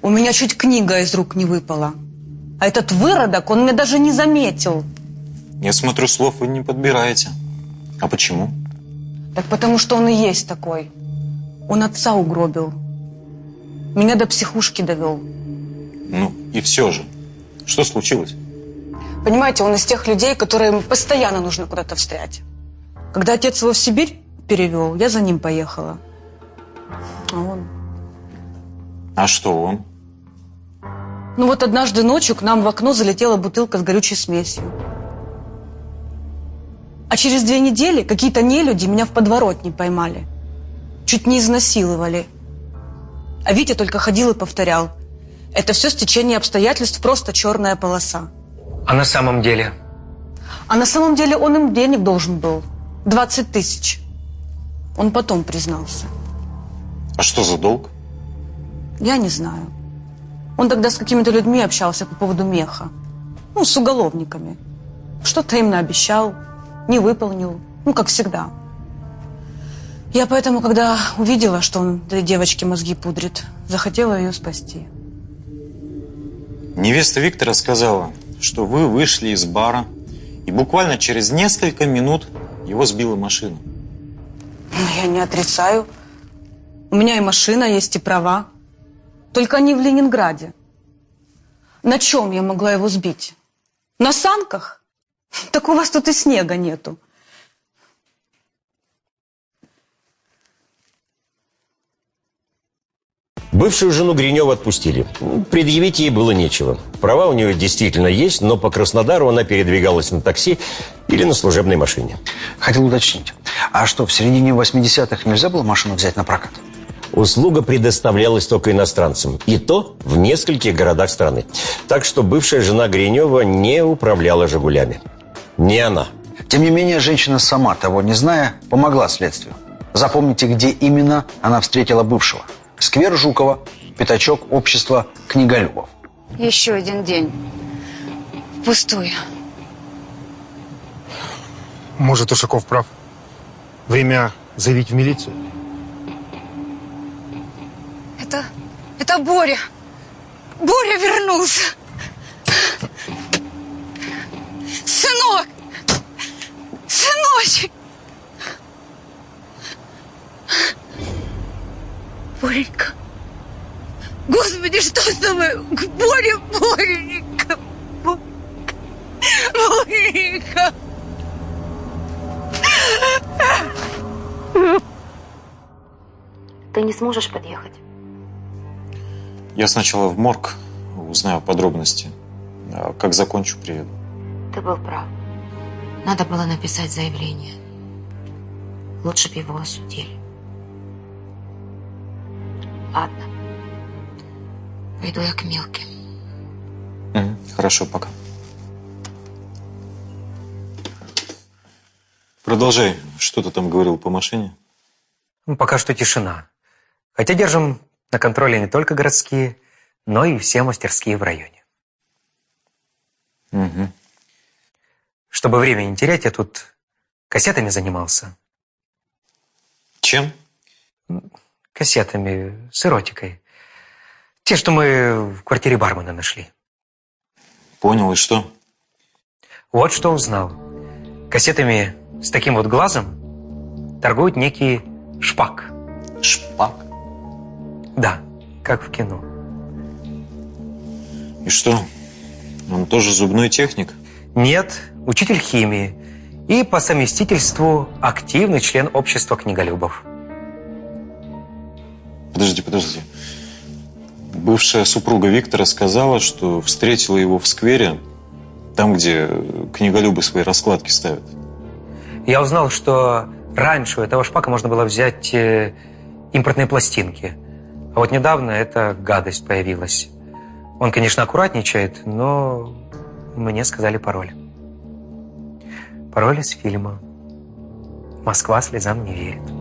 У меня чуть книга из рук не выпала. А этот выродок, он меня даже не заметил. Я смотрю, слов вы не подбираете. А почему? Так потому что он и есть такой. Он отца угробил. Меня до психушки довел. Ну, и все же. Что случилось? Понимаете, он из тех людей, которым постоянно нужно куда-то встрять. Когда отец его в Сибирь перевел, я за ним поехала. А он... А что он? Ну вот однажды ночью к нам в окно залетела бутылка с горючей смесью. А через две недели какие-то нелюди меня в подворотне поймали. Чуть не изнасиловали. А Витя только ходил и повторял. Это все стечение обстоятельств, просто черная полоса. А на самом деле? А на самом деле он им денег должен был. 20 тысяч. Он потом признался. А что за долг? Я не знаю. Он тогда с какими-то людьми общался по поводу меха. Ну, с уголовниками. Что-то им наобещал, не выполнил. Ну, как всегда. Я поэтому, когда увидела, что он для девочки мозги пудрит, захотела ее спасти. Невеста Виктора сказала, что вы вышли из бара, и буквально через несколько минут его сбила машина. Ну, я не отрицаю. У меня и машина есть, и права. Только не в Ленинграде. На чем я могла его сбить? На санках? Так у вас тут и снега нету. Бывшую жену Гринева отпустили. Предъявить ей было нечего. Права у нее действительно есть, но по Краснодару она передвигалась на такси или на служебной машине. Хотел уточнить. А что, в середине 80-х нельзя было машину взять на прокат? Услуга предоставлялась только иностранцам. И то в нескольких городах страны. Так что бывшая жена Гринева не управляла «Жигулями». Не она. Тем не менее, женщина сама, того не зная, помогла следствию. Запомните, где именно она встретила бывшего. Сквер Жукова, пятачок общества книголюбов. Еще один день. Пустой. Может, Ушаков прав. Время заявить в милицию. Это... это Боря. Боря вернулся. Сынок! Сыночек! Боренька. Господи, что с тобой? Боря, Боренька. Бо- Боренька. Ты не сможешь подъехать? Я сначала в морг узнаю подробности. А как закончу, приеду. Ты был прав. Надо было написать заявление. Лучше бы его осудили. Ладно. Пойду я к Милке. Мгм, Хорошо, пока. Продолжай. Что ты там говорил по машине? Ну, пока что тишина. Хотя держим на контроле не только городские, но и все мастерские в районе. Угу. Чтобы время не терять, я тут кассетами занимался. Чем? Кассетами с эротикой. Те, что мы в квартире бармена нашли. Понял, и что? Вот что узнал. Кассетами с таким вот глазом торгует некий Шпак. Шпак? Да, как в кино. И что? Он тоже зубной техник? Нет, учитель химии. И по совместительству активный член общества книголюбов. Подожди, подожди. Бывшая супруга Виктора сказала, что встретила его в сквере Там, где книголюбы свои раскладки ставят. Я узнал, что раньше у этого шпака можно было взять э, импортные пластинки. А вот недавно эта гадость появилась. Он, конечно, аккуратничает, но мне сказали пароль. Пароль из фильма. Москва слезам не верит.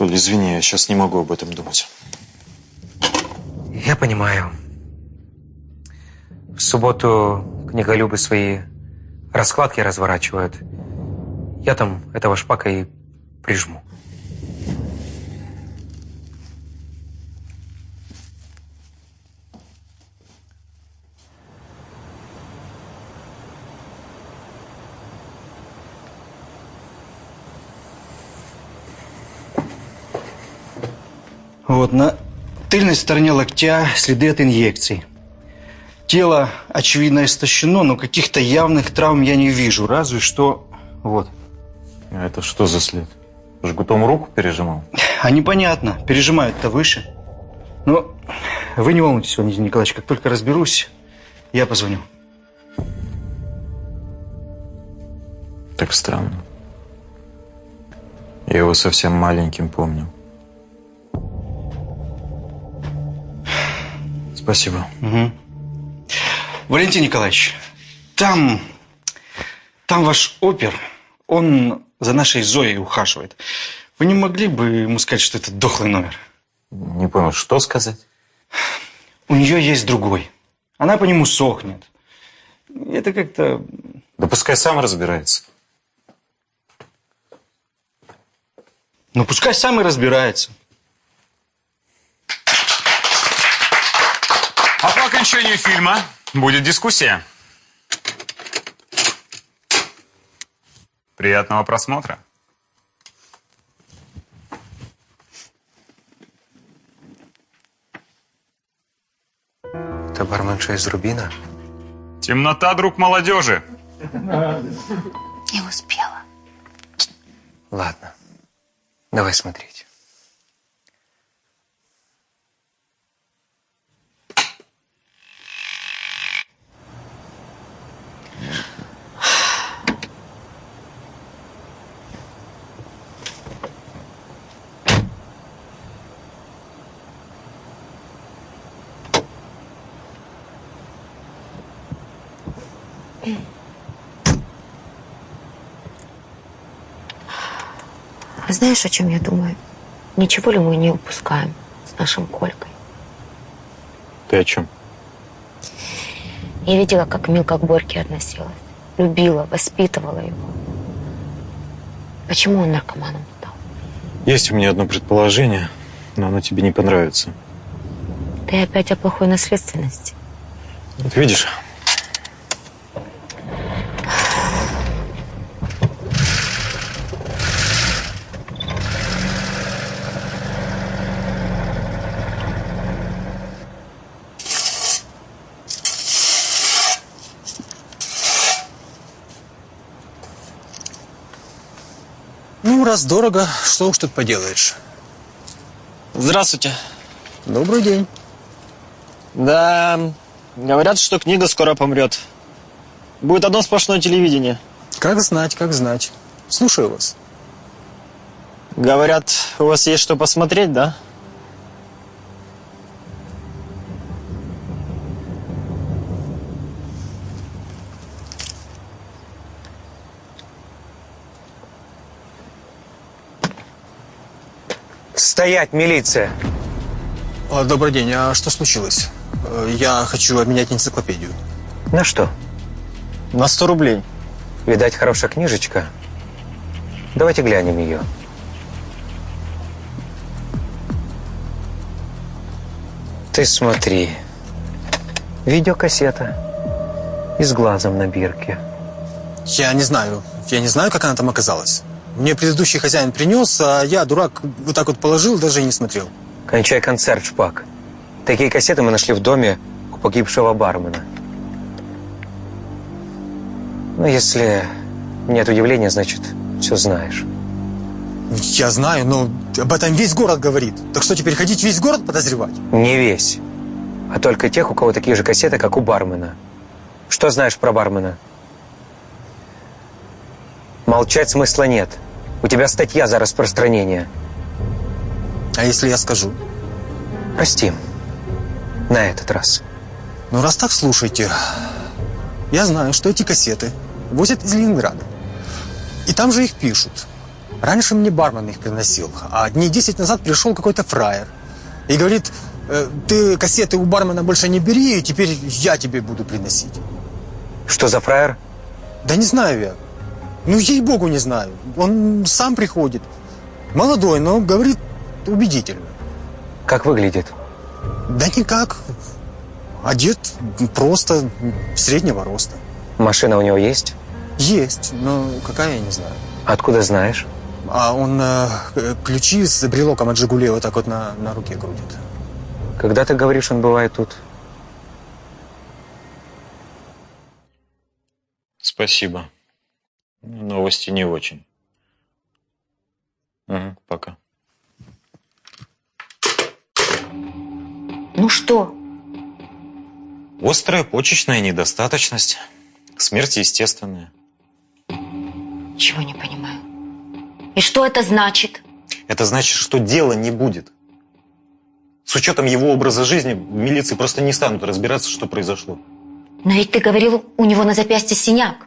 Толь, извини, я сейчас не могу об этом думать. Я понимаю. В субботу книголюбы свои раскладки разворачивают. Я там этого шпака и прижму. Вот, на тыльной стороне локтя следы от инъекций. Тело, очевидно, истощено, но каких-то явных травм я не вижу. Разве что... Вот. А это что за след? Жгутом руку пережимал? А непонятно. Пережимают-то выше. Ну, вы не волнуйтесь, Валентин Николаевич. Как только разберусь, я позвоню. Так странно. Я его совсем маленьким помню. Спасибо. Угу. Валентин Николаевич, там, там ваш опер, он за нашей Зоей ухаживает. Вы не могли бы ему сказать, что это дохлый номер? Не понял, что сказать? У нее есть другой. Она по нему сохнет. Это как-то... Да пускай сам разбирается. Ну, пускай сам и разбирается. А по окончанию фильма будет дискуссия. Приятного просмотра. Это барменша из Рубина? Темнота, друг молодежи. Не успела. Ладно. Давай смотреть. А знаешь, о чем я думаю? Ничего ли мы не упускаем с нашим Колькой? Ты о чем? Я видела, как Милка к Борьке относилась. Любила, воспитывала его. Почему он наркоманом стал? Есть у меня одно предположение, но оно тебе не понравится. Ты опять о плохой наследственности. Вот видишь, раз дорого, что уж тут поделаешь. Здравствуйте. Добрый день. Да, говорят, что книга скоро помрет. Будет одно сплошное телевидение. Как знать, как знать. Слушаю вас. Говорят, у вас есть что посмотреть, да? Стоять, милиция! А, добрый день, а что случилось? Я хочу обменять энциклопедию. На что? На 100 рублей. Видать, хорошая книжечка. Давайте глянем ее. Ты смотри. Видеокассета. И с глазом на бирке. Я не знаю. Я не знаю, как она там оказалась. Мне предыдущий хозяин принес, а я, дурак, вот так вот положил, даже и не смотрел. Кончай концерт, Шпак. Такие кассеты мы нашли в доме у погибшего бармена. Ну, если нет удивления, значит, все знаешь. Я знаю, но об этом весь город говорит. Так что теперь ходить весь город подозревать? Не весь, а только тех, у кого такие же кассеты, как у бармена. Что знаешь про бармена? Молчать смысла нет. У тебя статья за распространение. А если я скажу? Прости. На этот раз. Ну, раз так, слушайте. Я знаю, что эти кассеты возят из Ленинграда. И там же их пишут. Раньше мне бармен их приносил, а дней 10 назад пришел какой-то фраер. И говорит, «Э, ты кассеты у бармена больше не бери, и теперь я тебе буду приносить. Что за фраер? Да не знаю я. Ну, ей-богу, не знаю. Он сам приходит. Молодой, но говорит убедительно. Как выглядит? Да никак. Одет просто среднего роста. Машина у него есть? Есть, но какая, я не знаю. Откуда знаешь? А он э, ключи с брелоком от «Жигулей» вот так вот на, на руке крутит. Когда ты говоришь, он бывает тут? Спасибо. Новости не очень. Угу, пока. Ну что? Острая почечная недостаточность. Смерть естественная. Чего не понимаю. И что это значит? Это значит, что дела не будет. С учетом его образа жизни, в милиции просто не станут разбираться, что произошло. Но ведь ты говорил, у него на запястье синяк.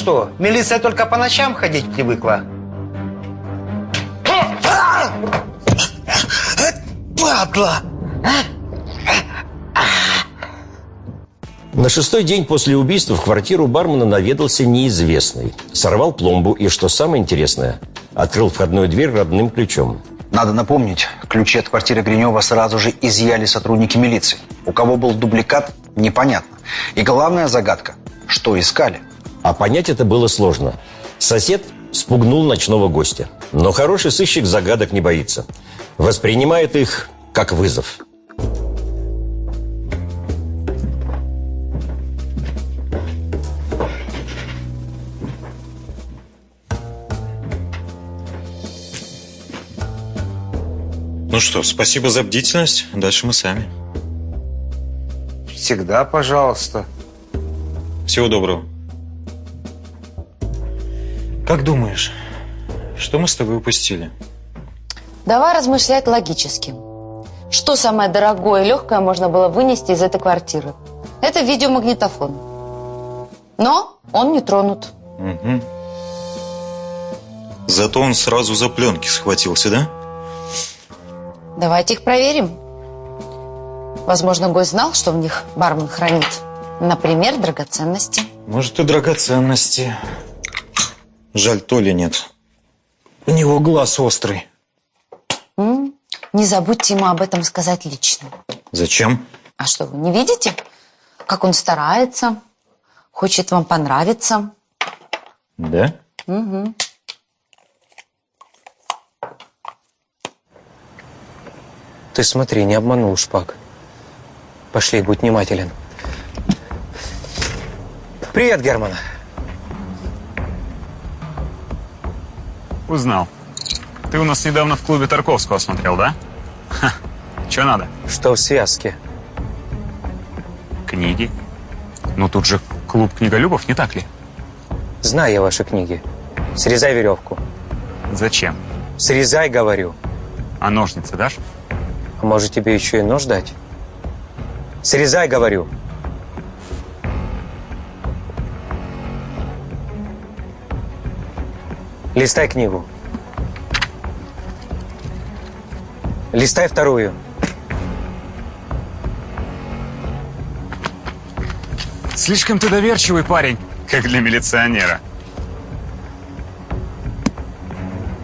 Что, милиция только по ночам ходить привыкла? Падла! На шестой день после убийства в квартиру бармена наведался неизвестный. Сорвал пломбу и, что самое интересное, открыл входную дверь родным ключом. Надо напомнить, ключи от квартиры Гринева сразу же изъяли сотрудники милиции. У кого был дубликат, непонятно. И главная загадка, что искали. А понять это было сложно. Сосед спугнул ночного гостя. Но хороший сыщик загадок не боится. Воспринимает их как вызов. Ну что, спасибо за бдительность. Дальше мы сами. Всегда пожалуйста. Всего доброго. Как думаешь, что мы с тобой упустили? Давай размышлять логически. Что самое дорогое и легкое можно было вынести из этой квартиры? Это видеомагнитофон. Но он не тронут. Угу. Зато он сразу за пленки схватился, да? Давайте их проверим. Возможно, гость знал, что в них бармен хранит. Например, драгоценности. Может, и драгоценности. Жаль, Толи нет. У него глаз острый. М? Не забудьте ему об этом сказать лично. Зачем? А что, вы не видите, как он старается, хочет вам понравиться? Да? Угу. Ты смотри, не обманул шпак. Пошли, будь внимателен. Привет, Герман. Узнал. Ты у нас недавно в клубе Тарковского смотрел, да? Ха. Че надо? Что в связке? Книги. Ну тут же клуб книголюбов, не так ли? Знаю я ваши книги. Срезай веревку. Зачем? Срезай, говорю. А ножницы дашь? А может тебе еще и нож дать? Срезай, говорю. Листай книгу. Листай вторую. Слишком ты доверчивый парень, как для милиционера.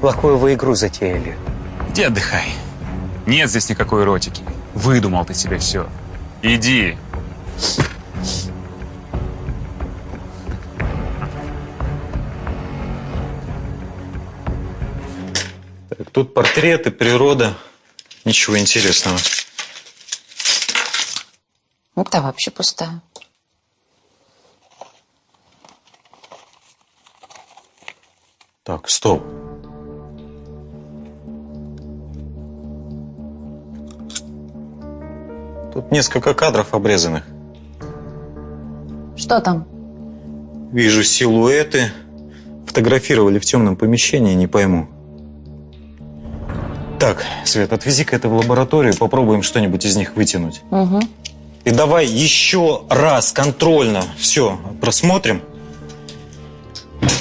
Плохую вы игру затеяли. Иди отдыхай. Нет здесь никакой эротики. Выдумал ты себе все. Иди. Так, тут портреты, природа. Ничего интересного. Это вообще пустая. Так, стоп. Тут несколько кадров обрезанных. Что там? Вижу силуэты. Фотографировали в темном помещении, не пойму. Так, Свет, отвези-ка это в лабораторию, попробуем что-нибудь из них вытянуть. Угу. И давай еще раз контрольно все просмотрим,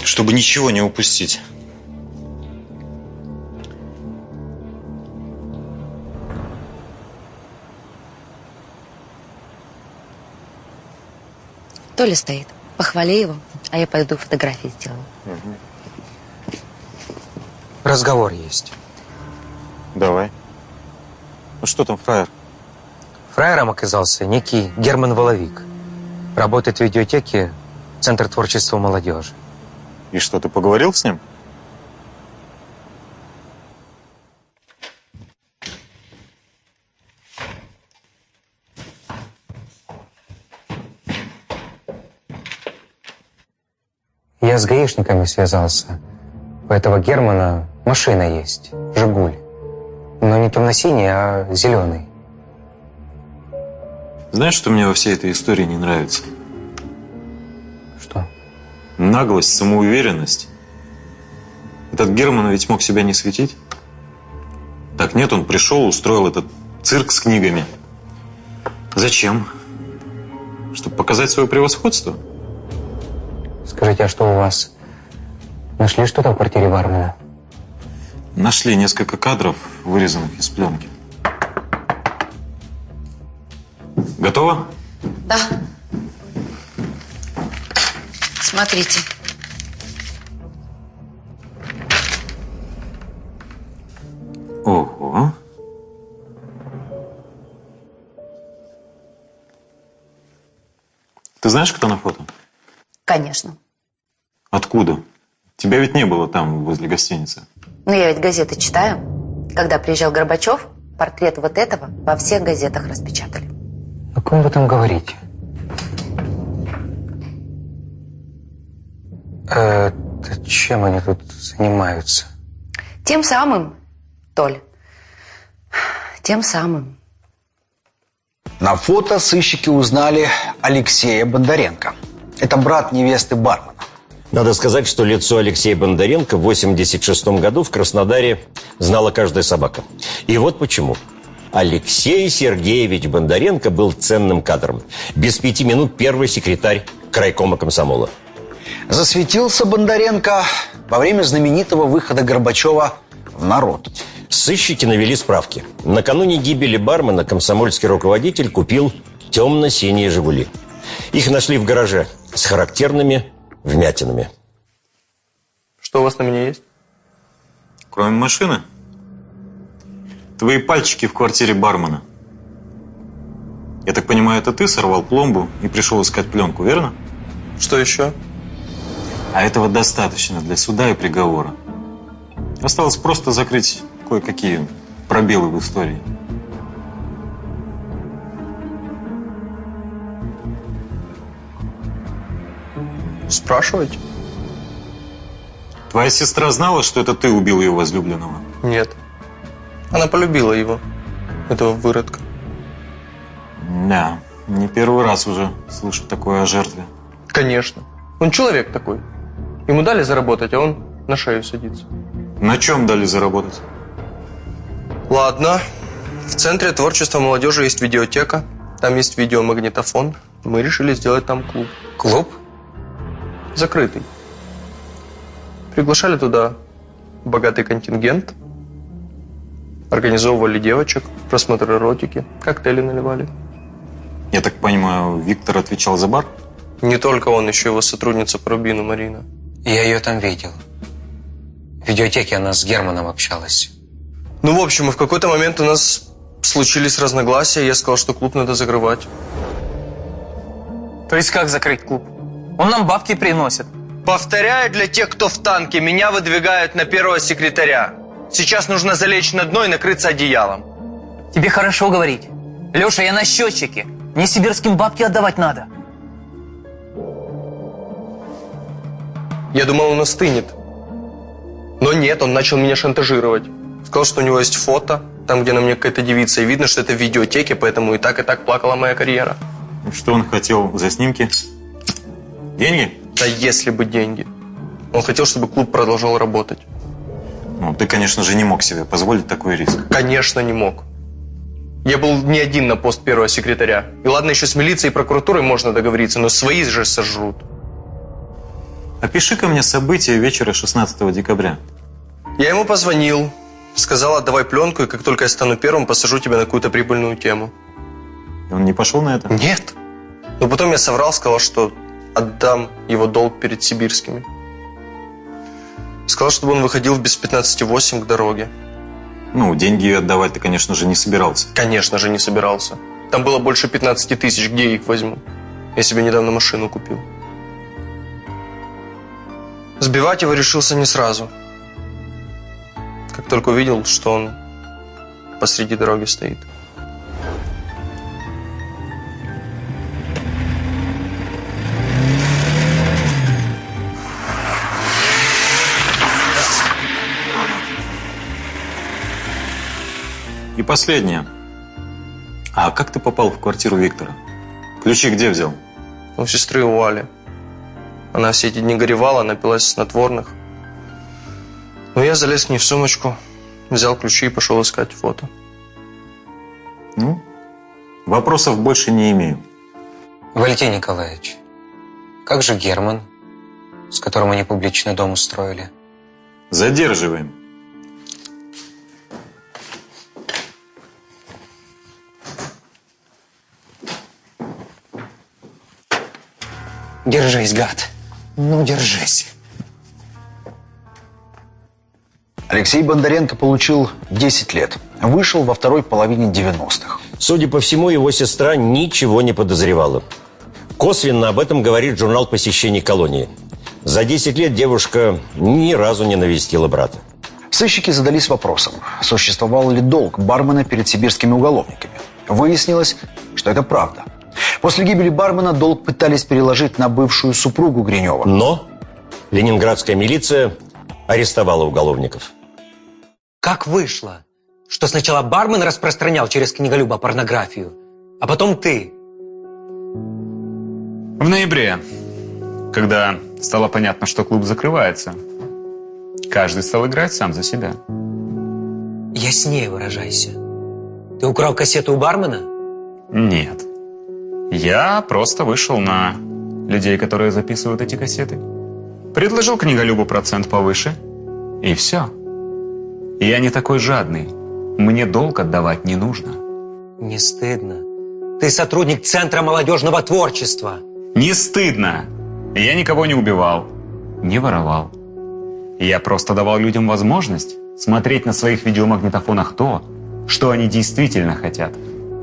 чтобы ничего не упустить. Толя стоит. Похвали его, а я пойду фотографии сделаю. Разговор есть. Давай. Ну что там, фраер? Фраером оказался некий Герман Воловик. Работает в видеотеке Центр творчества молодежи. И что, ты поговорил с ним? Я с гаишниками связался. У этого Германа машина есть, «Жигуль». Но не темно-синий, а зеленый. Знаешь, что мне во всей этой истории не нравится? Что? Наглость, самоуверенность. Этот Герман ведь мог себя не светить. Так нет, он пришел, устроил этот цирк с книгами. Зачем? Чтобы показать свое превосходство? Скажите, а что у вас? Нашли что-то в квартире бармена? Нашли несколько кадров, вырезанных из пленки. Готово? Да. Смотрите. Ого. Ты знаешь, кто на фото? Конечно. Откуда? Тебя ведь не было там, возле гостиницы. Но я ведь газеты читаю. Когда приезжал Горбачев, портрет вот этого во всех газетах распечатали. О ком вы там говорите? Э, чем они тут занимаются? Тем самым, Толь, тем самым. На фото сыщики узнали Алексея Бондаренко. Это брат невесты бармена. Надо сказать, что лицо Алексея Бондаренко в 86 году в Краснодаре знала каждая собака. И вот почему. Алексей Сергеевич Бондаренко был ценным кадром. Без пяти минут первый секретарь крайкома комсомола. Засветился Бондаренко во время знаменитого выхода Горбачева в народ. Сыщики навели справки. Накануне гибели бармена комсомольский руководитель купил темно-синие «Жигули». Их нашли в гараже с характерными вмятинами. Что у вас на меня есть? Кроме машины? Твои пальчики в квартире бармена. Я так понимаю, это ты сорвал пломбу и пришел искать пленку, верно? Что еще? А этого достаточно для суда и приговора. Осталось просто закрыть кое-какие пробелы в истории. Спрашивайте. Твоя сестра знала, что это ты убил ее возлюбленного? Нет. Она полюбила его, этого выродка. Да, не первый раз уже слышу такое о жертве. Конечно. Он человек такой. Ему дали заработать, а он на шею садится. На чем дали заработать? Ладно. В Центре творчества молодежи есть видеотека. Там есть видеомагнитофон. Мы решили сделать там клуб. Клуб? Закрытый. Приглашали туда богатый контингент, организовывали девочек, просмотр эротики, коктейли наливали. Я так понимаю, Виктор отвечал за бар? Не только он, еще его сотрудница по Рубину Марина. Я ее там видел. В видеотеке она с Германом общалась. Ну, в общем, и в какой-то момент у нас случились разногласия, я сказал, что клуб надо закрывать. То есть как закрыть клуб? Он нам бабки приносит. Повторяю для тех, кто в танке, меня выдвигают на первого секретаря. Сейчас нужно залечь на дно и накрыться одеялом. Тебе хорошо говорить. Леша, я на счетчике. Мне сибирским бабки отдавать надо. Я думал, он остынет. Но нет, он начал меня шантажировать. Сказал, что у него есть фото, там, где на мне какая-то девица, и видно, что это в видеотеке, поэтому и так, и так плакала моя карьера. Что он хотел за снимки? Деньги? Да если бы деньги. Он хотел, чтобы клуб продолжал работать. Ну, ты, конечно же, не мог себе позволить такой риск. Конечно, не мог. Я был не один на пост первого секретаря. И ладно, еще с милицией и прокуратурой можно договориться, но свои же сожрут. Опиши-ка мне события вечера 16 декабря. Я ему позвонил, сказал, отдавай пленку, и как только я стану первым, посажу тебя на какую-то прибыльную тему. И он не пошел на это? Нет. Но потом я соврал, сказал, что отдам его долг перед сибирскими. Сказал, чтобы он выходил в без 15.8 к дороге. Ну, деньги отдавать ты, конечно же, не собирался. Конечно же, не собирался. Там было больше 15 тысяч, где я их возьму? Я себе недавно машину купил. Сбивать его решился не сразу. Как только увидел, что он посреди дороги стоит. Последнее. А как ты попал в квартиру Виктора? Ключи где взял? У сестры у Али. Она все эти дни горевала, напилась снотворных. Но я залез к ней в сумочку, взял ключи и пошел искать фото. Ну, вопросов больше не имею. Валентин Николаевич, как же Герман, с которым они публичный дом устроили? Задерживаем. Держись, гад. Ну, держись. Алексей Бондаренко получил 10 лет. Вышел во второй половине 90-х. Судя по всему, его сестра ничего не подозревала. Косвенно об этом говорит журнал посещений колонии. За 10 лет девушка ни разу не навестила брата. Сыщики задались вопросом, существовал ли долг бармена перед сибирскими уголовниками. Выяснилось, что это правда. После гибели бармена долг пытались переложить на бывшую супругу Гринева. Но ленинградская милиция арестовала уголовников. Как вышло, что сначала бармен распространял через книголюба порнографию, а потом ты? В ноябре, когда стало понятно, что клуб закрывается, каждый стал играть сам за себя. Яснее выражайся. Ты украл кассету у бармена? Нет. Я просто вышел на людей, которые записывают эти кассеты. Предложил книголюбу процент повыше, и все. Я не такой жадный. Мне долг отдавать не нужно. Не стыдно. Ты сотрудник Центра молодежного творчества. Не стыдно. Я никого не убивал, не воровал. Я просто давал людям возможность смотреть на своих видеомагнитофонах то, что они действительно хотят.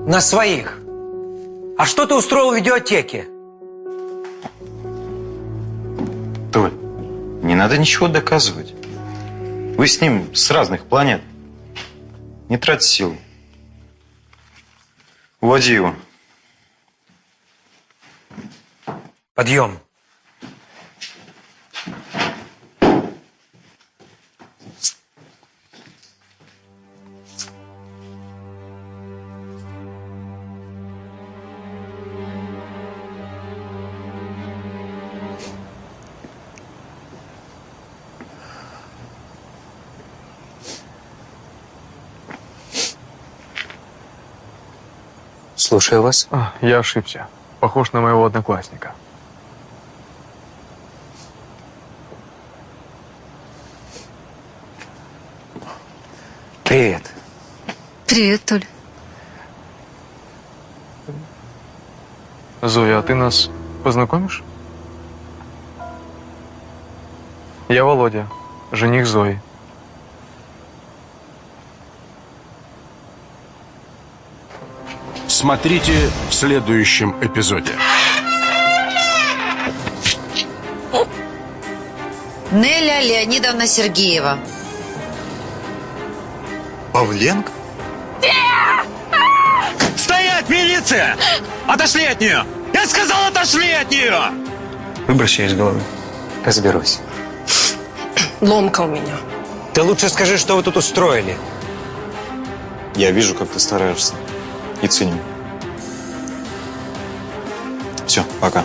На своих? А что ты устроил в видеотеке? Толь, не надо ничего доказывать. Вы с ним с разных планет. Не трать сил. Уводи его. Подъем. Слушаю вас. А, я ошибся. Похож на моего одноклассника. Привет. Привет, Толь. Зоя, а ты нас познакомишь? Я Володя, жених Зои. Смотрите в следующем эпизоде. Неля Леонидовна Сергеева. Павленко? Стоять, милиция! Отошли от нее! Я сказал, отошли от нее! Выбрось ее из головы. Разберусь. Ломка у меня. Ты лучше скажи, что вы тут устроили. Я вижу, как ты стараешься. И ценю. Все, пока.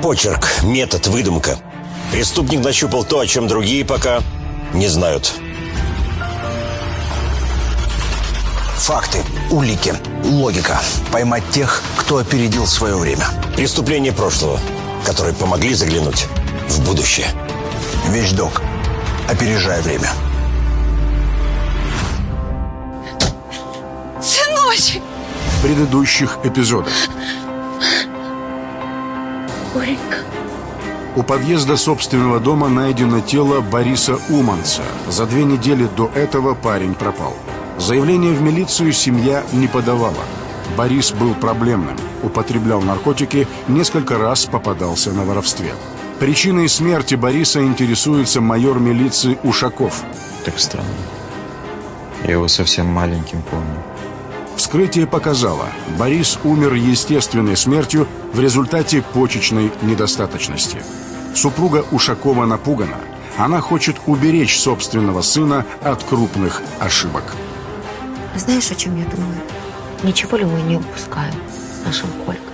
Почерк, метод, выдумка. Преступник нащупал то, о чем другие пока не знают. Факты, улики, логика. Поймать тех, кто опередил свое время. Преступления прошлого, которые помогли заглянуть в будущее. Вещдок. Опережая время. Предыдущих эпизодах. Боренька. У подъезда собственного дома найдено тело Бориса Уманца. За две недели до этого парень пропал. Заявление в милицию семья не подавала. Борис был проблемным, употреблял наркотики, несколько раз попадался на воровстве. Причиной смерти Бориса интересуется майор милиции Ушаков. Так странно. Я его совсем маленьким помню. Вскрытие показало, Борис умер естественной смертью в результате почечной недостаточности. Супруга Ушакова напугана. Она хочет уберечь собственного сына от крупных ошибок. Знаешь, о чем я думаю? Ничего ли мы не упускаем нашим Колькой?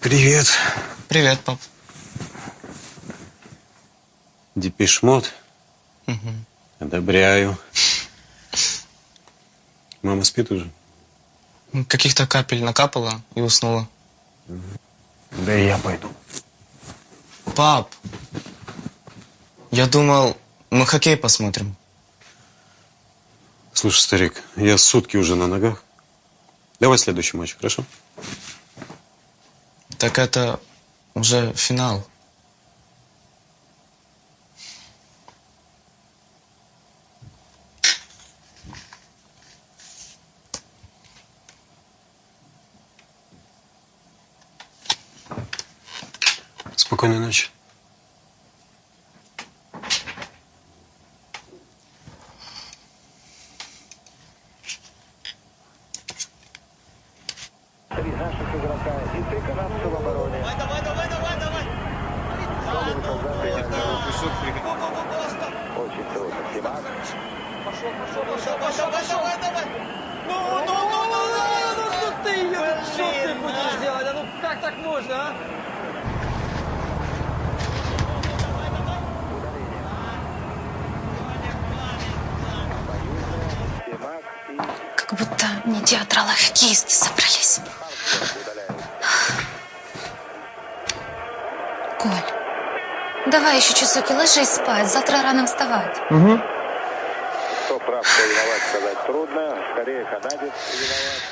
Привет. Привет, пап. Депешмот? Одобряю. Мама спит уже? Каких-то капель накапала и уснула. Да и я пойду. Пап, я думал, мы хоккей посмотрим. Слушай, старик, я сутки уже на ногах. Давай следующий матч, хорошо? Так это уже финал. Спокойной ночи. Как так можно, а? Как будто не театралы, а хоккеисты собрались. Коль, давай еще часок и ложись спать. Завтра рано вставать. Угу. Кто прав, кто виноват, сказать трудно. Скорее, канадец виноват.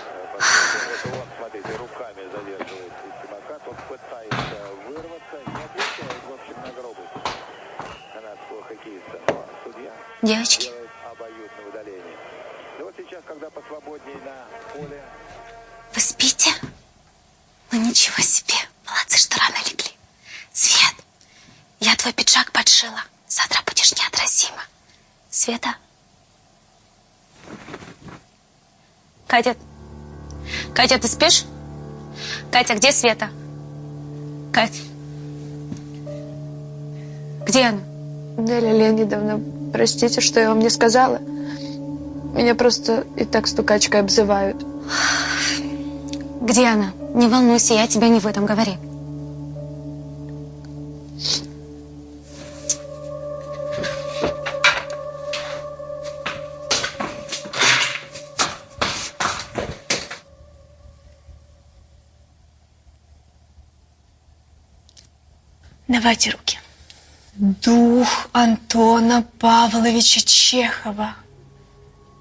Вот смотрите, руками задерживает Симака. Тот пытается вырваться, не отвечает, в общем, на грубость канадского хоккеиста. Но судья Девочки. делает обоюдное удаление. И вот посвободнее на поле... Вы спите? Ну ничего себе. Молодцы, что рано легли. Свет, я твой пиджак подшила. Завтра будешь неотразима. Света? Катя, Катя, ты спишь? Катя, где Света? Катя. Где она? Неля Леонидовна, простите, что я вам не сказала. Меня просто и так стукачкой обзывают. Где она? Не волнуйся, я тебя не в этом говори. Давайте руки. Дух Антона Павловича Чехова.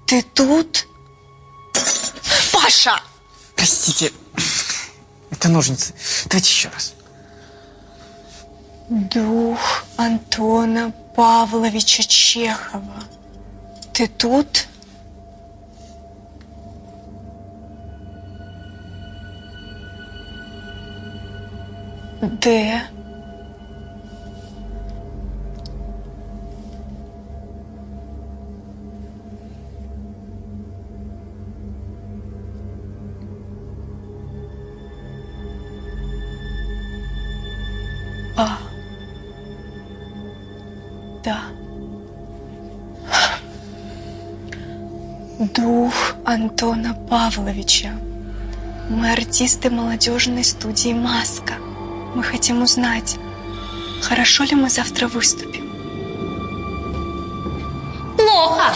Ты тут? Паша! Простите, это ножницы. Давайте еще раз. Дух Антона Павловича Чехова. Ты тут? Д. А. Да. Дух Антона Павловича. Мы артисты молодежной студии «Маска». Мы хотим узнать, хорошо ли мы завтра выступим. Плохо.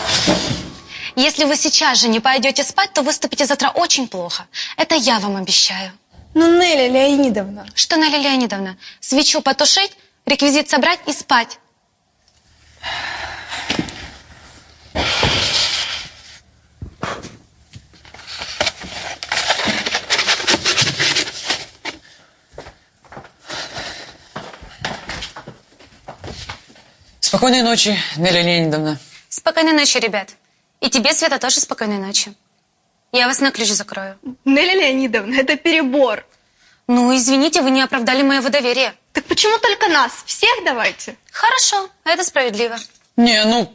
Если вы сейчас же не пойдете спать, то выступите завтра очень плохо. Это я вам обещаю. Ну, Нелли Леонидовна. Что, Нелли Леонидовна? Свечу потушить, реквизит собрать и спать. Спокойной ночи, Нелли Леонидовна. Спокойной ночи, ребят. И тебе, Света, тоже спокойной ночи. Я вас на ключ закрою. Нелли Леонидовна, это перебор. Ну, извините, вы не оправдали моего доверия. Так почему только нас? Всех давайте. Хорошо, это справедливо. Не, ну...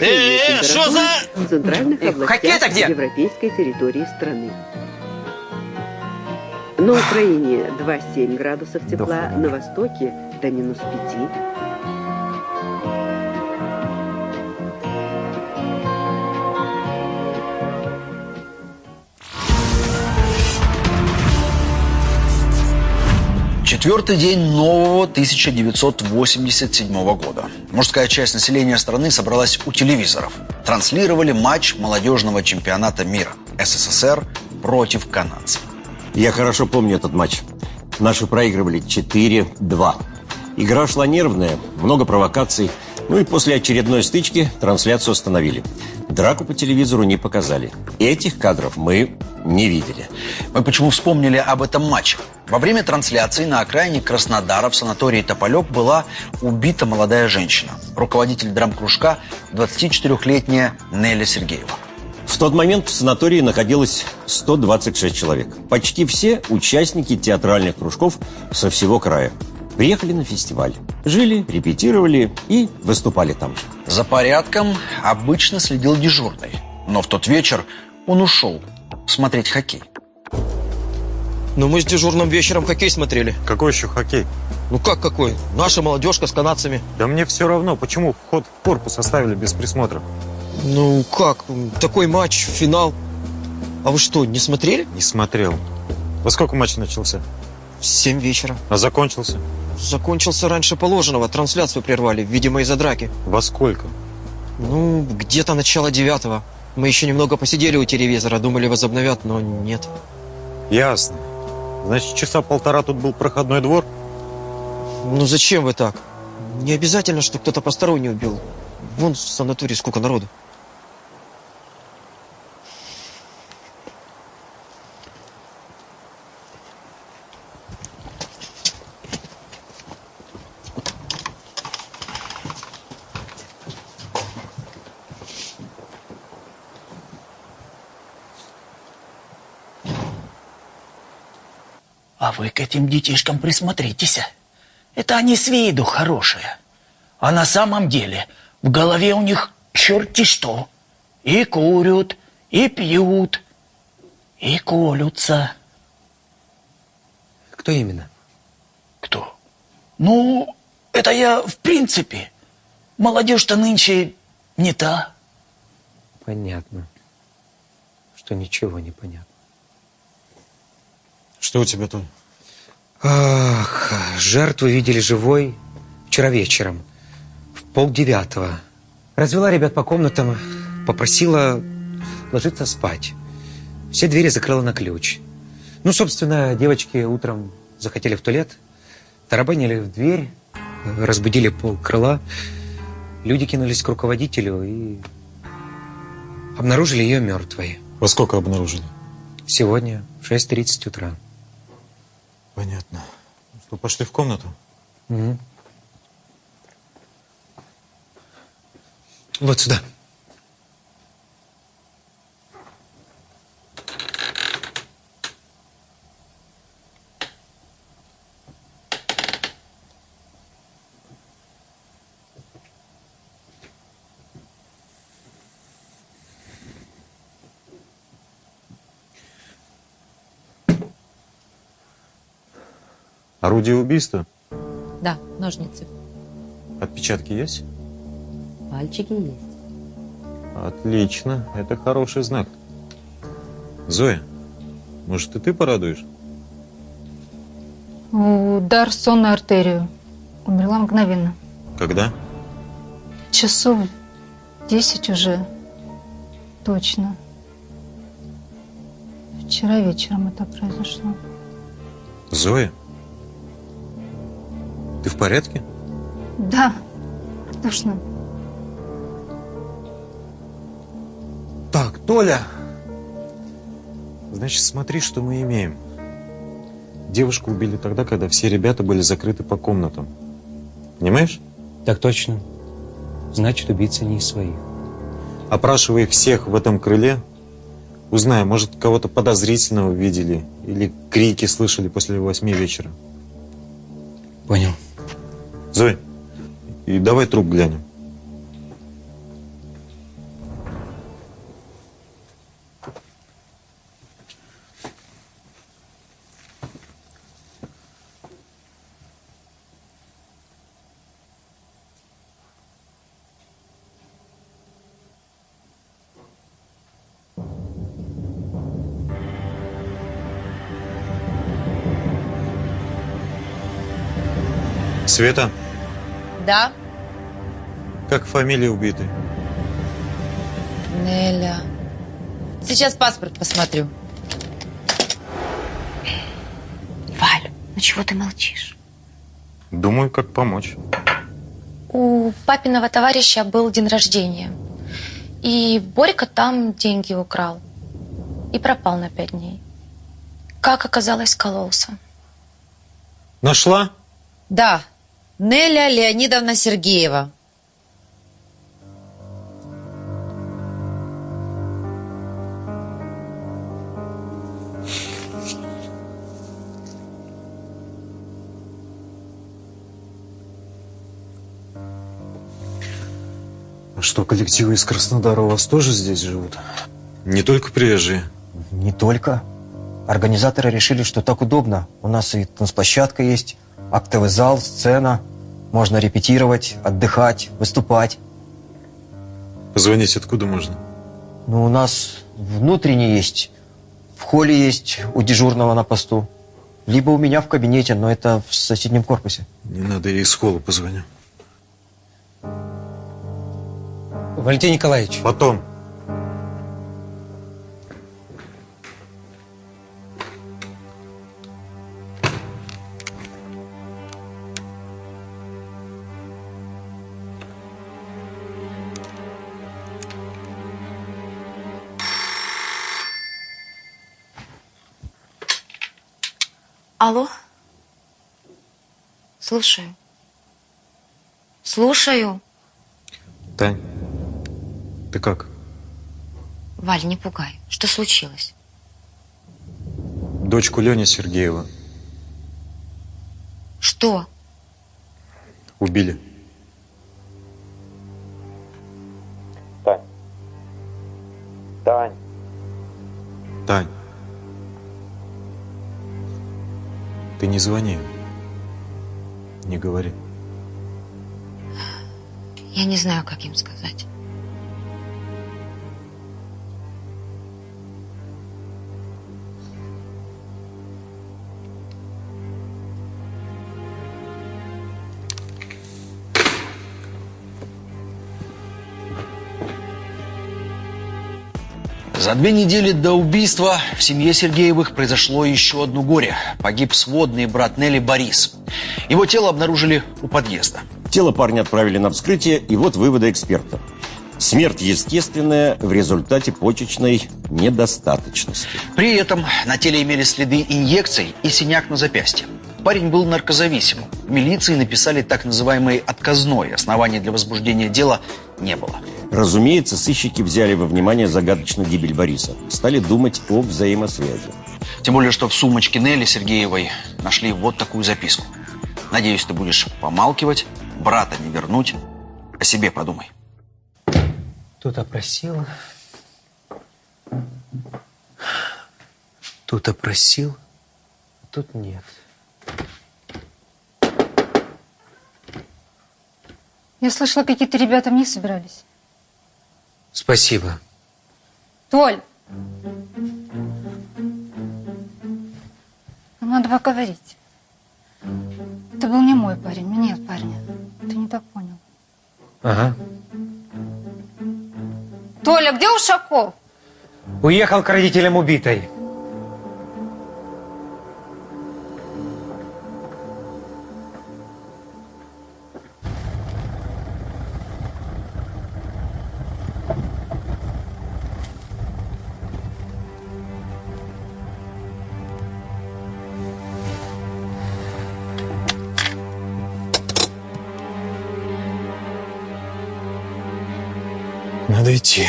Э, э, что за- в центральных Э, областях где? европейской территории страны. На Украине 2,7 градусов тепла, на востоке до минус 5. Четвертый день нового 1987 года. Мужская часть населения страны собралась у телевизоров. Транслировали матч молодежного чемпионата мира СССР против канадцев. Я хорошо помню этот матч. Наши проигрывали 4-2. Игра шла нервная, много провокаций. Ну и после очередной стычки трансляцию остановили. Драку по телевизору не показали. Этих кадров мы не видели. Мы почему вспомнили об этом матче? Во время трансляции на окраине Краснодара в санатории Тополек была убита молодая женщина. Руководитель драм-кружка 24-летняя Неля Сергеева. В тот момент в санатории находилось 126 человек. Почти все участники театральных кружков со всего края. Приехали на фестиваль. Жили, репетировали и выступали там же. За порядком обычно следил дежурный. Но в тот вечер он ушел смотреть хоккей. Но мы с дежурным вечером хоккей смотрели. Какой еще хоккей? Ну как какой? Наша молодежка с канадцами. Да мне все равно, почему вход в корпус оставили без присмотра? Ну как? Такой матч, финал. А вы что, не смотрели? Не смотрел. Во сколько матч начался? В семь вечера. А закончился? Закончился раньше положенного. Трансляцию прервали, видимо, из-за драки. Во сколько? Ну, где-то начало девятого. Мы еще немного посидели у телевизора, думали возобновят, но нет. Ясно. Значит, часа полтора тут был проходной двор? Ну зачем вы так? Не обязательно, что кто-то посторонний убил. Вон в санатории сколько народу. Вы к этим детишкам присмотритесь. Это они с виду хорошие. А на самом деле в голове у них черти что. И курят, и пьют, и колются. Кто именно? Кто? Ну, это я в принципе. Молодежь-то нынче не та. Понятно. Что ничего не понятно. Что у тебя, Толь? Ах, жертву видели живой вчера вечером, в полдевятого. Развела ребят по комнатам, попросила ложиться спать. Все двери закрыла на ключ. Ну, собственно, девочки утром захотели в туалет, тарабанили в дверь, разбудили пол крыла. Люди кинулись к руководителю и обнаружили ее мертвой. Во сколько обнаружили? Сегодня в 6.30 утра. Понятно. Что, пошли в комнату? Мгм. Вот сюда. Орудие убийства? Да, ножницы. Отпечатки есть? Пальчики есть. Отлично, это хороший знак. Зоя, может и ты порадуешь? Удар в сонную артерию. Умерла мгновенно. Когда? Часов десять уже. Точно. Вчера вечером это произошло. Зоя? Ты в порядке? Да, точно. Так, Толя. Значит, смотри, что мы имеем. Девушку убили тогда, когда все ребята были закрыты по комнатам. Понимаешь? Так точно. Значит, убийца не из своих. Опрашивая их всех в этом крыле, узнай, может, кого-то подозрительного видели или крики слышали после восьми вечера. Понял. Зой, и давай труп глянем. Света, Да, как фамилия убитой? Неля. Сейчас паспорт посмотрю. Валь, ну чего ты молчишь? Думаю, как помочь. У папиного товарища был день рождения. И Борька там деньги украл. И пропал на пять дней. Как оказалось, кололся. Нашла? Да, Неля Леонидовна Сергеева. А что, коллективы из Краснодара у вас тоже здесь живут? Не только приезжие. Не только. Организаторы решили, что так удобно. У нас и танцплощадка есть, актовый зал, сцена. Можно репетировать, отдыхать, выступать. Позвонить откуда можно? Ну, у нас внутренний есть. В холле есть у дежурного на посту. Либо у меня в кабинете, но это в соседнем корпусе. Не надо, я из холла позвоню. Валентин Николаевич. Потом. Алло? Слушаю. Слушаю. Тань, ты как? Валь, не пугай. Что случилось? Дочку Лени Сергеева Что? Убили. Тань. Тань. Тань. Ты не звони. Не говори. Я не знаю, как им сказать. За две недели до убийства в семье Сергеевых произошло еще одно горе. Погиб сводный брат Нелли Борис. Его тело обнаружили у подъезда. Тело парня отправили на вскрытие, и вот выводы эксперта. Смерть естественная в результате почечной недостаточности. При этом на теле имели следы инъекций и синяк на запястье. Парень был наркозависимым. В милиции написали так называемый отказной. Оснований для возбуждения дела не было. Разумеется, сыщики взяли во внимание загадочную гибель Бориса. Стали думать о взаимосвязи. Тем более, что в сумочке Нелли Сергеевой нашли вот такую записку. Надеюсь, ты будешь помалкивать, брата не вернуть. О себе подумай. Тут опросил. Тут опросил. Тут нет. Я слышала, какие-то ребята вниз собирались. Спасибо. Толь! Нам надо поговорить. Это был не мой парень, меня нет парня. Ты не так понял. Ага. Толя, где Ушаков? Уехал к родителям убитой. Идти.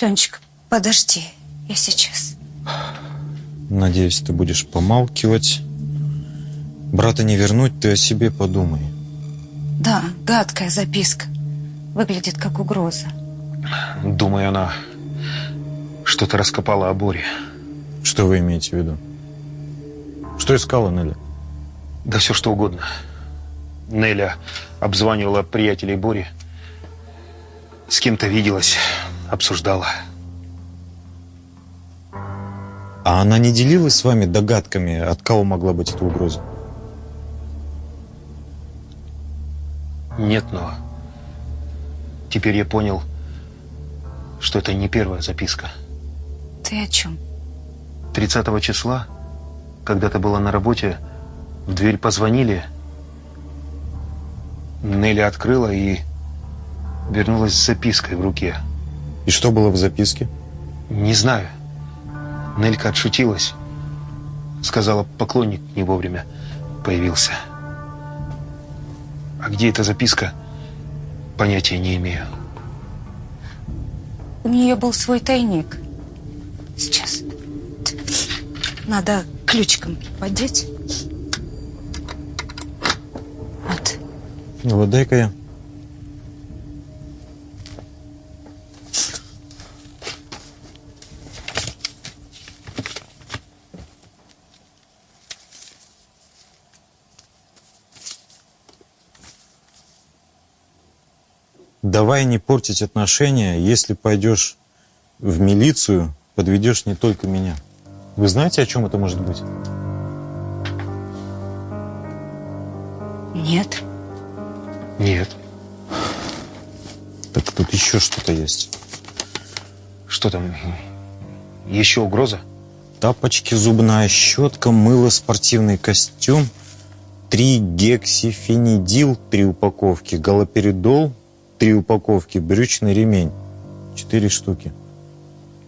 Ленчик, подожди, я сейчас. Надеюсь, ты будешь помалкивать. Брата не вернуть, ты о себе подумай. Да, гадкая записка. Выглядит как угроза. Думаю, она что-то раскопала о Боре. Что вы имеете в виду? Что искала Нелли? Да все что угодно. Неля обзванивала приятелей Бори. С кем-то виделась, обсуждала. А она не делилась с вами догадками, от кого могла быть эта угроза? Нет, но теперь я понял, что это не первая записка. Ты о чем? 30 числа, когда ты была на работе, в дверь позвонили. Нелли открыла и вернулась с запиской в руке. И что было в записке? Не знаю. Нелька отшутилась. Сказала, поклонник не вовремя появился. А где эта записка, понятия не имею. У нее был свой тайник. Сейчас. Надо ключиком подеть. Вот. Ну вот дай-ка я. Давай не портить отношения, если пойдешь в милицию, подведешь не только меня. Вы знаете, о чем это может быть? Нет. Нет. Так тут еще что-то есть. Что там? Еще угроза? Тапочки, зубная щетка, мыло, спортивный костюм, три гексифенидил, три упаковки, галоперидол, три упаковки, брючный ремень, четыре штуки.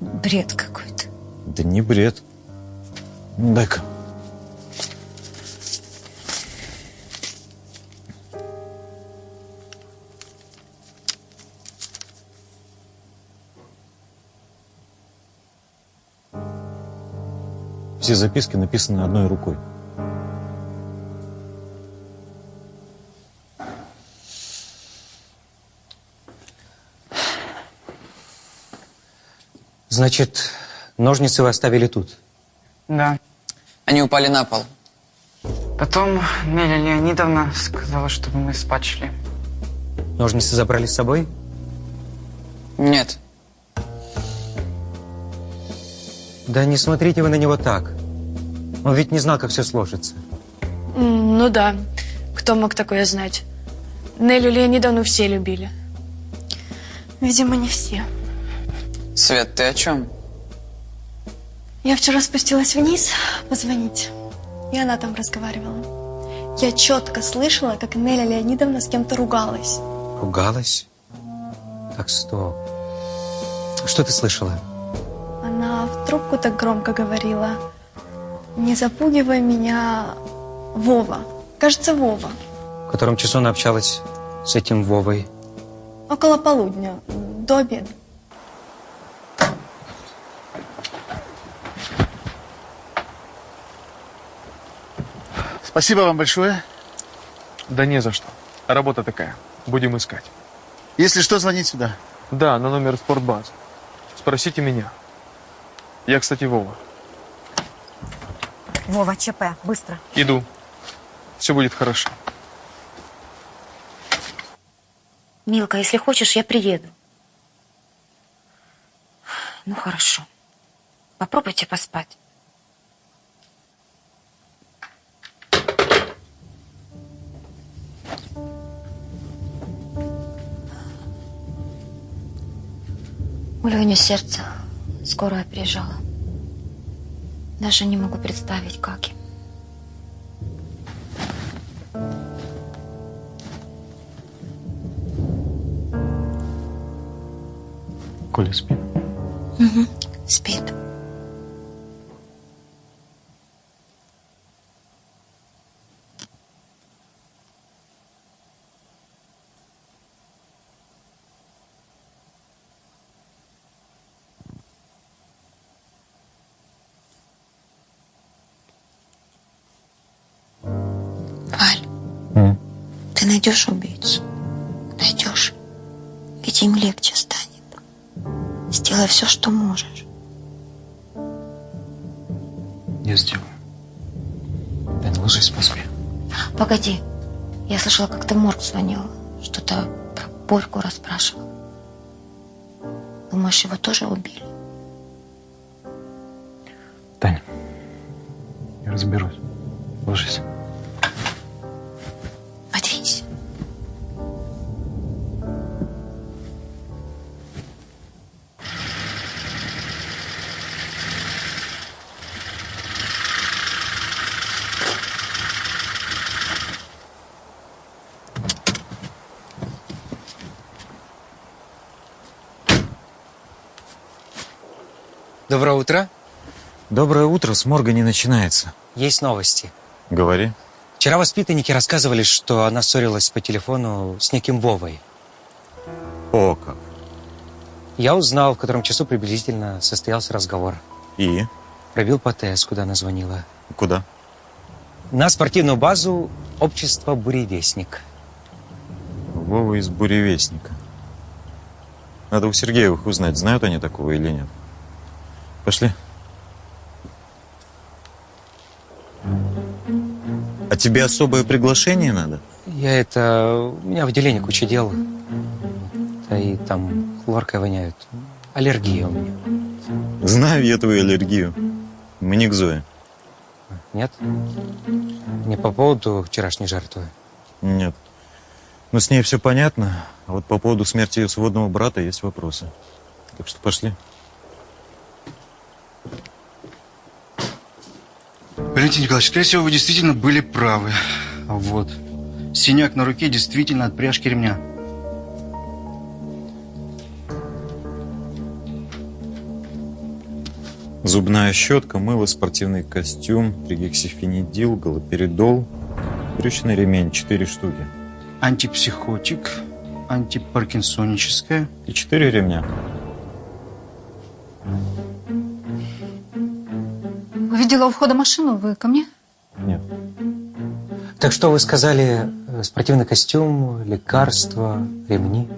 Бред какой-то. Да не бред. Ну, дай-ка. Все записки написаны одной рукой. Значит, ножницы вы оставили тут? Да. Они упали на пол. Потом Неля Леонидовна сказала, чтобы мы спать шли. Ножницы забрали с собой? Нет. Да не смотрите вы на него так. Он ведь не знал, как все сложится. Ну да, кто мог такое знать? Нелю Леонидовну все любили. Видимо, не все. Свет, ты о чем? Я вчера спустилась вниз позвонить, и она там разговаривала. Я четко слышала, как Неля Леонидовна с кем-то ругалась. Ругалась? Так, стоп. Что ты слышала? Она в трубку так громко говорила. Не запугивай меня, Вова. Кажется, Вова. В котором часу она общалась с этим Вовой? Около полудня, до обеда. Спасибо вам большое. Да не за что. Работа такая. Будем искать. Если что, звонить сюда. Да, на номер спортбазы. Спросите меня. Я, кстати, Вова. Вова, ЧП, быстро. Иду. Все будет хорошо. Милка, если хочешь, я приеду. Ну, хорошо. Попробуйте поспать. У Лени сердце. Скорая приезжала. Даже не могу представить, как им. Коля спит? Угу. Спит. Найдешь убийцу? Найдешь. Ведь им легче станет. Сделай все, что можешь. Я сделаю. Дань, ложись, поспи. Погоди. Я слышала, как ты в морг звонил. Что-то про Борьку расспрашивал. Думаешь, его тоже убили? Таня, я разберусь. Ложись. Утро. Доброе утро. С морга не начинается. Есть новости. Говори. Вчера воспитанники рассказывали, что она ссорилась по телефону с неким Вовой. О, как. Я узнал, в котором часу приблизительно состоялся разговор. И? Пробил по ТС, куда она звонила. Куда? На спортивную базу общества «Буревестник». Вова из Буревестника. Надо у Сергеевых узнать, знают они такого или нет. Пошли. А тебе особое приглашение надо? Я это... У меня в отделении куча дел. Да и там хлоркой воняют. Аллергия у меня. Знаю я твою аллергию. Мы не к Зое. Нет? Не по поводу вчерашней жертвы? Нет. Но с ней все понятно. А вот по поводу смерти ее сводного брата есть вопросы. Так что пошли. Валентин Николаевич, скорее всего, вы действительно были правы. Вот. Синяк на руке действительно от пряжки ремня. Зубная щетка, мыло, спортивный костюм, тригексифенидил, галоперидол, брючный ремень, четыре штуки. Антипсихотик, антипаркинсоническое. И четыре ремня. Увидела у входа машину. Вы ко мне? Нет. Так что вы сказали? э, Спортивный костюм, лекарства, ремни?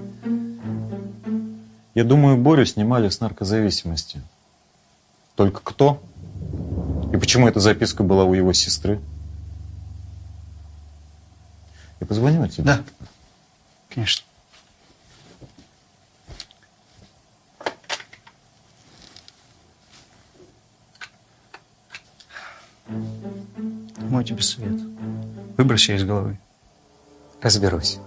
Я думаю, Борю снимали с наркозависимости. Только кто? И почему эта записка была у его сестры? Я позвоню тебе? Да, конечно. Мой тебе совет. Выбрось ее из головы. Разберусь.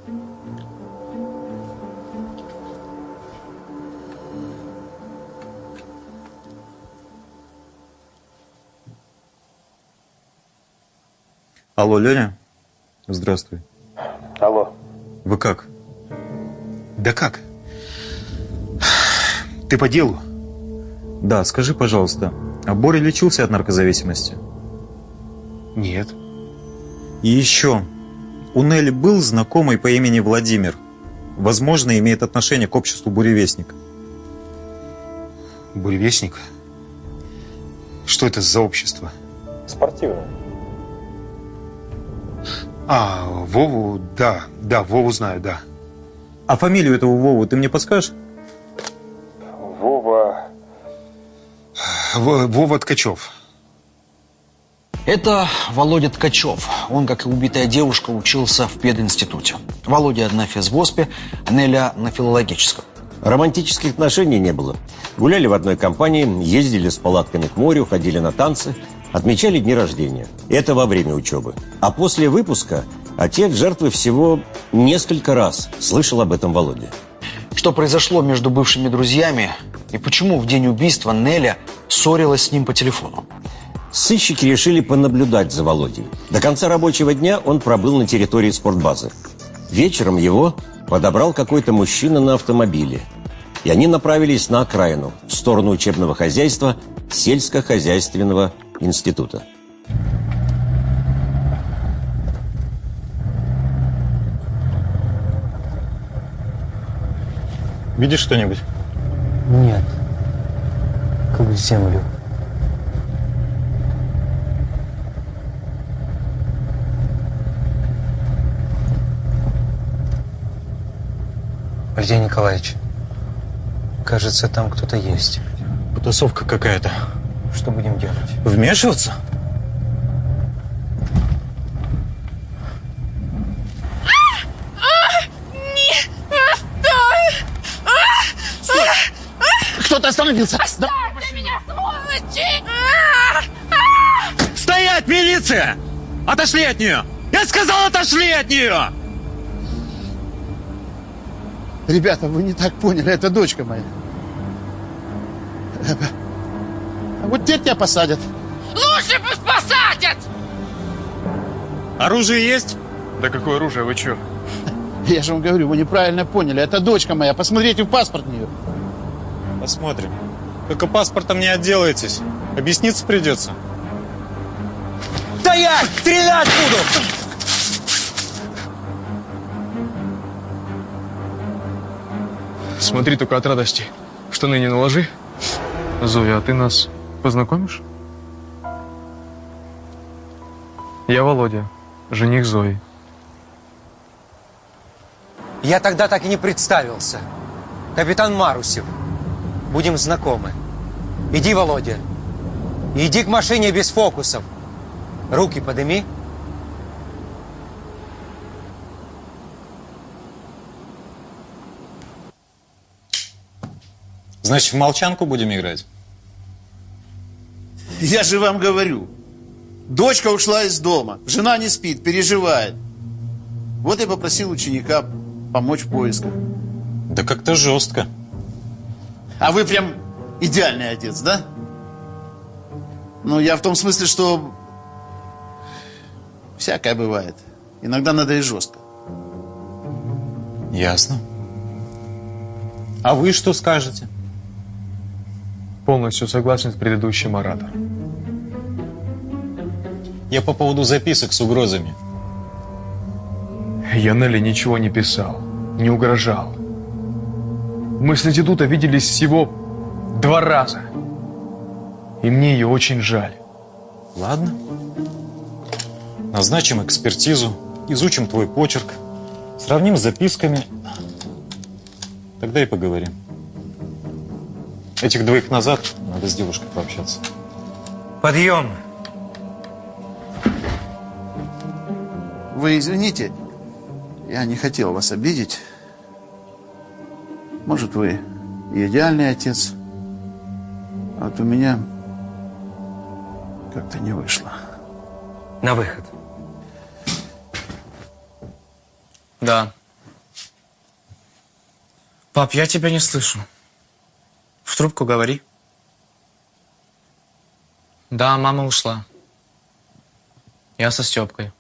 Алло, Леня? Здравствуй. Алло. Вы как? Да как? Ты по делу? Да, скажи, пожалуйста, а Боря лечился от наркозависимости? Нет. И еще, у Нелли был знакомый по имени Владимир. Возможно, имеет отношение к обществу «Буревестник». Буревестник? Что это за общество? Спортивный. А, Вову, да, да, Вову знаю, да. А фамилию этого Вову ты мне подскажешь? Вова... В- Вова Ткачев. Это Володя Ткачев. Он, как и убитая девушка, учился в пединституте. Володя на физвоспе, Неля на филологическом. Романтических отношений не было. Гуляли в одной компании, ездили с палатками к морю, ходили на танцы, отмечали дни рождения. Это во время учебы. А после выпуска отец жертвы всего несколько раз слышал об этом Володе. Что произошло между бывшими друзьями и почему в день убийства Неля ссорилась с ним по телефону? Сыщики решили понаблюдать за Володей. До конца рабочего дня он пробыл на территории спортбазы. Вечером его подобрал какой-то мужчина на автомобиле. И они направились на окраину, в сторону учебного хозяйства сельскохозяйственного института. Видишь что-нибудь? Нет. Как землю. Алексей Николаевич, кажется, там кто-то есть. Потасовка какая-то. Что будем делать? Вмешиваться? Кто-то остановился. Оставьте меня, сволочи! Стоять, милиция! Отошли от нее! Я сказал, отошли от нее! Ребята, вы не так поняли, это дочка моя. А вот теперь тебя посадят. Лучше пусть посадят! Оружие есть? Да какое оружие, вы чё? Я же вам говорю, вы неправильно поняли. Это дочка моя. Посмотрите в паспорт нее. Посмотрим. Только паспортом не отделаетесь. Объясниться придется. Стоять! Стрелять буду! Смотри только от радости. Штаны не наложи. Зоя, а ты нас познакомишь? Я Володя, жених Зои. Я тогда так и не представился. Капитан Марусев. Будем знакомы. Иди, Володя. Иди к машине без фокусов. Руки подыми. Значит, в молчанку будем играть? Я же вам говорю. Дочка ушла из дома. Жена не спит, переживает. Вот я попросил ученика помочь в поисках. Да как-то жестко. А вы прям идеальный отец, да? Ну, я в том смысле, что всякое бывает. Иногда надо и жестко. Ясно. А вы что скажете? Полностью согласен с предыдущим оратором. Я по поводу записок с угрозами. Я Нелли ничего не писал, не угрожал. Мы с института виделись всего два раза. И мне ее очень жаль. Ладно. Назначим экспертизу, изучим твой почерк, сравним с записками. Тогда и поговорим. Этих двоих назад надо с девушкой пообщаться. Подъем! Вы извините, я не хотел вас обидеть. Может, вы и идеальный отец, а вот у меня как-то не вышло. На выход. Да. Пап, я тебя не слышу. В трубку говори. Да, мама ушла. Я со Степкой.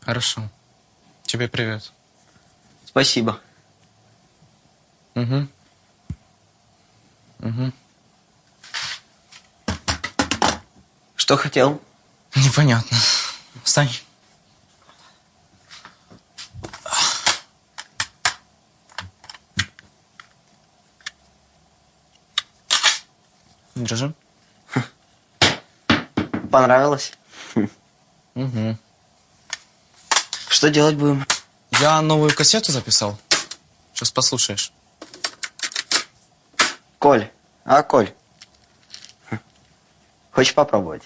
Хорошо. Тебе привет. Спасибо. Угу. Угу. Что хотел? Непонятно. Встань. Держи. Понравилось? Угу. Что делать будем? Я новую кассету записал. Сейчас послушаешь. Коль, а, Коль? Хочешь попробовать?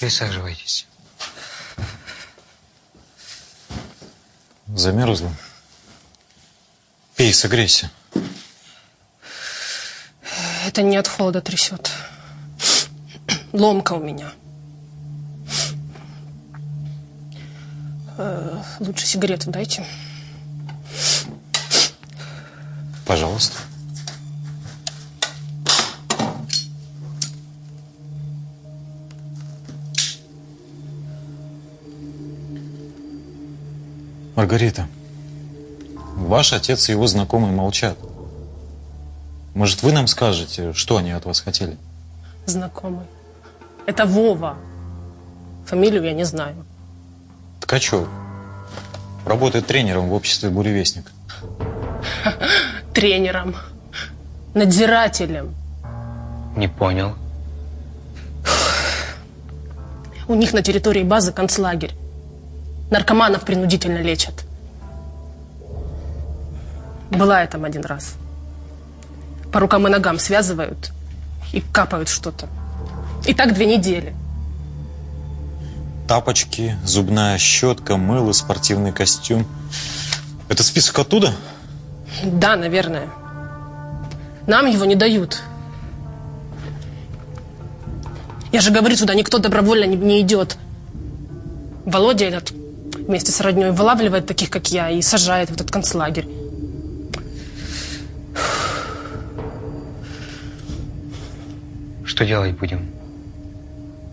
Присаживайтесь. Замерзла? Пей, согрейся. Это не от холода трясет. Ломка у меня. Э, лучше сигарету дайте. Пожалуйста. Маргарита, ваш отец и его знакомые молчат. Может, вы нам скажете, что они от вас хотели? Знакомый. Это Вова. Фамилию я не знаю. Так а что? Работает тренером в обществе «Буревестник». Тренером. Надзирателем. Не понял. У них на территории базы концлагерь. Наркоманов принудительно лечат. Была я там один раз. По рукам и ногам связывают и капают что-то. И так две недели. Тапочки, зубная щетка, мыло, спортивный костюм. Это список оттуда? Да, наверное. Нам его не дают. Я же говорю, сюда никто добровольно не, не идет. Володя этот вместе с родней вылавливает таких, как я, и сажает в этот концлагерь. Что делать будем?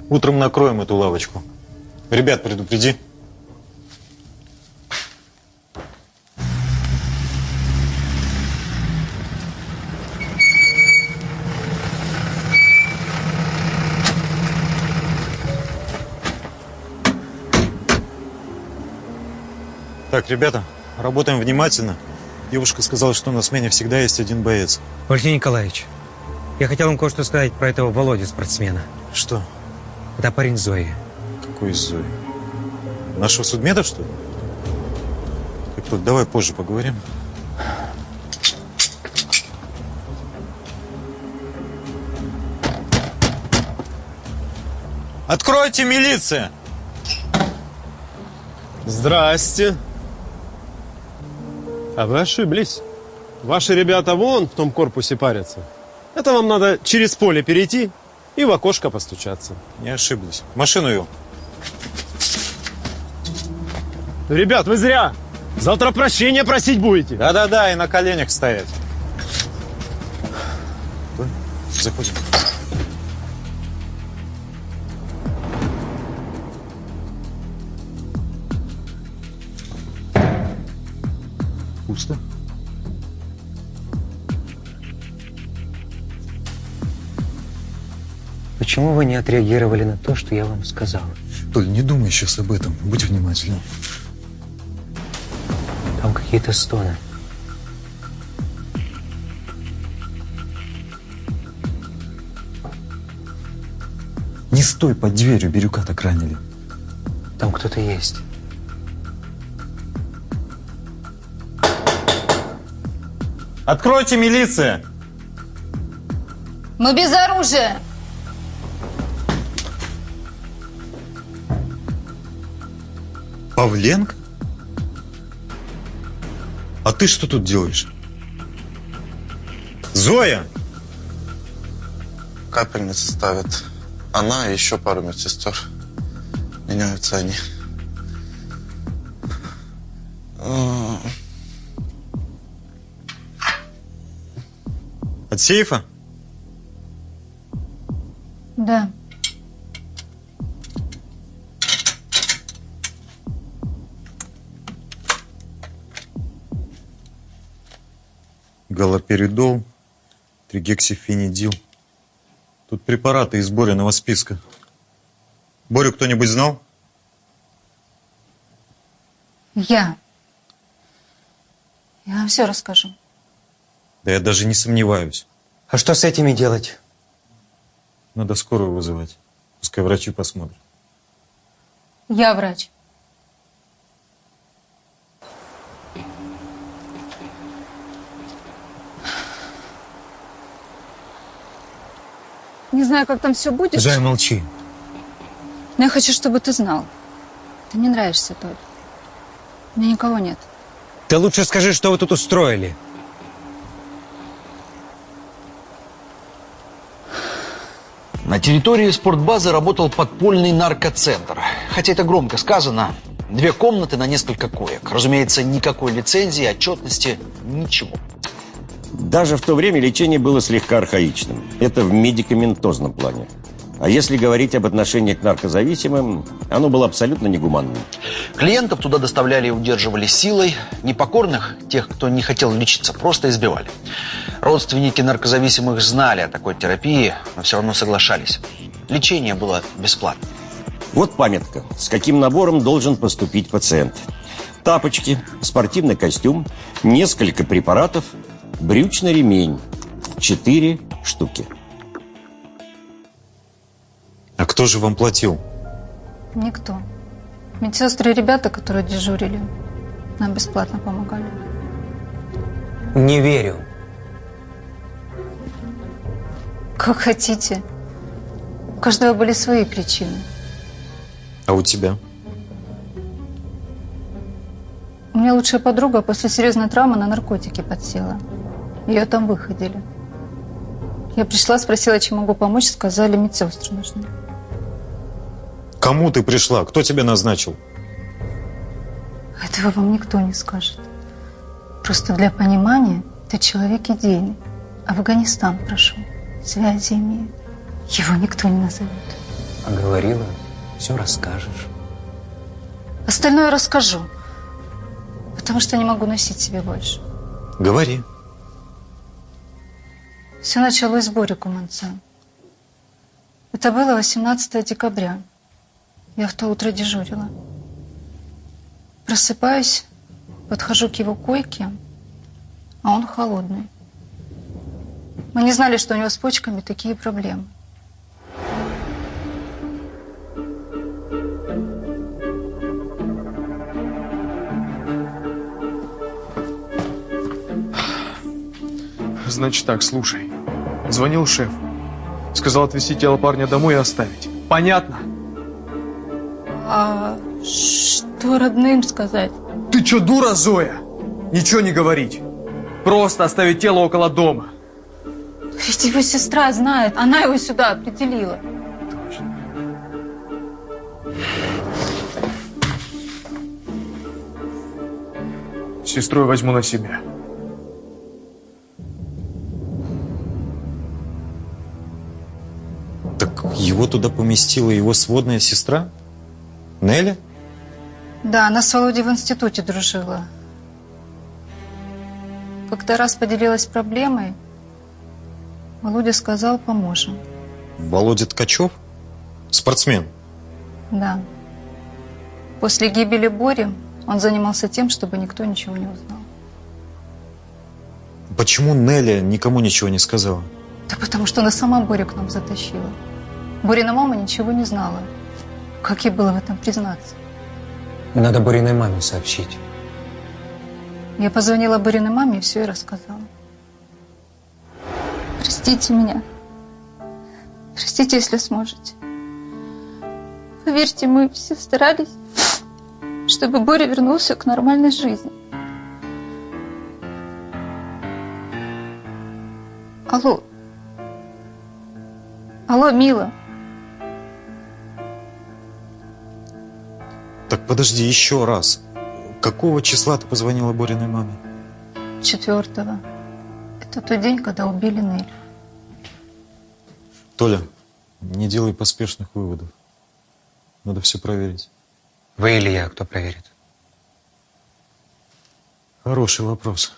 Утром накроем эту лавочку. Ребят, предупреди. Так, ребята, работаем внимательно. Девушка сказала, что на смене всегда есть один боец. Валентин Николаевич, я хотел вам кое-что сказать про этого Володю, спортсмена. Что? Это парень Зои. Какой Зои? Нашего судмеда, что ли? Так, вот, давай позже поговорим. Откройте, милиция! Здрасте. А вы ошиблись. Ваши ребята вон в том корпусе парятся. Это вам надо через поле перейти и в окошко постучаться. Не ошиблись. Машину вел. Ребят, вы зря. Завтра прощения просить будете. Да-да-да, и на коленях стоять. Заходим. Пусто. Почему вы не отреагировали на то, что я вам сказал? Толь, не думай сейчас об этом. Будь внимательным. Там какие-то стоны. Не стой под дверью, Бирюка так ранили. Там кто-то есть. Откройте, милиция! Мы без оружия. Павленко? А ты что тут делаешь? Зоя! Капельницы ставят. Она и еще пару медсестер. Меняются они. От сейфа? Да. Галоперидол, тригексифенидил. Тут препараты из Бориного списка. Борю кто-нибудь знал? Я. Я вам все расскажу. Да я даже не сомневаюсь. А что с этими делать? Надо скорую вызывать. Пускай врачи посмотрят. Я врач. Не знаю, как там все будет. Зоя, молчи. Но я хочу, чтобы ты знал. Ты мне нравишься, Толь. У меня никого нет. Ты лучше скажи, что вы тут устроили. На территории спортбазы работал подпольный наркоцентр. Хотя это громко сказано. Две комнаты на несколько коек. Разумеется, никакой лицензии, отчетности, ничего. Даже в то время лечение было слегка архаичным. Это в медикаментозном плане. А если говорить об отношении к наркозависимым, оно было абсолютно негуманным. Клиентов туда доставляли и удерживали силой. Непокорных, тех, кто не хотел лечиться, просто избивали. Родственники наркозависимых знали о такой терапии, но все равно соглашались. Лечение было бесплатно. Вот памятка, с каким набором должен поступить пациент. Тапочки, спортивный костюм, несколько препаратов, брючный ремень. Четыре штуки. А кто же вам платил? Никто. Медсестры и ребята, которые дежурили, нам бесплатно помогали. Не верю. Как хотите. У каждого были свои причины. А у тебя? У меня лучшая подруга после серьезной травмы на наркотики подсела. Ее там выходили. Я пришла, спросила, чем могу помочь, сказали, медсестры нужны. Кому ты пришла? Кто тебя назначил? Этого вам никто не скажет. Просто для понимания, ты человек идейный. Афганистан прошел, связи имеет. Его никто не назовет. А говорила, все расскажешь. Остальное расскажу, потому что не могу носить себе больше. Говори. Все началось с Бори Куманца. Это было 18 декабря. Я в то утро дежурила. Просыпаюсь, подхожу к его койке, а он холодный. Мы не знали, что у него с почками такие проблемы. Значит так, слушай. Звонил шеф. Сказал отвезти тело парня домой и оставить. Понятно? А что родным сказать? Ты чё, дура, Зоя? Ничего не говорить. Просто оставить тело около дома. Ведь его сестра знает, она его сюда определила. Сестрой возьму на себя. Его туда поместила его сводная сестра? Нелли? Да, она с Володей в институте дружила. Когда раз поделилась проблемой, Володя сказал, поможем. Володя Ткачев? Спортсмен? Да. После гибели Бори Он занимался тем, чтобы никто ничего не узнал. Почему Нелли никому ничего не сказала? Да потому что она сама Борю к нам затащила. Борина мама ничего не знала. Как ей было в этом признаться? Надо Бориной маме сообщить. Я позвонила Бориной маме и все ей рассказала. Простите меня. Простите, если сможете. Поверьте, мы все старались, чтобы Боря вернулся к нормальной жизни. Алло. Алло, Мила. Так подожди еще раз. Какого числа ты позвонила Бориной маме? Четвертого. Это тот день, когда убили Нель. Толя, не делай поспешных выводов. Надо все проверить. Вы или я, кто проверит? Хороший вопрос.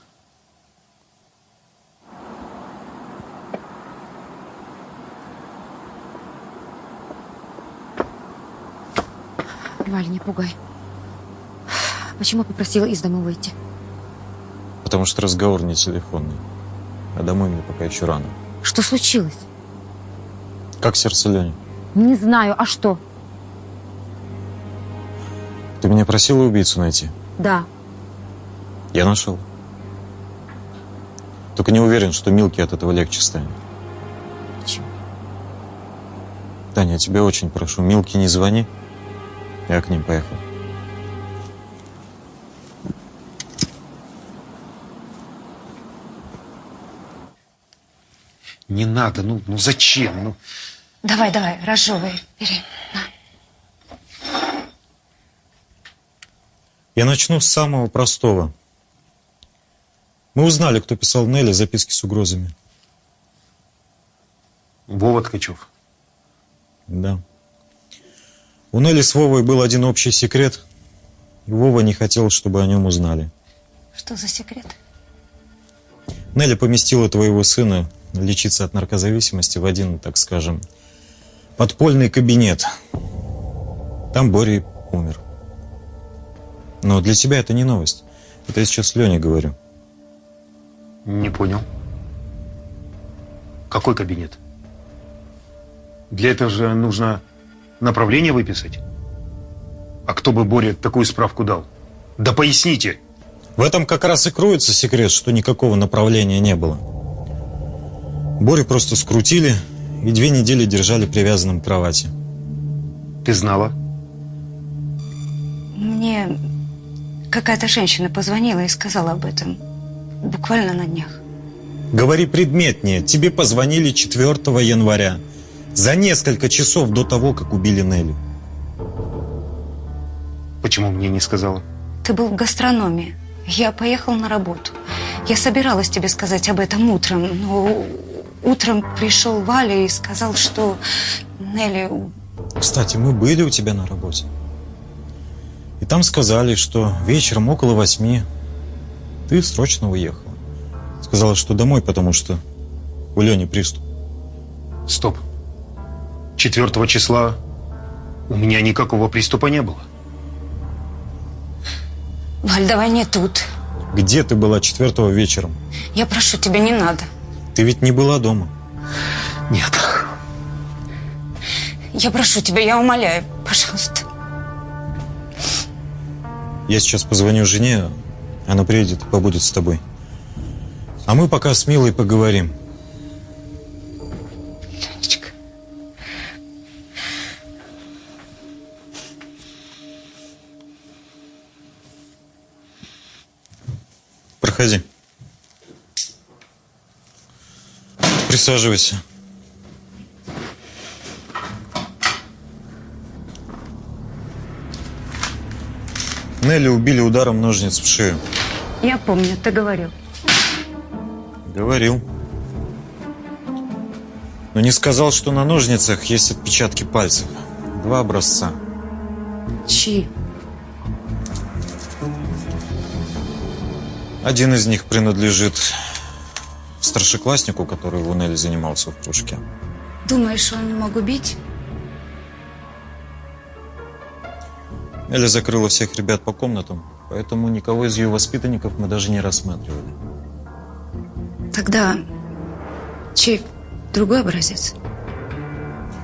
Валь, не пугай. Почему попросила из дома выйти? Потому что разговор не телефонный. А домой мне пока еще рано. Что случилось? Как сердце Лени? Не знаю, а что? Ты меня просила убийцу найти? Да. Я нашел. Только не уверен, что Милке от этого легче станет. Почему? Таня, я тебя очень прошу, Милке не звони. Я к ним поехал. Не надо, ну, ну зачем? Ну, Давай, давай, разжевывай. Бери. Я начну с самого простого. Мы узнали, кто писал Нелли записки с угрозами. Вова Ткачев. Да. У Нелли с Вовой был один общий секрет. И Вова не хотел, чтобы о нем узнали. Что за секрет? Нелли поместила твоего сына лечиться от наркозависимости в один, так скажем, подпольный кабинет. Там Боря умер. Но для тебя это не новость. Это я сейчас Лене говорю. Не понял. Какой кабинет? Для этого же нужно направление выписать. А кто бы Боре такую справку дал? Да поясните. В этом как раз и кроется секрет, что никакого направления не было. Борю просто скрутили и две недели держали привязанным к кровати. Ты знала? Мне какая-то женщина позвонила и сказала об этом. Буквально на днях. Говори предметнее. Тебе позвонили 4 января. За несколько часов до того, как убили Нелли. Почему мне не сказала? Ты был в гастрономе. Я поехал на работу. Я собиралась тебе сказать об этом утром, но утром пришел Валя и сказал, что Нелли... Кстати, мы были у тебя на работе. И там сказали, что вечером около восьми ты срочно уехала. Сказала, что домой, потому что у Лени приступ. Стоп. 4 числа у меня никакого приступа не было. Валь, давай не тут. Где ты была 4 вечером? Я прошу тебя, не надо. Ты ведь не была дома. Нет. Я прошу тебя, я умоляю, пожалуйста. Я сейчас позвоню жене, она приедет и побудет с тобой. А мы пока с Милой поговорим. Проходи. Присаживайся. Нелли убили ударом ножниц в шею. Я помню, ты говорил. Говорил. Но не сказал, что на ножницах есть отпечатки пальцев. Два образца. Чьи? Один из них принадлежит старшекласснику, который у Нелли занимался в кружке. Думаешь, он мог убить? Нелли закрыла всех ребят по комнатам, Поэтому никого из ее воспитанников мы даже не рассматривали. Тогда чей другой образец?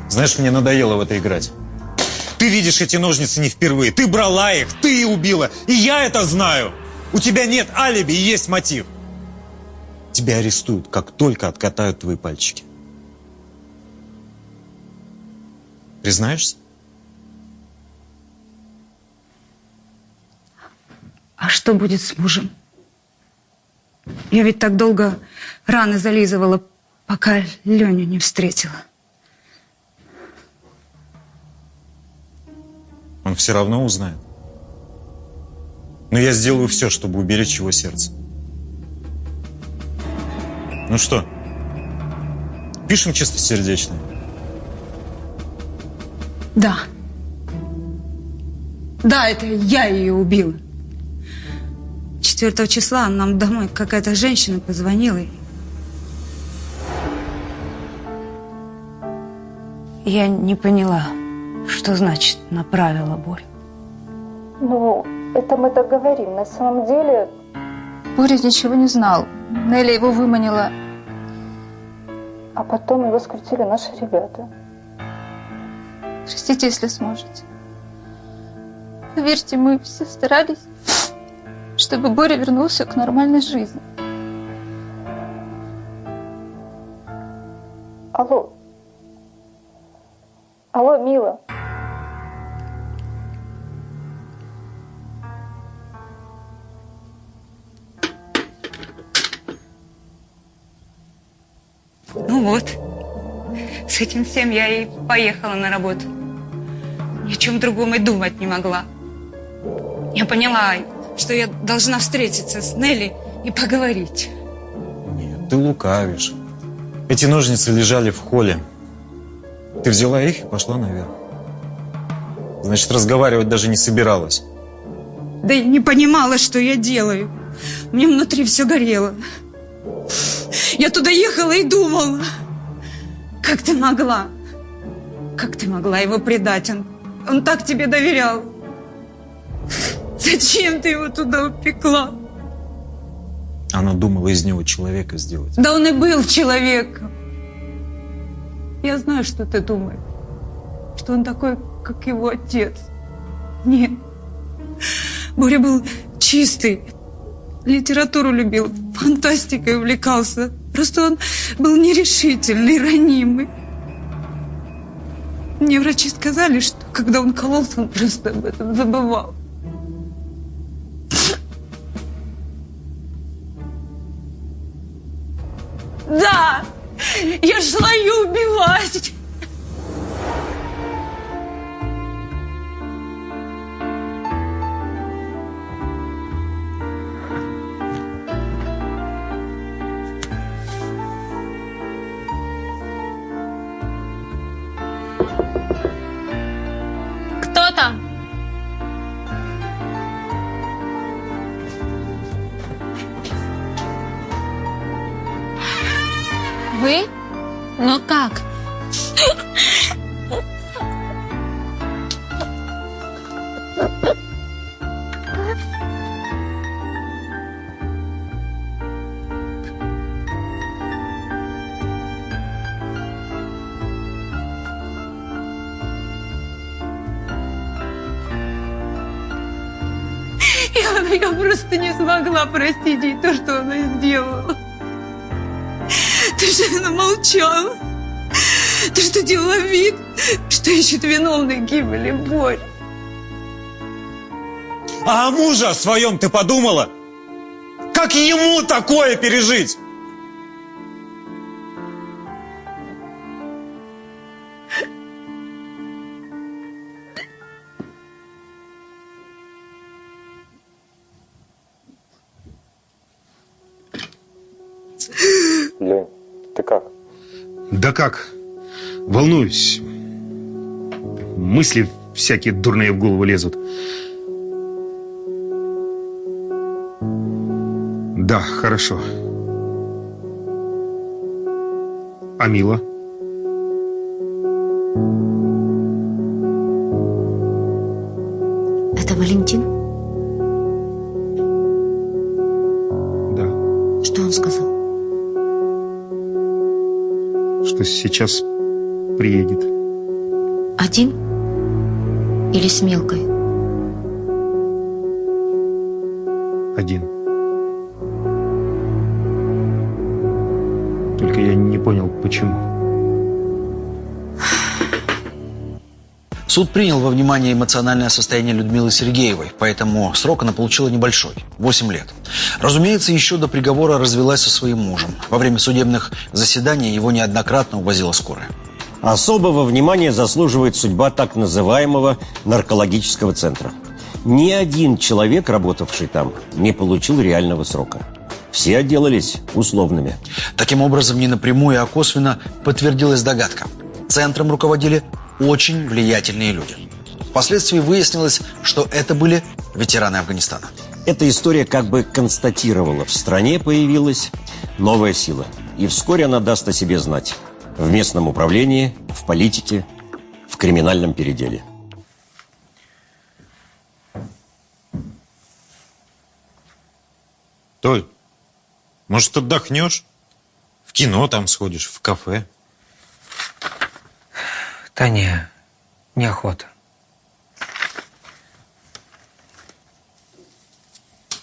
Знаешь, мне надоело в это играть. Ты видишь эти ножницы не впервые. Ты брала их, ты убила. И я это знаю. У тебя нет алиби и есть мотив. Тебя арестуют, как только откатают твои пальчики. Признаешься? А что будет с мужем? Я ведь так долго раны зализывала, пока Леню не встретила. Он все равно узнает. Но я сделаю все, чтобы уберечь его сердце. Ну что, пишем чистосердечно? Да. Да, это я ее убила. 4 числа нам домой какая-то женщина позвонила. Я не поняла, что значит направила Борю. Ну, это мы так говорим. На самом деле, Боря ничего не знал. Неля его выманила. А потом его скрутили наши ребята. Простите, если сможете. Поверьте, мы все старались, чтобы Боря вернулся к нормальной жизни. Алло. Алло, Мила. Ну вот, с этим всем я и поехала на работу. Ни о чем другом и думать не могла. Я поняла, что я должна встретиться с Нелли и поговорить. Ты лукавишь. Эти ножницы лежали в холле. Ты взяла их и пошла наверх. Значит, разговаривать даже не собиралась. Да и не понимала, что я делаю. Мне внутри все горело. Я туда ехала и думала, как ты могла? Как ты могла его предать? Он, он так тебе доверял. Зачем ты его туда упекла? Она думала из него человека сделать. Да он и был человеком. Я знаю, что ты думаешь. Что он такой, как его отец. Нет. Боря был чистый. Литературу любил, фантастикой увлекался. Просто он был нерешительный, ранимый. Мне врачи сказали, что когда он кололся, он просто об этом забывал. Да! Я шла ее убивать! Вы? Но как? Я, я просто не смогла простить ей то, что она сделала. Ты же она молчала. Ты что делала вид, что ищет виновной гибели Борь. А о муже о своем ты подумала? Как ему такое пережить? Да как? Волнуюсь. Мысли всякие дурные в голову лезут. Да, хорошо. А Мила? Это Валентин? Что сейчас приедет. Один? Или с мелкой? Один. Только я не понял, почему. Суд принял во внимание эмоциональное состояние Людмилы Сергеевой, поэтому срок она получила небольшой – 8 лет. Разумеется, еще до приговора развелась со своим мужем. Во время судебных заседаний его неоднократно увозила скорая. Особого внимания заслуживает судьба так называемого наркологического центра. Ни один человек, работавший там, не получил реального срока. Все отделались условными. Таким образом, не напрямую, а косвенно подтвердилась догадка. Центром руководили очень влиятельные люди. Впоследствии выяснилось, что это были ветераны Афганистана. Эта история как бы констатировала, в стране появилась новая сила. И вскоре она даст о себе знать в местном управлении, в политике, в криминальном переделе. Толь, может, отдохнешь? В кино там сходишь, в кафе. Да не, неохота.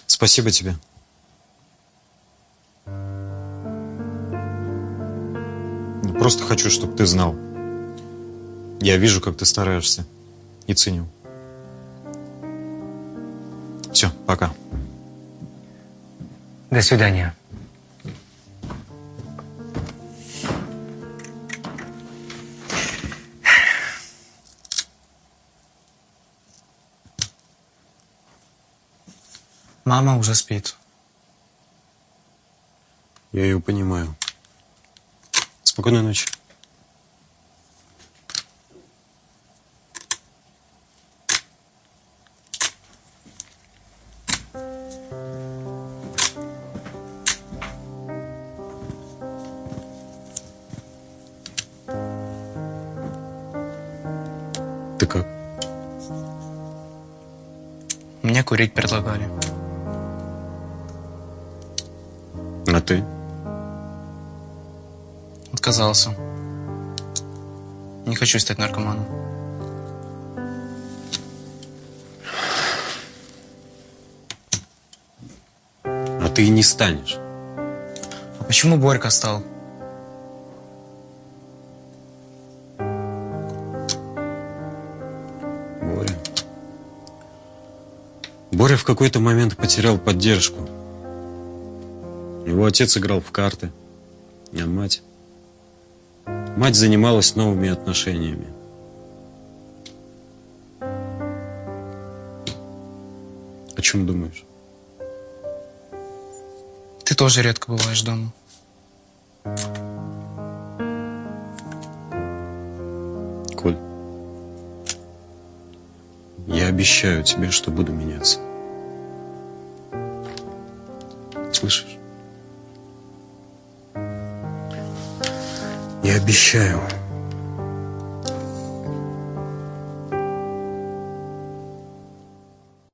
Спасибо тебе. Ну, Просто хочу, чтобы ты знал. Я вижу, как ты стараешься. И ценю. Все, пока. До свидания. Мама уже спит. Я ее понимаю. Спокойной ночи. Ты как? Мне курить предлагали. Ты? Отказался. Не хочу стать наркоманом. А ты и не станешь. А почему Борька стал? Боря. Боря в какой-то момент потерял поддержку. Его отец играл в карты, а мать... Мать занималась новыми отношениями. О чем думаешь? Ты тоже редко бываешь дома. Коль, я обещаю тебе, что буду меняться. Слышишь? Я обещаю.